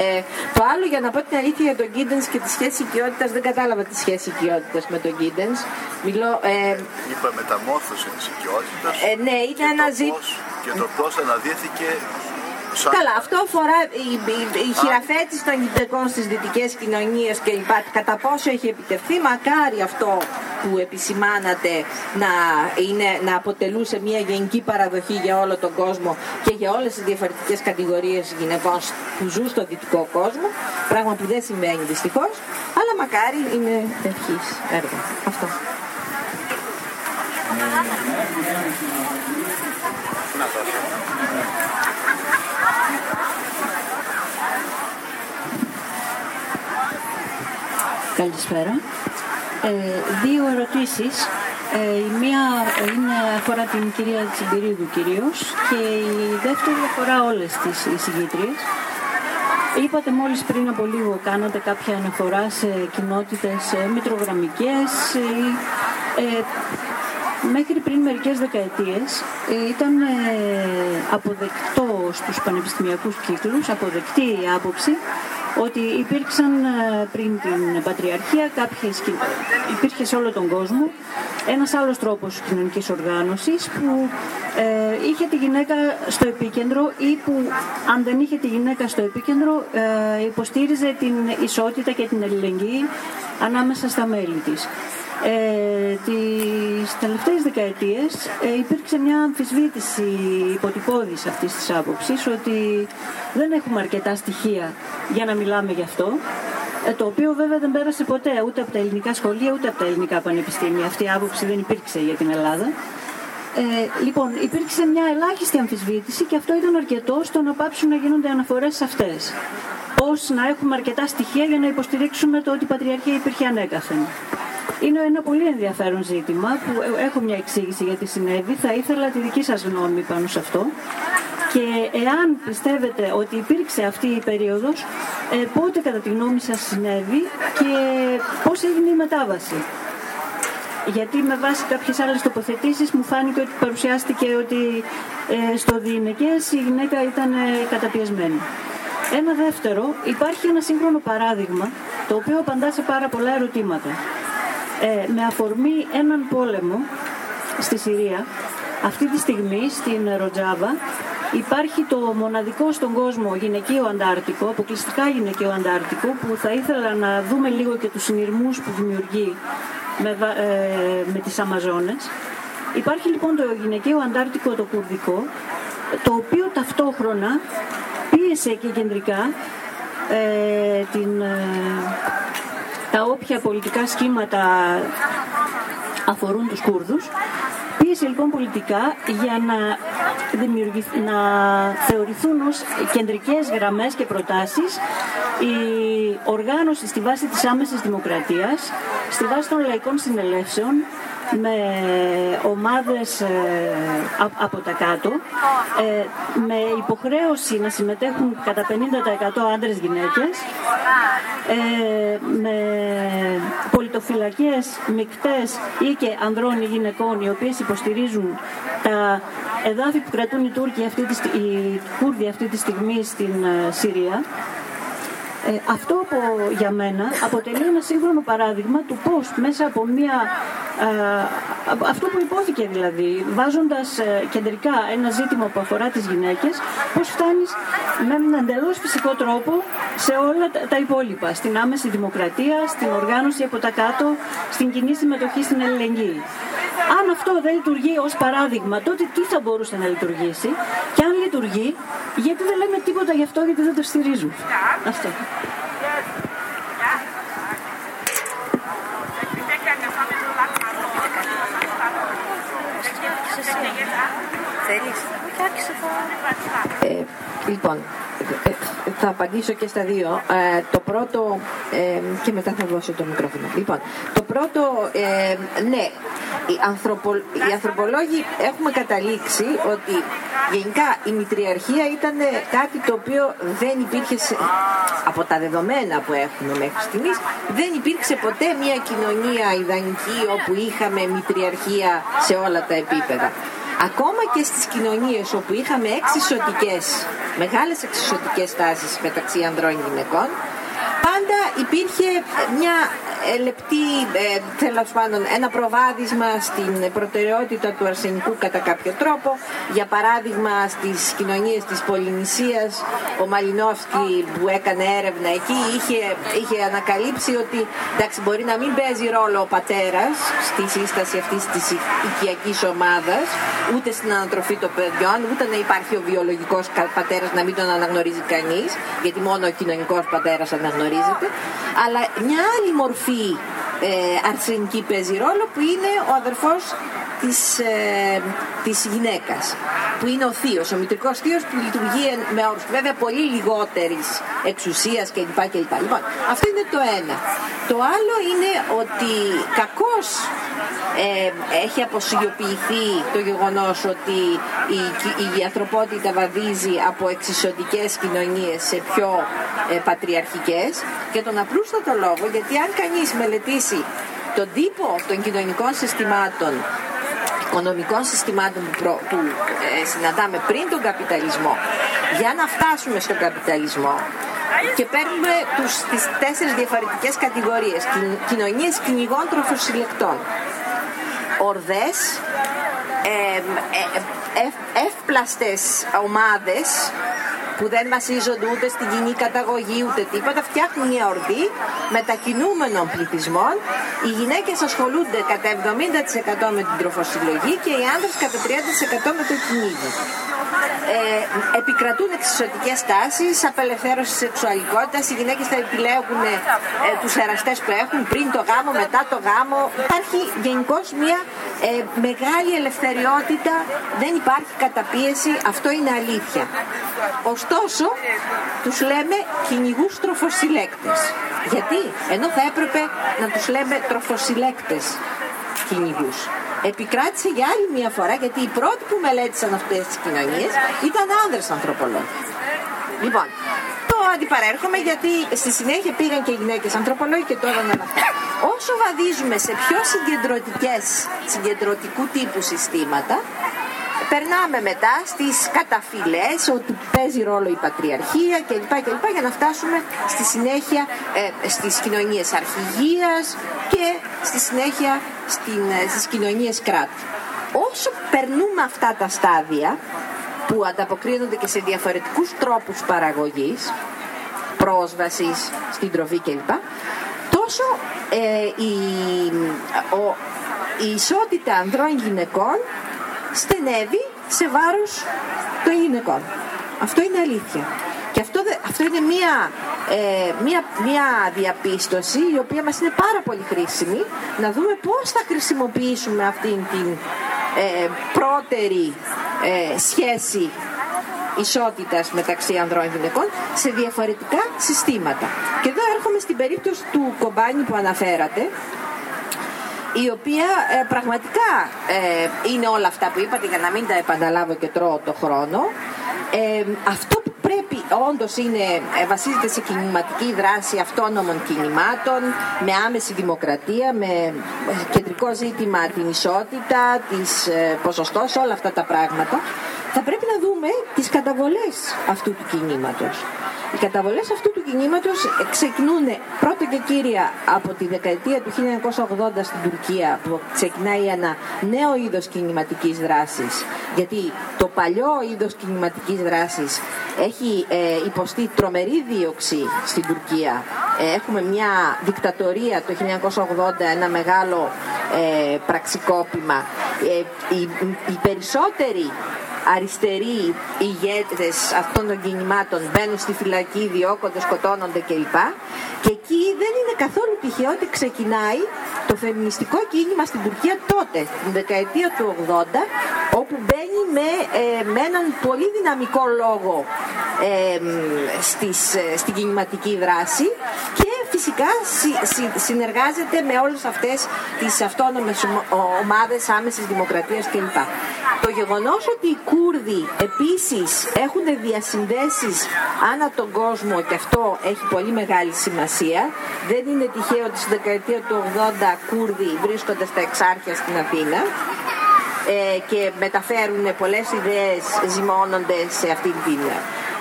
Ε, το άλλο για να πω την αλήθεια για τον Γκίντενς και τη σχέση οικειότητας, δεν κατάλαβα τη σχέση οικειότητας με τον Γκίντενς. Μιλώ... Ε, Είπα μεταμόρφωση της οικειότητας ε, ναι, είναι ένα ζήτημα. Και το πώς αναδύθηκε Καλά, αυτό αφορά η, η, η χειραφέτηση των γυναικών στις δυτικές κοινωνίες κλπ. Κατά πόσο έχει επιτευχθεί, μακάρι αυτό που επισημάνατε να, είναι, να αποτελούσε μια γενική παραδοχή για όλο τον κόσμο και για όλες τις διαφορετικές κατηγορίες γυναικών που ζουν στο δυτικό κόσμο, πράγμα που δεν συμβαίνει δυστυχώς, αλλά μακάρι είναι ευχής έργο. Αυτό. Καλησπέρα. Ε, δύο ερωτήσεις. Ε, η μία είναι, αφορά την κυρία Τσιμπηρίδου κυρίως και η δεύτερη αφορά όλες τις εισηγήτριες. Είπατε μόλις πριν από λίγο, κάνατε κάποια αναφορά σε κοινότητες ε, μητρογραμμικές. Ε, μέχρι πριν μερικές δεκαετίες ε, ήταν αποδεκτό στους πανεπιστημιακούς κύκλους αποδεκτεί η άποψη ότι υπήρξαν ε, πριν την Πατριαρχία κάποιες, υπήρχε σε όλο τον κόσμο ένας άλλος τρόπος κοινωνικής οργάνωσης που ε, είχε τη γυναίκα στο επίκεντρο ή που αν δεν είχε τη γυναίκα στο επίκεντρο ε, υποστήριζε την ισότητα και την αλληλεγγύη ανάμεσα στα μέλη της. Ε, τις τελευταίες δεκαετίες ε, υπήρξε μια αμφισβήτηση υποτυπώδης αυτής της άποψης ότι δεν έχουμε αρκετά στοιχεία για να μιλάμε γι' αυτό ε, το οποίο βέβαια δεν πέρασε ποτέ ούτε από τα ελληνικά σχολεία ούτε από τα ελληνικά πανεπιστήμια. Αυτή η άποψη δεν υπήρξε για την Ελλάδα. Ε, λοιπόν, υπήρξε μια ελάχιστη αμφισβήτηση και αυτό ήταν αρκετό στο να πάψουν να γίνονται αναφορές σε αυτές. Πώς να έχουμε αρκετά στοιχεία για να υποστηρίξουμε το ότι η Πατριαρχία υπήρχε ανέκαθεν. Είναι ένα πολύ ενδιαφέρον ζήτημα που έχω μια εξήγηση γιατί συνέβη. Θα ήθελα τη δική σας γνώμη πάνω σε αυτό. Και εάν πιστεύετε ότι υπήρξε αυτή η περίοδος, ε, πότε κατά τη γνώμη σας συνέβη και πώς έγινε η μετάβαση; Γιατί με βάση κάποιες άλλες τοποθετήσεις μου φάνηκε ότι παρουσιάστηκε ότι ε, στο διηνεκές η γυναίκα ήταν ε, καταπιεσμένη. Ένα δεύτερο, υπάρχει ένα σύγχρονο παράδειγμα το οποίο απαντά σε πάρα πολλά ερωτήματα ε, με αφορμή έναν πόλεμο στη Συρία. Αυτή τη στιγμή στην Ροτζάβα υπάρχει το μοναδικό στον κόσμο γυναικείο αντάρτικο, αποκλειστικά γυναικείο αντάρτικο, που θα ήθελα να δούμε λίγο και τους συνειρμούς που δημιουργεί με, ε, με τις Αμαζόνες. Υπάρχει λοιπόν το γυναικείο αντάρτικο το κουρδικό, το οποίο ταυτόχρονα πίεσε και κεντρικά ε, την, ε, τα όποια πολιτικά σχήματα αφορούν τους Κούρδους. Πίεσε λοιπόν πολιτικά για να, να θεωρηθούν ως κεντρικές γραμμές και προτάσεις η οργάνωση στη βάση της άμεσης δημοκρατίας, στη βάση των λαϊκών συνελεύσεων, με ομάδες ε, από τα κάτω, ε, με υποχρέωση να συμμετέχουν κατά 50% άντρες γυναίκες, ε, με πολιτοφυλακές μικτές ή και ανδρών ή γυναικών οι οποίες υποστηρίζουν τα εδάφη που κρατούν οι Τούρκοι αυτή τη, οι Κούρδοι αυτή τη στιγμή στην Συρία ε, αυτό από, για μένα αποτελεί ένα σύγχρονο παράδειγμα του πώς μέσα από μια... Ε, αυτό που υπόθηκε δηλαδή, βάζοντας ε, κεντρικά ένα ζήτημα που αφορά τις γυναίκες, πώς φτάνεις με έναν εντελώς φυσικό τρόπο σε όλα τα, υπόλοιπα. Στην άμεση δημοκρατία, στην οργάνωση από τα κάτω, στην κοινή συμμετοχή στην ελληνική. Αν αυτό δεν λειτουργεί ως παράδειγμα, τότε τι θα μπορούσε να λειτουργήσει; Και αν λειτουργεί, γιατί δεν λέμε τίποτα γι' αυτό, γιατί δεν το στηρίζουμε. Αυτό. Ε, λοιπόν, ε, θα απαντήσω και στα δύο. Ε, το πρώτο, ε, και μετά θα δώσω το μικρόφωνο. Λοιπόν, το πρώτο, ε, ναι, οι, ανθρωπο, οι ανθρωπολόγοι έχουμε καταλήξει ότι γενικά η μητριαρχία ήταν κάτι το οποίο δεν υπήρχε από τα δεδομένα που έχουμε μέχρι στιγμής δεν υπήρξε ποτέ μια κοινωνία ιδανική όπου είχαμε μητριαρχία σε όλα τα επίπεδα. Ακόμα και στις κοινωνίες όπου είχαμε εξισωτικές, μεγάλες εξισωτικές τάσεις μεταξύ ανδρών και γυναικών, πάντα υπήρχε μια ε, λεπτή, ε, θέλω πάντων, ένα προβάδισμα στην προτεραιότητα του αρσενικού κατά κάποιο τρόπο. Για παράδειγμα, στις κοινωνίες της Πολυνησίας, ο Μαλινόφσκι που έκανε έρευνα εκεί είχε, είχε ανακαλύψει ότι εντάξει, μπορεί να μην παίζει ρόλο ο πατέρας στη σύσταση αυτής της οικιακής ομάδας, ούτε στην ανατροφή των παιδιών, ούτε να υπάρχει ο βιολογικός πατέρας να μην τον αναγνωρίζει κανείς, γιατί μόνο ο κοινωνικός πατέρας αναγνωρίζεται, αλλά μια άλλη μορφή ε, αρσενική παίζει ρόλο που είναι ο αδερφός της, ε, της γυναίκας που είναι ο θείος, ο μητρικός θείος που λειτουργεί με όρους βέβαια πολύ λιγότερης εξουσίας κλπ. κλπ. Λοιπόν, αυτό είναι το ένα. Το άλλο είναι ότι κακώς ε, έχει αποσιοποιηθεί το γεγονός ότι η, η, ανθρωπότητα βαδίζει από εξισωτικές κοινωνίες σε πιο ε, πατριαρχικές και τον απλούστατο λόγο γιατί αν κανείς μελετήσει τον τύπο των κοινωνικών συστημάτων οικονομικών συστημάτων που, προ, που ε, συναντάμε πριν τον καπιταλισμό για να φτάσουμε στον καπιταλισμό και παίρνουμε τους, τις τέσσερις διαφορετικές κατηγορίες. Κοινωνίες κυνηγών τροφοσυλλεκτών. Ορδές, ε, ε, εύπλαστες ομάδες που δεν βασίζονται ούτε στην κοινή καταγωγή ούτε τίποτα, φτιάχνουν μια ορδή μετακινούμενων πληθυσμών. Οι γυναίκες ασχολούνται κατά 70% με την τροφοσυλλογή και οι άνδρες κατά 30% με το κυνήγι ε, επικρατούν εξισωτικές τάσεις, απελευθέρωση σεξουαλικότητας, οι γυναίκες θα επιλέγουν ε, τους εραστές που έχουν πριν το γάμο, μετά το γάμο. Υπάρχει γενικώς μια ε, μεγάλη ελευθεριότητα, δεν υπάρχει καταπίεση, αυτό είναι αλήθεια. Ωστόσο, τους λέμε κυνηγούς τροφοσυλλέκτες. Γιατί, ενώ θα έπρεπε να τους λέμε τροφοσυλλέκτες κυνηγούς επικράτησε για άλλη μια φορά γιατί οι πρώτοι που μελέτησαν αυτές τις κοινωνίες ήταν άνδρες ανθρωπολόγοι. Λοιπόν, το αντιπαρέρχομαι γιατί στη συνέχεια πήγαν και γυναίκες ανθρωπολόγοι και τώρα να αυτά. Όσο βαδίζουμε σε πιο συγκεντρωτικές, συγκεντρωτικού τύπου συστήματα, περνάμε μετά στις καταφυλές ότι παίζει ρόλο η πατριαρχία κλπ. κλπ για να φτάσουμε στη συνέχεια ε, στις κοινωνίες αρχηγίας και στη συνέχεια στην, ε, στις κοινωνίες κράτου. Όσο περνούμε αυτά τα στάδια που ανταποκρίνονται και σε διαφορετικούς τρόπους παραγωγής, πρόσβασης στην τροφή κλπ, τόσο ε, η, ο, η ισότητα ανδρών γυναικών στενεύει σε βάρος των γυναικών. Αυτό είναι αλήθεια. Και αυτό, αυτό είναι μία, ε, μία, μία διαπίστωση η οποία μας είναι πάρα πολύ χρήσιμη να δούμε πώς θα χρησιμοποιήσουμε αυτήν την ε, πρώτερη ε, σχέση ισότητας μεταξύ ανδρών και γυναικών σε διαφορετικά συστήματα. Και εδώ έρχομαι στην περίπτωση του κομπάνι που αναφέρατε η οποία ε, πραγματικά ε, είναι όλα αυτά που είπατε για να μην τα επαναλάβω και τρώω το χρόνο. Ε, αυτό που πρέπει όντως είναι, βασίζεται σε κινηματική δράση αυτόνομων κινημάτων, με άμεση δημοκρατία, με κεντρικό ζήτημα την ισότητα, τις ποσοστός, όλα αυτά τα πράγματα. Θα πρέπει να δούμε τις καταβολές αυτού του κινήματος. Οι καταβολές αυτού του κινήματος ξεκινούν πρώτα και κύρια από τη δεκαετία του 1980 στην Τουρκία που ξεκινάει ένα νέο είδος κινηματικής δράσης γιατί το παλιό είδος κινηματικής δράσης έχει ε, υποστεί τρομερή δίωξη στην Τουρκία. Ε, έχουμε μια δικτατορία το 1980, ένα μεγάλο ε, πραξικόπημα. Ε, οι, οι περισσότεροι αριστεροί ηγέτες αυτών των κινημάτων μπαίνουν στη φυλακή, διώκονται, σκοτώνονται κλπ. Και εκεί δεν είναι καθόλου τυχαίο ότι ξεκινάει το φεμινιστικό κίνημα στην Τουρκία τότε, την δεκαετία του 80, όπου μπαίνει με, ε, με έναν πολύ δυναμικό λόγο ε, στις, ε, στην κινηματική δράση και φυσικά συνεργάζεται με όλες αυτές τις αυτόνομες ομάδες άμεσης δημοκρατίας κλπ. Το γεγονός ότι οι Κούρδοι επίσης έχουν διασυνδέσεις ανά τον κόσμο και αυτό έχει πολύ μεγάλη σημασία. Δεν είναι τυχαίο ότι στη δεκαετία του 80 Κούρδοι βρίσκονται στα εξάρχεια στην Αθήνα ε, και μεταφέρουν πολλές ιδέες, ζυμώνονται σε αυτή την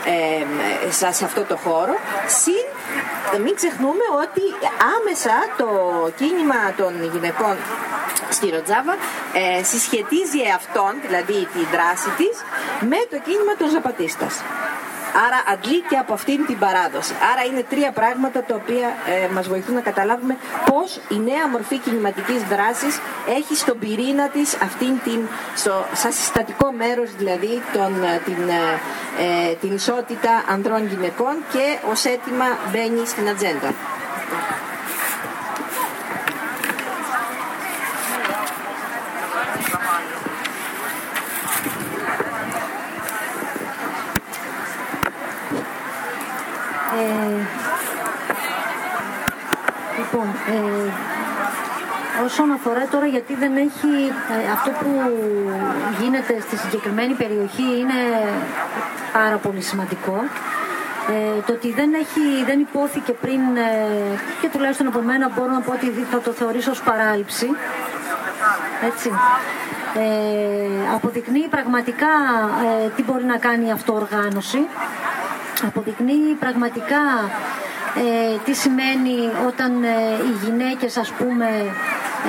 ε, σε αυτό το χώρο. Συν, μην ξεχνούμε ότι άμεσα το κίνημα των γυναικών στη Ροτζάβα ε, συσχετίζει αυτόν, δηλαδή τη δράση της, με το κίνημα των Ζαπατίστας. Άρα αντλεί και από αυτήν την παράδοση. Άρα είναι τρία πράγματα τα οποία ε, μας βοηθούν να καταλάβουμε πώς η νέα μορφή κινηματικής δράσης έχει στον πυρήνα της αυτήν την, στο, σαν συστατικό μέρος δηλαδή τον, ε, την, ε, ε, την ισότητα ανδρών γυναικών και ως αίτημα μπαίνει στην ατζέντα. Ε, λοιπόν, ε, όσον αφορά τώρα γιατί δεν έχει ε, αυτό που γίνεται στη συγκεκριμένη περιοχή είναι πάρα πολύ σημαντικό. Ε, το ότι δεν, έχει, δεν υπόθηκε πριν ε, και τουλάχιστον από μένα μπορώ να πω ότι θα το θεωρήσω ως παράληψη. Έτσι. Ε, αποδεικνύει πραγματικά ε, τι μπορεί να κάνει η αυτοοργάνωση. Αποδεικνύει πραγματικά ε, τι σημαίνει όταν ε, οι γυναίκες ας πούμε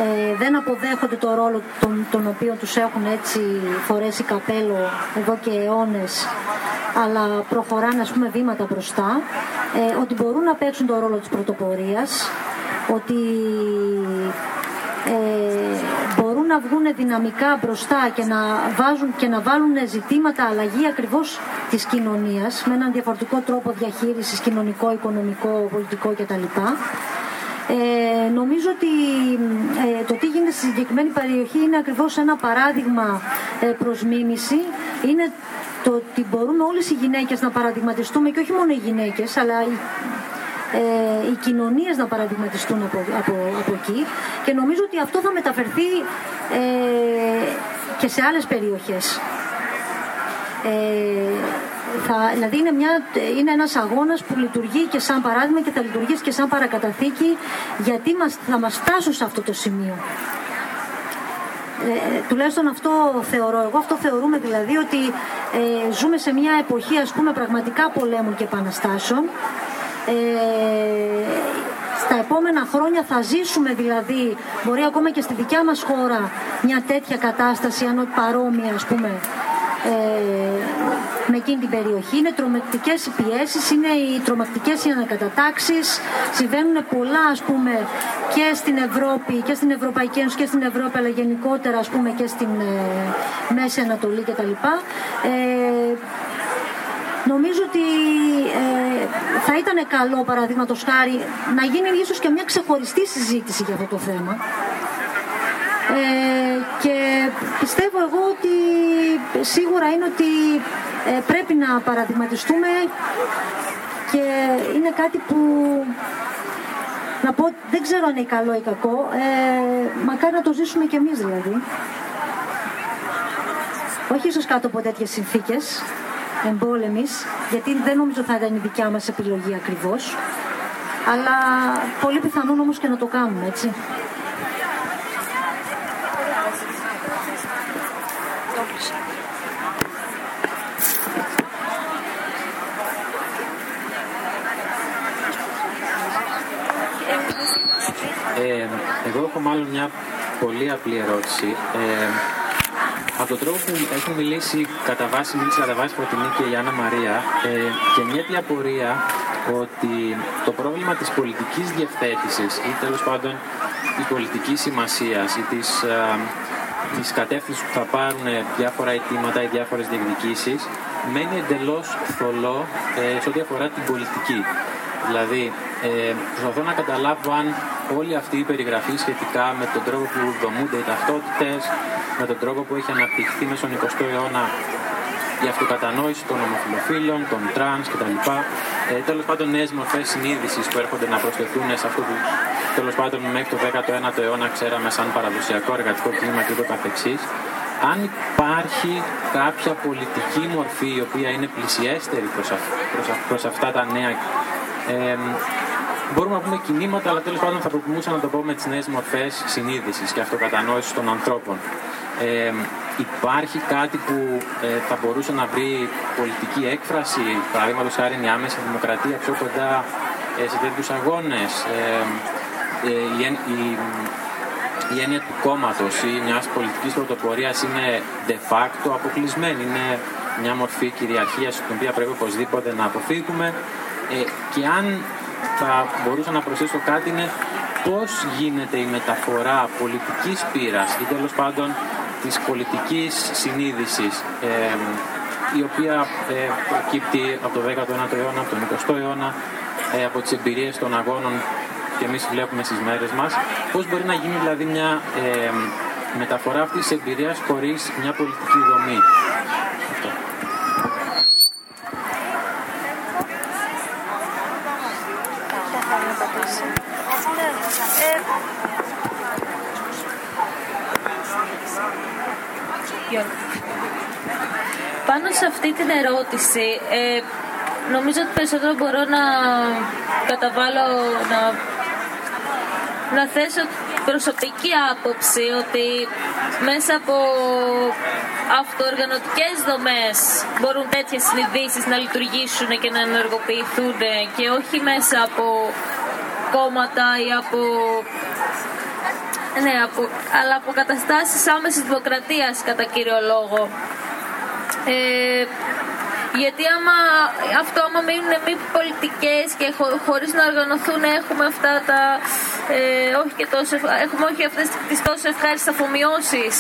ε, δεν αποδέχονται το ρόλο τον, τον οποίο τους έχουν έτσι φορέσει καπέλο εδώ και αιώνες αλλά προχωράνε ας πούμε βήματα μπροστά ε, ότι μπορούν να παίξουν το ρόλο της πρωτοπορίας ότι ε, μπορούν να βγουν δυναμικά μπροστά και να, βάζουν, και να βάλουν ζητήματα αλλαγή ακριβώς της κοινωνίας με έναν διαφορετικό τρόπο διαχείρισης κοινωνικό, οικονομικό, πολιτικό κτλ. Ε, νομίζω ότι ε, το τι γίνεται στη συγκεκριμένη περιοχή είναι ακριβώς ένα παράδειγμα ε, προς μίμηση. Είναι το ότι μπορούμε όλες οι γυναίκες να παραδειγματιστούμε και όχι μόνο οι γυναίκες, αλλά οι, ε, οι κοινωνίες να παραδειγματιστούν από, από, από εκεί και νομίζω ότι αυτό θα μεταφερθεί ε, και σε άλλες περιοχές. Ε, θα, δηλαδή είναι, μια, είναι ένας αγώνας που λειτουργεί και σαν παράδειγμα και θα λειτουργήσει και σαν παρακαταθήκη γιατί μας, θα μας φτάσουν σε αυτό το σημείο. Ε, τουλάχιστον αυτό θεωρώ εγώ, αυτό θεωρούμε δηλαδή ότι ε, ζούμε σε μια εποχή ας πούμε πραγματικά πολέμων και επαναστάσεων ε, στα επόμενα χρόνια θα ζήσουμε δηλαδή, μπορεί ακόμα και στη δικιά μας χώρα, μια τέτοια κατάσταση, αν όχι παρόμοια ας πούμε, ε, με εκείνη την περιοχή. Είναι τρομακτικές οι πιέσεις, είναι οι τρομακτικές οι ανακατατάξεις, συμβαίνουν πολλά ας πούμε και στην Ευρώπη και στην Ευρωπαϊκή Ένωση και στην Ευρώπη αλλά γενικότερα ας πούμε και στην ε, Μέση Ανατολή κτλ. Ε, Νομίζω ότι ε, θα ήταν καλό, παραδείγματος χάρη, να γίνει ίσως και μια ξεχωριστή συζήτηση για αυτό το θέμα. Ε, και πιστεύω εγώ ότι σίγουρα είναι ότι ε, πρέπει να παραδειγματιστούμε και είναι κάτι που να πω, δεν ξέρω αν είναι καλό ή κακό, ε, μακάρι να το ζήσουμε κι εμείς δηλαδή. Όχι ίσως κάτω από τέτοιες συνθήκες, εμπόλεμης, γιατί δεν νομίζω θα ήταν η δικιά μας επιλογή ακριβώς, αλλά πολύ πιθανόν όμως και να το κάνουμε, έτσι. Ε, εγώ έχω μάλλον μια πολύ απλή ερώτηση. Ε, από τον τρόπο που έχουν μιλήσει κατά βάση, μίλησε κατά βάση Φωτεινή και η Άννα Μαρία, ε, και μια διαπορία ότι το πρόβλημα της πολιτικής διευθέτησης ή τέλος πάντων της πολιτικής σημασίας ή της, ε, της κατεύθυνσης που θα πάρουν διάφορα αιτήματα ή διάφορες διεκδικήσεις μένει εντελώς θολό ε, σε ό,τι αφορά την πολιτική. Δηλαδή, ε, προσπαθώ να καταλάβω αν όλη αυτή η περιγραφή σχετικά με τον τρόπο που δομούνται οι ταυτότητες, με τον τρόπο που έχει αναπτυχθεί μέσα στον 20ο αιώνα η αυτοκατανόηση των ομοφυλοφίλων, των τρανς κτλ. Ε, τέλος πάντων, νέες μορφές συνείδησης που έρχονται να προσθεθούν σε αυτό που τέλος πάντων μέχρι το 19ο αιώνα ξέραμε σαν παραδοσιακό εργατικό κίνημα και ούτω καθεξής. Αν υπάρχει κάποια πολιτική μορφή η οποία είναι πλησιέστερη προς, προς, αυτά τα νέα ε, μπορούμε να πούμε κινήματα, αλλά τέλος πάντων θα προτιμούσα να το πω με τις νέες μορφές συνείδησης και αυτοκατανόησης των ανθρώπων. Ε, υπάρχει κάτι που ε, θα μπορούσε να βρει πολιτική έκφραση, παραδείγματος χάρη η άμεση δημοκρατία πιο κοντά ε, σε τέτοιους αγώνες. Ε, η, η, η έννοια του κόμματος ή μιας πολιτικής πρωτοπορίας είναι de facto αποκλεισμένη. Είναι μια μορφή κυριαρχίας την οποία πρέπει οπωσδήποτε να αποφύγουμε. Ε, και αν θα μπορούσα να προσθέσω κάτι είναι πώς γίνεται η μεταφορά πολιτικής πείρας ή τέλος πάντων της πολιτικής συνείδησης η οποία ε, προκύπτει από το 19ο αιώνα, από τον 20ο αιώνα, ε, από τις εμπειρίες των αγώνων και εμείς βλέπουμε στις μέρες μας. Πώς μπορεί να γίνει δηλαδή μια μεταφορά αυτής της εμπειρίας χωρίς μια πολιτική δομή; Πάνω σε αυτή την ερώτηση, ε, νομίζω ότι περισσότερο μπορώ να καταβάλω, να, να θέσω προσωπική άποψη ότι μέσα από αυτοοργανωτικές δομές μπορούν τέτοιες συνειδήσεις να λειτουργήσουν και να ενεργοποιηθούν και όχι μέσα από κόμματα ή από ναι, από, αλλά από καταστάσεις άμεσης δημοκρατίας κατά κύριο λόγο. Ε, γιατί άμα, αυτό άμα μείνουν μη πολιτικές και χω, χωρίς να οργανωθούν έχουμε αυτά τα ε, όχι και τόσο, έχουμε όχι αυτές τις τόσο ευχάριστες αφομοιώσεις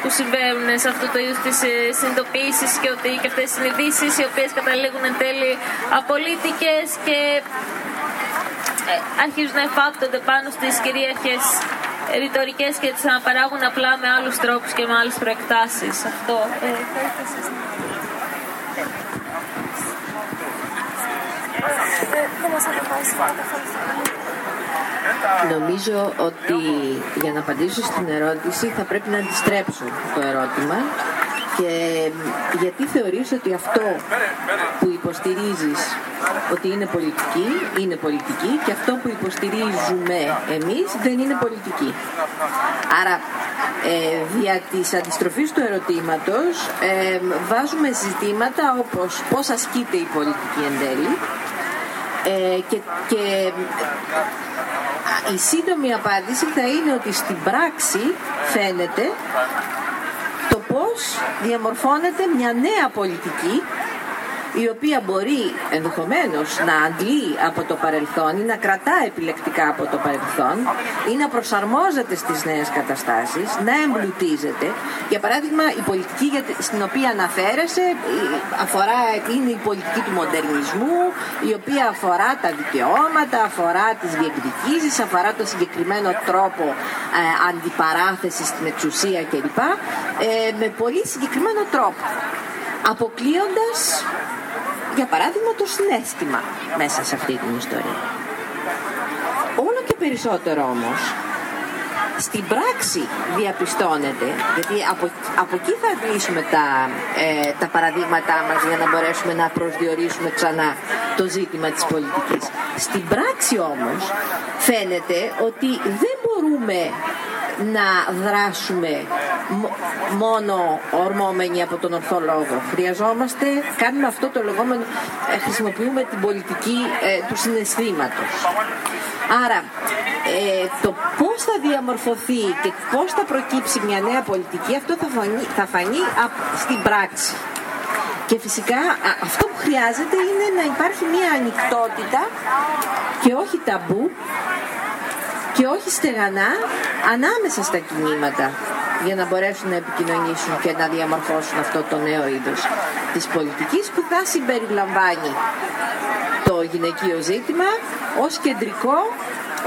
που συμβαίνουν σε αυτό το είδος της ε, συνειδητοποίησης και, ότι, και αυτές τις συνειδήσεις οι οποίες καταλήγουν εν τέλει απολύτικες και ε, αρχίζουν να εφάπτονται πάνω στις κυρίαρχες ρητορικές και τις αναπαράγουν απλά με άλλους τρόπους και με άλλες προεκτάσεις. Αυτό. Ε, Νομίζω ότι για να απαντήσω στην ερώτηση θα πρέπει να αντιστρέψω το ερώτημα και γιατί θεωρείς ότι αυτό που υποστηρίζεις ότι είναι πολιτική, είναι πολιτική και αυτό που υποστηρίζουμε εμείς δεν είναι πολιτική. Άρα, ε, δια της αντιστροφής του ερωτήματος ε, βάζουμε ζητήματα όπως πώς ασκείται η πολιτική εν τέλει ε, και, και η σύντομη απάντηση θα είναι ότι στην πράξη φαίνεται το πώς διαμορφώνεται μια νέα πολιτική η οποία μπορεί ενδεχομένως να αντλεί από το παρελθόν ή να κρατά επιλεκτικά από το παρελθόν ή να προσαρμόζεται στις νέες καταστάσεις, να εμπλουτίζεται. Για παράδειγμα, η πολιτική στην οποία αναφέρεσαι αφορά, είναι η πολιτική του μοντερνισμού, η οποία αφορά τα δικαιώματα, αφορά τις διεκδικήσεις, αφορά το συγκεκριμένο τρόπο ε, αντιπαράθεσης στην εξουσία κλπ. Ε, με πολύ συγκεκριμένο τρόπο αποκλείοντας για παράδειγμα το συνέστημα μέσα σε αυτή την ιστορία. Όλο και περισσότερο όμως στην πράξη διαπιστώνεται, γιατί από, από εκεί θα αντλήσουμε τα, ε, τα παραδείγματά μας για να μπορέσουμε να προσδιορίσουμε ξανά το ζήτημα της πολιτικής. Στην πράξη όμως φαίνεται ότι δεν μπορούμε να δράσουμε μόνο ορμόμενοι από τον ορθό λόγο. Χρειαζόμαστε, κάνουμε αυτό το λεγόμενο, ε, χρησιμοποιούμε την πολιτική ε, του συναισθήματος. Άρα, ε, το πώς θα διαμορφωθεί και πώς θα προκύψει μια νέα πολιτική, αυτό θα φανεί, θα φανεί στην πράξη. Και φυσικά αυτό που χρειάζεται είναι να υπάρχει μια ανοιχτότητα και όχι ταμπού και όχι στεγανά ανάμεσα στα κινήματα για να μπορέσουν να επικοινωνήσουν και να διαμορφώσουν αυτό το νέο είδος της πολιτικής που θα συμπεριλαμβάνει το γυναικείο ζήτημα ως κεντρικό,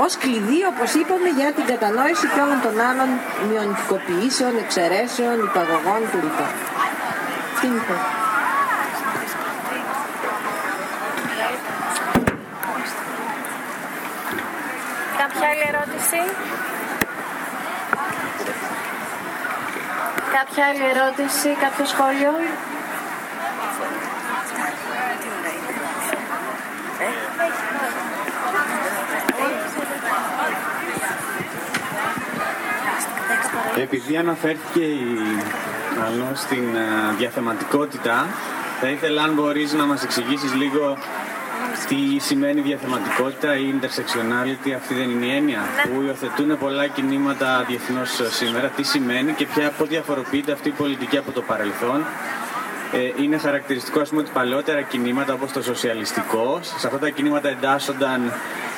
ως κλειδί όπως είπαμε για την κατανόηση και όλων των άλλων μειονυτικοποιήσεων, εξαιρέσεων, υπαγωγών κλπ. Τι Κάποια άλλη ερώτηση. Κάποια άλλη ερώτηση, κάποιο σχόλιο; Επειδή αναφέρθηκε η Ανώ στην ε, διαθεματικότητα, θα ήθελα αν μπορείς να μας εξηγήσεις λίγο τι σημαίνει διαθεματικότητα ή intersectionality, αυτή δεν είναι η έννοια; Ναι. που υιοθετούν πολλά κινήματα διεθνώς σήμερα. Τι σημαίνει και ποια, πώς διαφοροποιείται αυτή η πολιτική από το παρελθόν; Ε, είναι χαρακτηριστικό ας πούμε ότι παλαιότερα κινήματα όπως το σοσιαλιστικό, σε αυτά τα κινήματα εντάσσονταν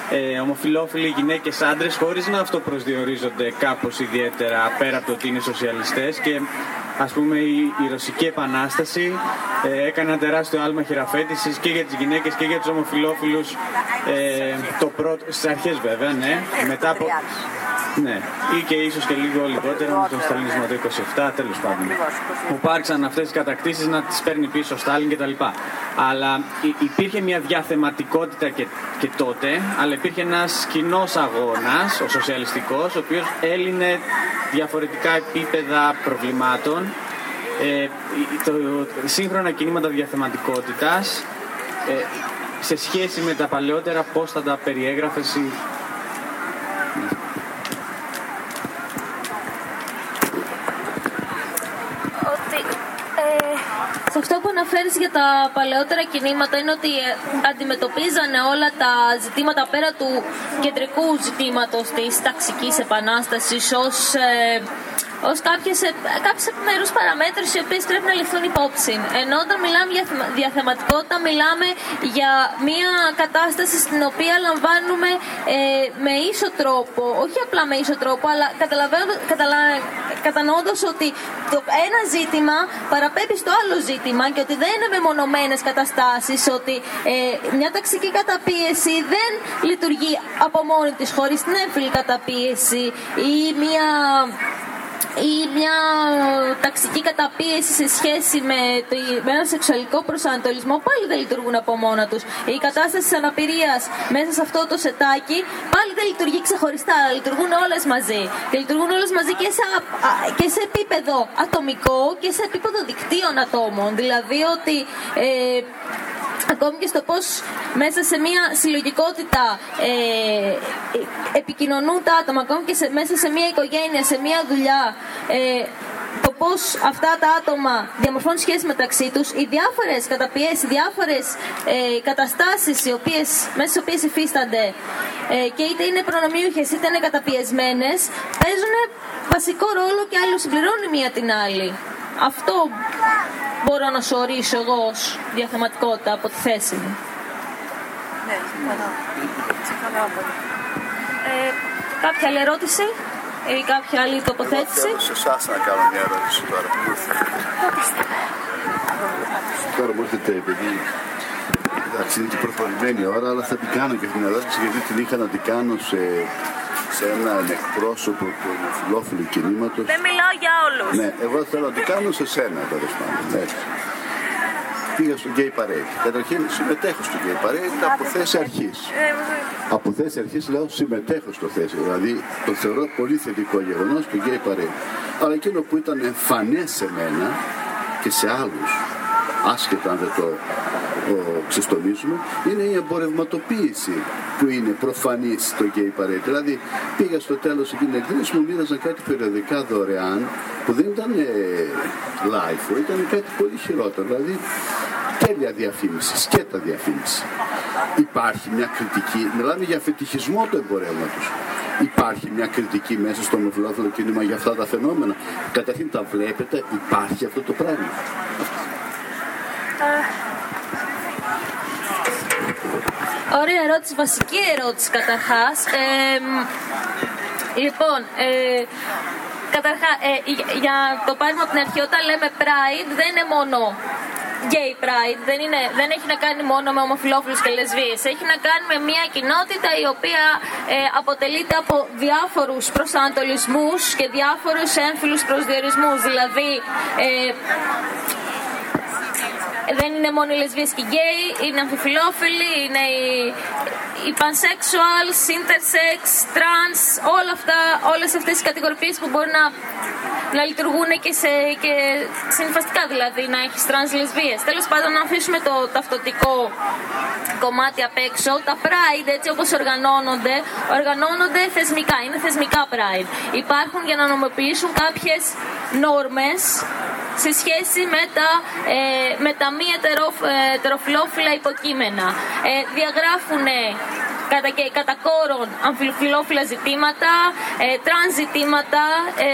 ε, ομοφιλόφιλοι γυναίκες άντρες χωρίς να αυτοπροσδιορίζονται κάπως ιδιαίτερα πέρα από το ότι είναι σοσιαλιστές. Και ας πούμε η, η Ρωσική Επανάσταση ε, έκανε ένα τεράστιο άλμα χειραφέτησης και για τις γυναίκες και για τους ομοφιλόφιλους ε, το πρώτο, στις αρχές βέβαια, ναι, μετά από... Ναι, ή και ίσως και λίγο λιγότερο με τον Σταλινισμό το 27, τέλος πάντων. Που υπάρξαν αυτές τις κατακτήσεις να τις παίρνει πίσω ο Στάλιν κτλ. Αλλά υπήρχε μια διαθεματικότητα και, και τότε, αλλά υπήρχε ένας κοινός αγώνας, ο σοσιαλιστικός, ο οποίος έλυνε διαφορετικά επίπεδα προβλημάτων. Ε, το, σύγχρονα κινήματα διαθεματικότητας ε, σε σχέση με τα παλαιότερα πώς θα τα περιέγραφες Ε, σε αυτό που αναφέρεις για τα παλαιότερα κινήματα είναι ότι ε, αντιμετωπίζανε όλα τα ζητήματα πέρα του κεντρικού ζητήματος της ταξικής επανάστασης ως ε, ως κάποιες κάποιες επιμέρους παραμέτρους οι οποίες πρέπει να ληφθούν υπόψη. Ενώ όταν μιλάμε για διαθεματικότητα, μιλάμε για μια κατάσταση στην οποία λαμβάνουμε ε, με ίσο τρόπο, όχι απλά με ίσο τρόπο, αλλά κατανοώντας ότι το ένα ζήτημα παραπέμπει στο άλλο ζήτημα και ότι δεν είναι μεμονωμένες καταστάσεις, ότι ε, μια ταξική καταπίεση δεν λειτουργεί από μόνη της χωρίς την έμφυλη καταπίεση ή μια ή μια ταξική καταπίεση σε σχέση με, το, με ένα σεξουαλικό προσανατολισμό πάλι δεν λειτουργούν από μόνα τους. Η κατάσταση της αναπηρίας μέσα σε αυτό το σετάκι πάλι δεν λειτουργεί ξεχωριστά, αλλά λειτουργούν όλες μαζί. Και λειτουργούν όλες μαζί και σε, και σε επίπεδο ατομικό και σε επίπεδο δικτύων ατόμων. Δηλαδή ότι ε, ακόμη και στο πώς μέσα σε μια συλλογικότητα ε, επικοινωνούν τα άτομα, ακόμη και μέσα σε μια οικογένεια, σε μια δουλειά, ε, το πώς αυτά τα άτομα διαμορφώνουν σχέσει μεταξύ τους, οι διάφορες καταπιέσεις, οι διάφορες ε, καταστάσεις μέσα στις οποίες υφίστανται ε, και είτε είναι προνομιούχες είτε είναι καταπιεσμένες, παίζουν βασικό ρόλο και άλλο συμπληρώνει μία την άλλη. Αυτό μπορώ να σου ορίσω εγώ ως διαθεματικότητα από τη θέση μου. Ναι, συμφωνώ. Ε, κάποια άλλη ερώτηση; Ή κάποια άλλη τοποθέτηση; Θέλω σε εσάς να κάνω μια ερώτηση τώρα. Τώρα μου έρχεται επειδή εντάξει είναι και προχωρημένη ώρα, αλλά θα την κάνω και την ερώτηση γιατί την είχα να την κάνω σε σε έναν εκπρόσωπο του φιλόφιλου κινήματος. Δεν μιλάω για όλους. Ναι, εγώ θέλω να το κάνω σε σένα τέλος πάντων. Ναι. Πήγα στο Gay Parade. Καταρχήν συμμετέχω στο Gay Parade από θέση αρχής. Από θέση αρχής λέω συμμετέχω στο θέση. Δηλαδή το θεωρώ πολύ θετικό γεγονός το Gay Parade. Αλλά εκείνο που ήταν εμφανές σε μένα και σε άλλους, άσχετα αν δεν το ξεστομίζουμε, είναι η εμπορευματοποίηση που είναι προφανή στο γκέι παρέτη. Δηλαδή πήγα στο τέλος εκείνη την εκδήλωση μου μοίραζαν κάτι περιοδικά δωρεάν που δεν ήταν ε, live, ήταν κάτι πολύ χειρότερο. Δηλαδή τέλεια διαφήμιση, σκέτα διαφήμιση. Υπάρχει μια κριτική, μιλάμε για φετιχισμό του εμπορεύματος. Υπάρχει μια κριτική μέσα στο ομοφυλόφιλο κίνημα για αυτά τα φαινόμενα. Καταρχήν τα βλέπετε, υπάρχει αυτό το πράγμα. Ωραία ερώτηση, βασική ερώτηση καταρχάς. λοιπόν, ε, καταρχά, ε, για το πάρουμε από την αρχή, όταν λέμε Pride δεν είναι μόνο gay pride, δεν, είναι, δεν έχει να κάνει μόνο με ομοφιλόφιλους και λεσβείες. Έχει να κάνει με μια κοινότητα η οποία ε, αποτελείται από διάφορους προσανατολισμούς και διάφορους έμφυλους προσδιορισμούς. Δηλαδή, ε, δεν είναι μόνο οι λεσβείες και οι γκέι, είναι αμφιφιλόφιλοι, είναι οι, οι pansexuals, intersex, trans, όλα αυτά, όλες αυτές οι κατηγορίες που μπορούν να, να λειτουργούν και, σε, και συνειφαστικά δηλαδή, να έχεις trans λεσβείες. Τέλος πάντων, να αφήσουμε το ταυτοτικό κομμάτι απ' έξω, τα pride έτσι όπως οργανώνονται, οργανώνονται θεσμικά, είναι θεσμικά pride. Υπάρχουν για να νομοποιήσουν κάποιες νόρμες σε σχέση με τα, ε, με τα μη ετεροφυλόφιλα υποκείμενα. Ε, διαγράφουν κατά, και κατά κόρον αμφιφυλόφιλα ζητήματα, ε, τρανς ζητήματα, ε,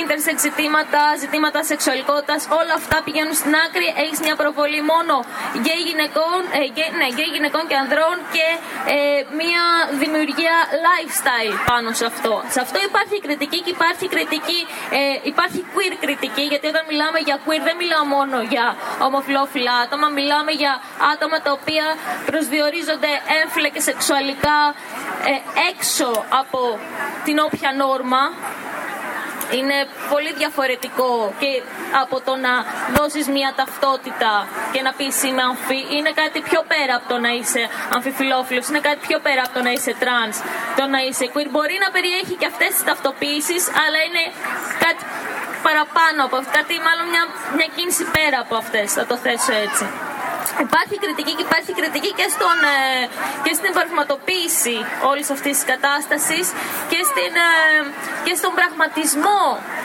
intersex ζητήματα, ζητήματα σεξουαλικότητας, όλα αυτά πηγαίνουν στην άκρη. Έχεις μια προβολή μόνο γκέι γυναικών, ε, γκέι, ναι, γυναικών και ανδρών και ε, μια δημιουργία lifestyle πάνω σε αυτό. Σε αυτό υπάρχει κριτική και υπάρχει κριτική, ε, υπάρχει queer κριτική, γιατί όταν μιλάμε για queer δεν μιλάω μόνο για ομοφιλόφιλα άτομα, μιλάμε για άτομα τα οποία προσδιορίζονται έμφυλα και σεξουαλικά σεξουαλικά ε, έξω από την όποια νόρμα είναι πολύ διαφορετικό και από το να δώσεις μια ταυτότητα και να πεις είμαι αμφι... Είναι κάτι πιο πέρα από το να είσαι αμφιφυλόφιλος, είναι κάτι πιο πέρα από το να είσαι τρανς, το να είσαι queer. Μπορεί να περιέχει και αυτές τις ταυτοποίησεις, αλλά είναι κάτι παραπάνω από αυτό, κάτι μάλλον μια, μια κίνηση πέρα από αυτές, θα το θέσω έτσι. Υπάρχει κριτική και υπάρχει κριτική και, στον, ε, και στην επαγγελματοποίηση όλης αυτής της κατάστασης και, στην, ε, και στον πραγματισμό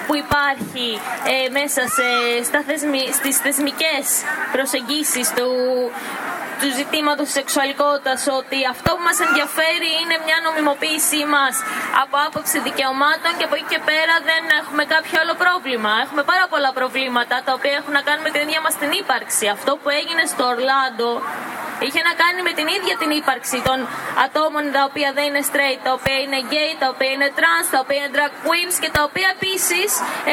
που υπάρχει ε, μέσα σε, στα θεσμι, στις θεσμικές προσεγγίσεις του, του ζητήματος της σεξουαλικότητας ότι αυτό που μας ενδιαφέρει είναι μια νομιμοποίησή μας από άποψη δικαιωμάτων και από εκεί και πέρα δεν έχουμε κάποιο άλλο πρόβλημα. Έχουμε πάρα πολλά προβλήματα τα οποία έχουν να κάνουν με την ίδια μας την ύπαρξη. Αυτό που έγινε στο Ορλάντο είχε να κάνει με την ίδια την ύπαρξη των ατόμων τα οποία δεν είναι straight, τα οποία είναι gay, τα οποία είναι trans, τα οποία είναι drag queens και τα οποία επίσης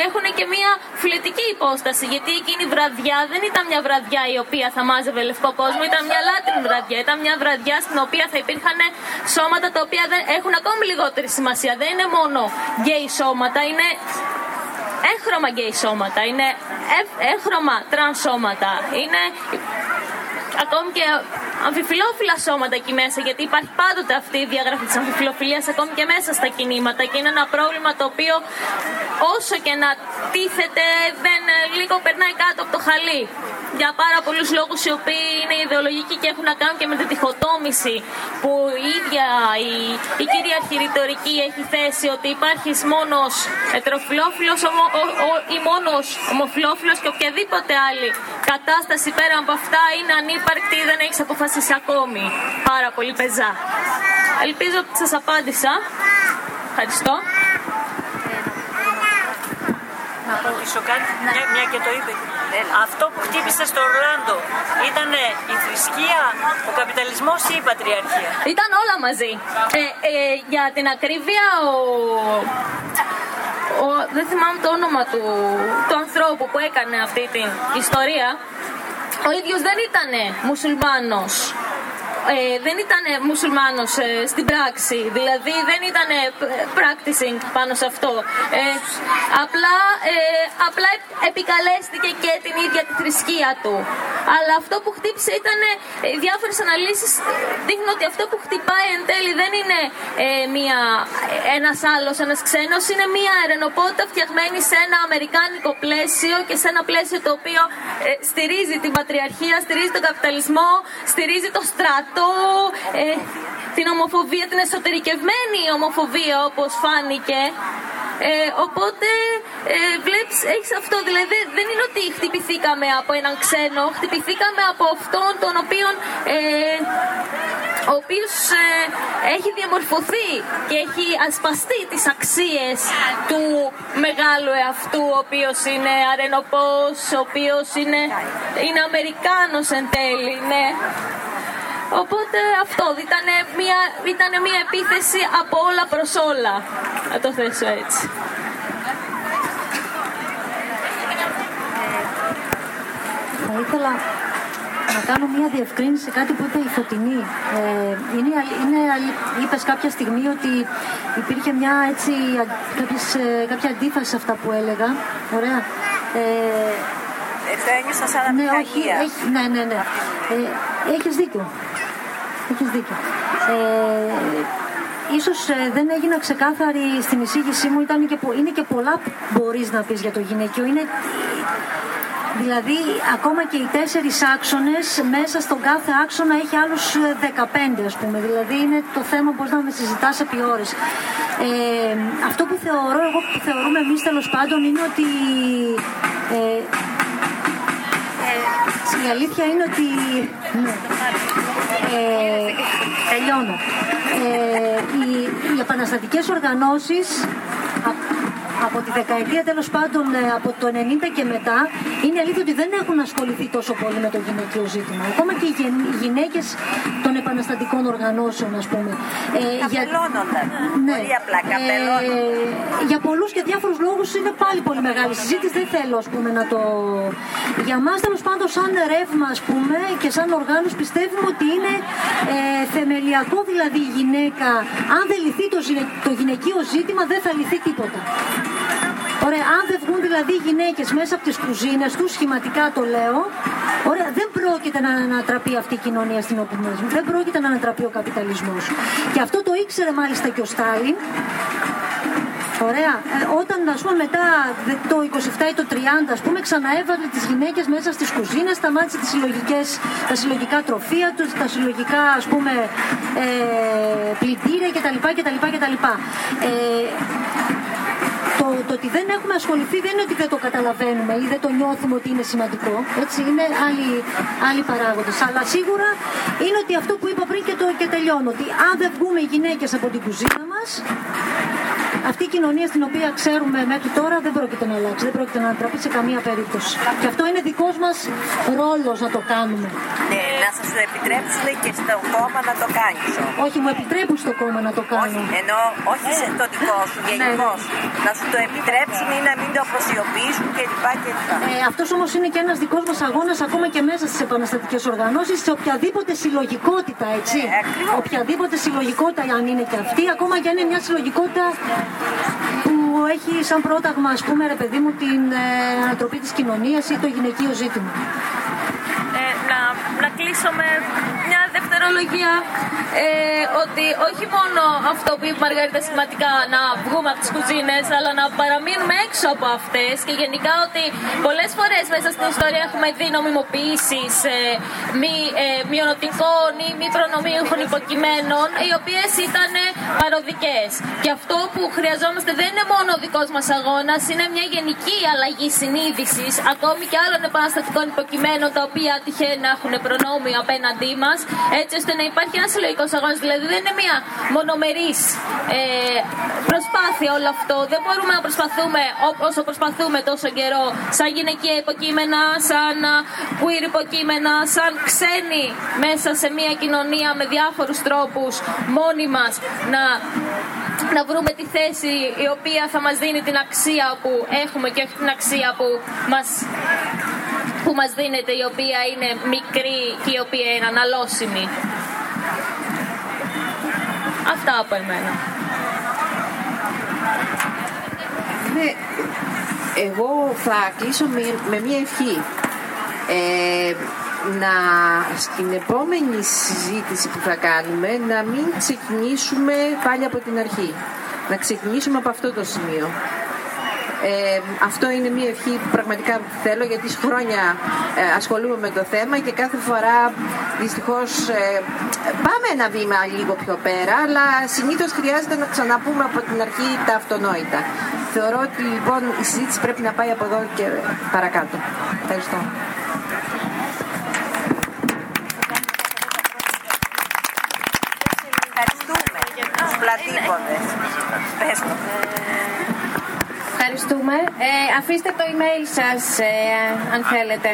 έχουν και μια φυλετική υπόσταση. Γιατί εκείνη η βραδιά δεν ήταν μια βραδιά η οποία θα μάζευε λευκό κόσμο, ήταν μια latin βραδιά. Ήταν μια βραδιά στην οποία θα υπήρχαν σώματα τα οποία δεν έχουν ακόμη λιγότερη σημασία. Δεν είναι μόνο gay σώματα, είναι έγχρωμα γκέι σώματα, είναι έγχρωμα τρανς σώματα, είναι ακόμη και αμφιφυλόφιλα σώματα εκεί μέσα, γιατί υπάρχει πάντοτε αυτή η διαγραφή της αμφιφυλοφιλίας ακόμη και μέσα στα κινήματα και είναι ένα πρόβλημα το οποίο όσο και να τίθεται δεν λίγο περνάει κάτω από το χαλί. Για πάρα πολλούς λόγους οι οποίοι είναι ιδεολογικοί και έχουν να κάνουν και με τη διχοτόμηση που η ίδια η, η κυρίαρχη ρητορική έχει θέσει ότι υπάρχεις μόνος ετεροφιλόφιλος ή μόνος ομοφιλόφιλος και οποιαδήποτε άλλη κατάσταση πέρα από αυτά είναι ανύπαρκτη ή δεν έχεις αποφασίσει ακόμη. Πάρα πολύ πεζά. Ελπίζω ότι σας απάντησα. Ευχαριστώ. Να ρωτήσω κάτι, μια, μια και το είπε. Ε, αυτό που χτύπησε στο Ορλάντο ήταν η θρησκεία, ο καπιταλισμός ή η πατριαρχία; Ήταν όλα μαζί. Ε, ε, για την ακρίβεια, ο, ο, δεν θυμάμαι το όνομα του, του ανθρώπου που έκανε αυτή την ιστορία. Ο ίδιος δεν ήταν μουσουλμάνος ε, δεν ήταν μουσουλμάνος ε, στην πράξη, δηλαδή δεν ήταν practicing πάνω σε αυτό. Ε, απλά, ε, απλά επικαλέστηκε και την ίδια τη θρησκεία του. Αλλά αυτό που χτύπησε ήταν ε, διάφορες αναλύσεις δείχνουν ότι αυτό που χτυπάει εν τέλει δεν είναι μια, ένας άλλος, ένας ξένος, είναι μια ερενοπότητα φτιαγμένη σε ένα αμερικάνικο πλαίσιο και σε ένα πλαίσιο το οποίο στηρίζει την πατριαρχία, στηρίζει τον καπιταλισμό, στηρίζει το στρατό ε, την ομοφοβία, την εσωτερικευμένη ομοφοβία όπως φάνηκε. Ε, οπότε ε, βλέπεις, έχεις αυτό, δηλαδή δεν είναι ότι χτυπηθήκαμε από έναν ξένο, χτυπηθήκαμε από αυτόν τον οποίο ε, ο οποίος ε, έχει διαμορφωθεί και έχει ασπαστεί τις αξίες του μεγάλου εαυτού, ο οποίος είναι αρενοπός, ο οποίος είναι, είναι Αμερικάνος εν τέλει, ναι. Οπότε αυτό ήταν μια, ήτανε μια επίθεση από όλα προς όλα, να το θέσω έτσι. Θα ήθελα να κάνω μια διευκρίνηση κάτι που είπε η Φωτεινή. Ε, είναι, είναι, είπες κάποια στιγμή ότι υπήρχε μια έτσι, κάποιες, ε, κάποια αντίφαση σε αυτά που έλεγα. Ωραία. Ε, το ένιωσα σαν ναι, όχι, έχει, ναι, ναι, ναι. Ε, έχεις δίκιο. Έχεις δίκιο. Ε, ίσως ε, δεν έγινα ξεκάθαρη στην εισήγησή μου, ήταν και, είναι και πολλά που μπορείς να πεις για το γυναικείο. Είναι, δηλαδή, ακόμα και οι τέσσερις άξονες, μέσα στον κάθε άξονα έχει άλλους 15, ε, ας πούμε. Δηλαδή, είναι το θέμα που να με συζητάς επί ώρες. Ε, αυτό που θεωρώ, εγώ που θεωρούμε εμείς τέλος πάντων, είναι ότι ε, η αλήθεια είναι ότι... Ναι. Ε, τελειώνω. Ε, οι, οι επαναστατικές οργανώσεις από τη δεκαετία τέλος πάντων ε, από το 90 και μετά είναι αλήθεια ότι δεν έχουν ασχοληθεί τόσο πολύ με το γυναικείο ζήτημα. Ακόμα και οι γυναίκες των επαναστατικών οργανώσεων, ας πούμε. Ε, για... Ναι. Πολύ απλά ε, για πολλούς και διάφορους λόγους είναι πάλι πολύ μεγάλη συζήτηση. Δεν θέλω ας πούμε, να το. Για μας τέλος πάντων, σαν ρεύμα ας πούμε, και σαν οργάνωση πιστεύουμε ότι είναι ε, θεμελιακό δηλαδή η γυναίκα. Αν δεν λυθεί το, το γυναικείο ζήτημα, δεν θα λυθεί τίποτα. Ωραία, αν δεν βγουν δηλαδή οι γυναίκες μέσα από τις κουζίνες τους, σχηματικά το λέω, ωραία, δεν πρόκειται να ανατραπεί αυτή η κοινωνία στην οποία ζούμε. Δεν πρόκειται να ανατραπεί ο καπιταλισμός. Και αυτό το ήξερε μάλιστα και ο Στάλιν. Ωραία. Ε, όταν ας πούμε μετά το 27 ή το 30 ας πούμε ξαναέβαλε τις γυναίκες μέσα στις κουζίνες, σταμάτησε τις συλλογικές, τα συλλογικά τροφία τους, τα συλλογικά ας πούμε ε, πλυντήρια κτλ. κτλ, κτλ. Ε, το το ότι δεν έχουμε ασχοληθεί δεν είναι ότι δεν το καταλαβαίνουμε ή δεν το νιώθουμε ότι είναι σημαντικό. Έτσι, είναι άλλοι, άλλοι παράγοντε. Αλλά σίγουρα είναι ότι αυτό που είπα πριν και, το, και τελειώνω. Ότι αν δεν βγούμε οι γυναίκες από την κουζίνα μας, αυτή η κοινωνία στην οποία ξέρουμε μέχρι τώρα δεν πρόκειται να αλλάξει, δεν πρόκειται να ανατραπεί σε καμία περίπτωση. Και αυτό είναι δικός μας ρόλος να το κάνουμε. Ναι, να σας το επιτρέψουν και στο κόμμα να το κάνει. Όχι, μου επιτρέπουν στο κόμμα να το κάνω. Όχι, ενώ όχι σε το δικό σου, γενικώς. Να σου το επιτρέψουν ή να μην το αποσιωπήσουν κλπ. Ε, Αυτός όμως είναι και ένας δικός μας αγώνας ακόμα και μέσα στις επαναστατικές οργανώσεις, σε οποιαδήποτε συλλογικότητα, έτσι. Ε, οποιαδήποτε συλλογικότητα, αν είναι και αυτή, ακόμα και αν είναι μια συλλογικότητα που έχει σαν πρόταγμα, ας πούμε, ρε παιδί μου, την ε, ανατροπή της κοινωνίας ή το γυναικείο ζήτημα. Ε, να, να κλείσω με μια δευτερολογία ε, ότι όχι μόνο αυτό που είπε η Μαργαρίτα σημαντικά να βγούμε από τις κουζίνες αλλά να παραμείνουμε έξω από αυτές και γενικά ότι πολλές φορές μέσα στην ιστορία έχουμε δει νομιμοποιήσεις ε, μη ε, μειονοτικών ή μη προνομίουχων υποκειμένων οι οποίες ήταν παροδικές. Και αυτό που χρειαζόμαστε δεν είναι μόνο ο δικός μας αγώνας, είναι μια γενική αλλαγή συνείδησης ακόμη και άλλων επαναστατικών υποκειμένων τα οποία τυχαίνει να έχουν προνόμιο απέναντί μας έτσι ώστε να υπάρχει ένας συλλογικός αγώνας. Δηλαδή δεν είναι μια μονομερής ε, προσπάθεια όλο αυτό. Δεν μπορούμε να προσπαθούμε όσο προσπαθούμε τόσο καιρό σαν γυναικεία υποκείμενα, σαν queer υποκείμενα, σαν ξένοι μέσα σε μια κοινωνία με διάφορους τρόπους μόνοι μας να να βρούμε τη θέση η οποία θα μας δίνει την αξία που έχουμε και όχι την αξία που μας που μας δίνεται η οποία είναι μικρή και η οποία είναι αναλώσιμη. Αυτά από εμένα. Ναι, εγώ θα κλείσω με, με μία ευχή. Ε, να στην επόμενη συζήτηση που θα κάνουμε να μην ξεκινήσουμε πάλι από την αρχή. Να ξεκινήσουμε από αυτό το σημείο. Ε, αυτό είναι μια ευχή που πραγματικά θέλω γιατί χρόνια ε, ασχολούμαι με το θέμα και κάθε φορά δυστυχώς ε, πάμε ένα βήμα λίγο πιο πέρα αλλά συνήθως χρειάζεται να ξαναπούμε από την αρχή τα αυτονόητα. Θεωρώ ότι λοιπόν η συζήτηση πρέπει να πάει από εδώ και παρακάτω. Ευχαριστώ. Ευχαριστούμε τους πλατήποδες. Πες το. Ευχαριστούμε. Ε, αφήστε το email σας ε, αν θέλετε.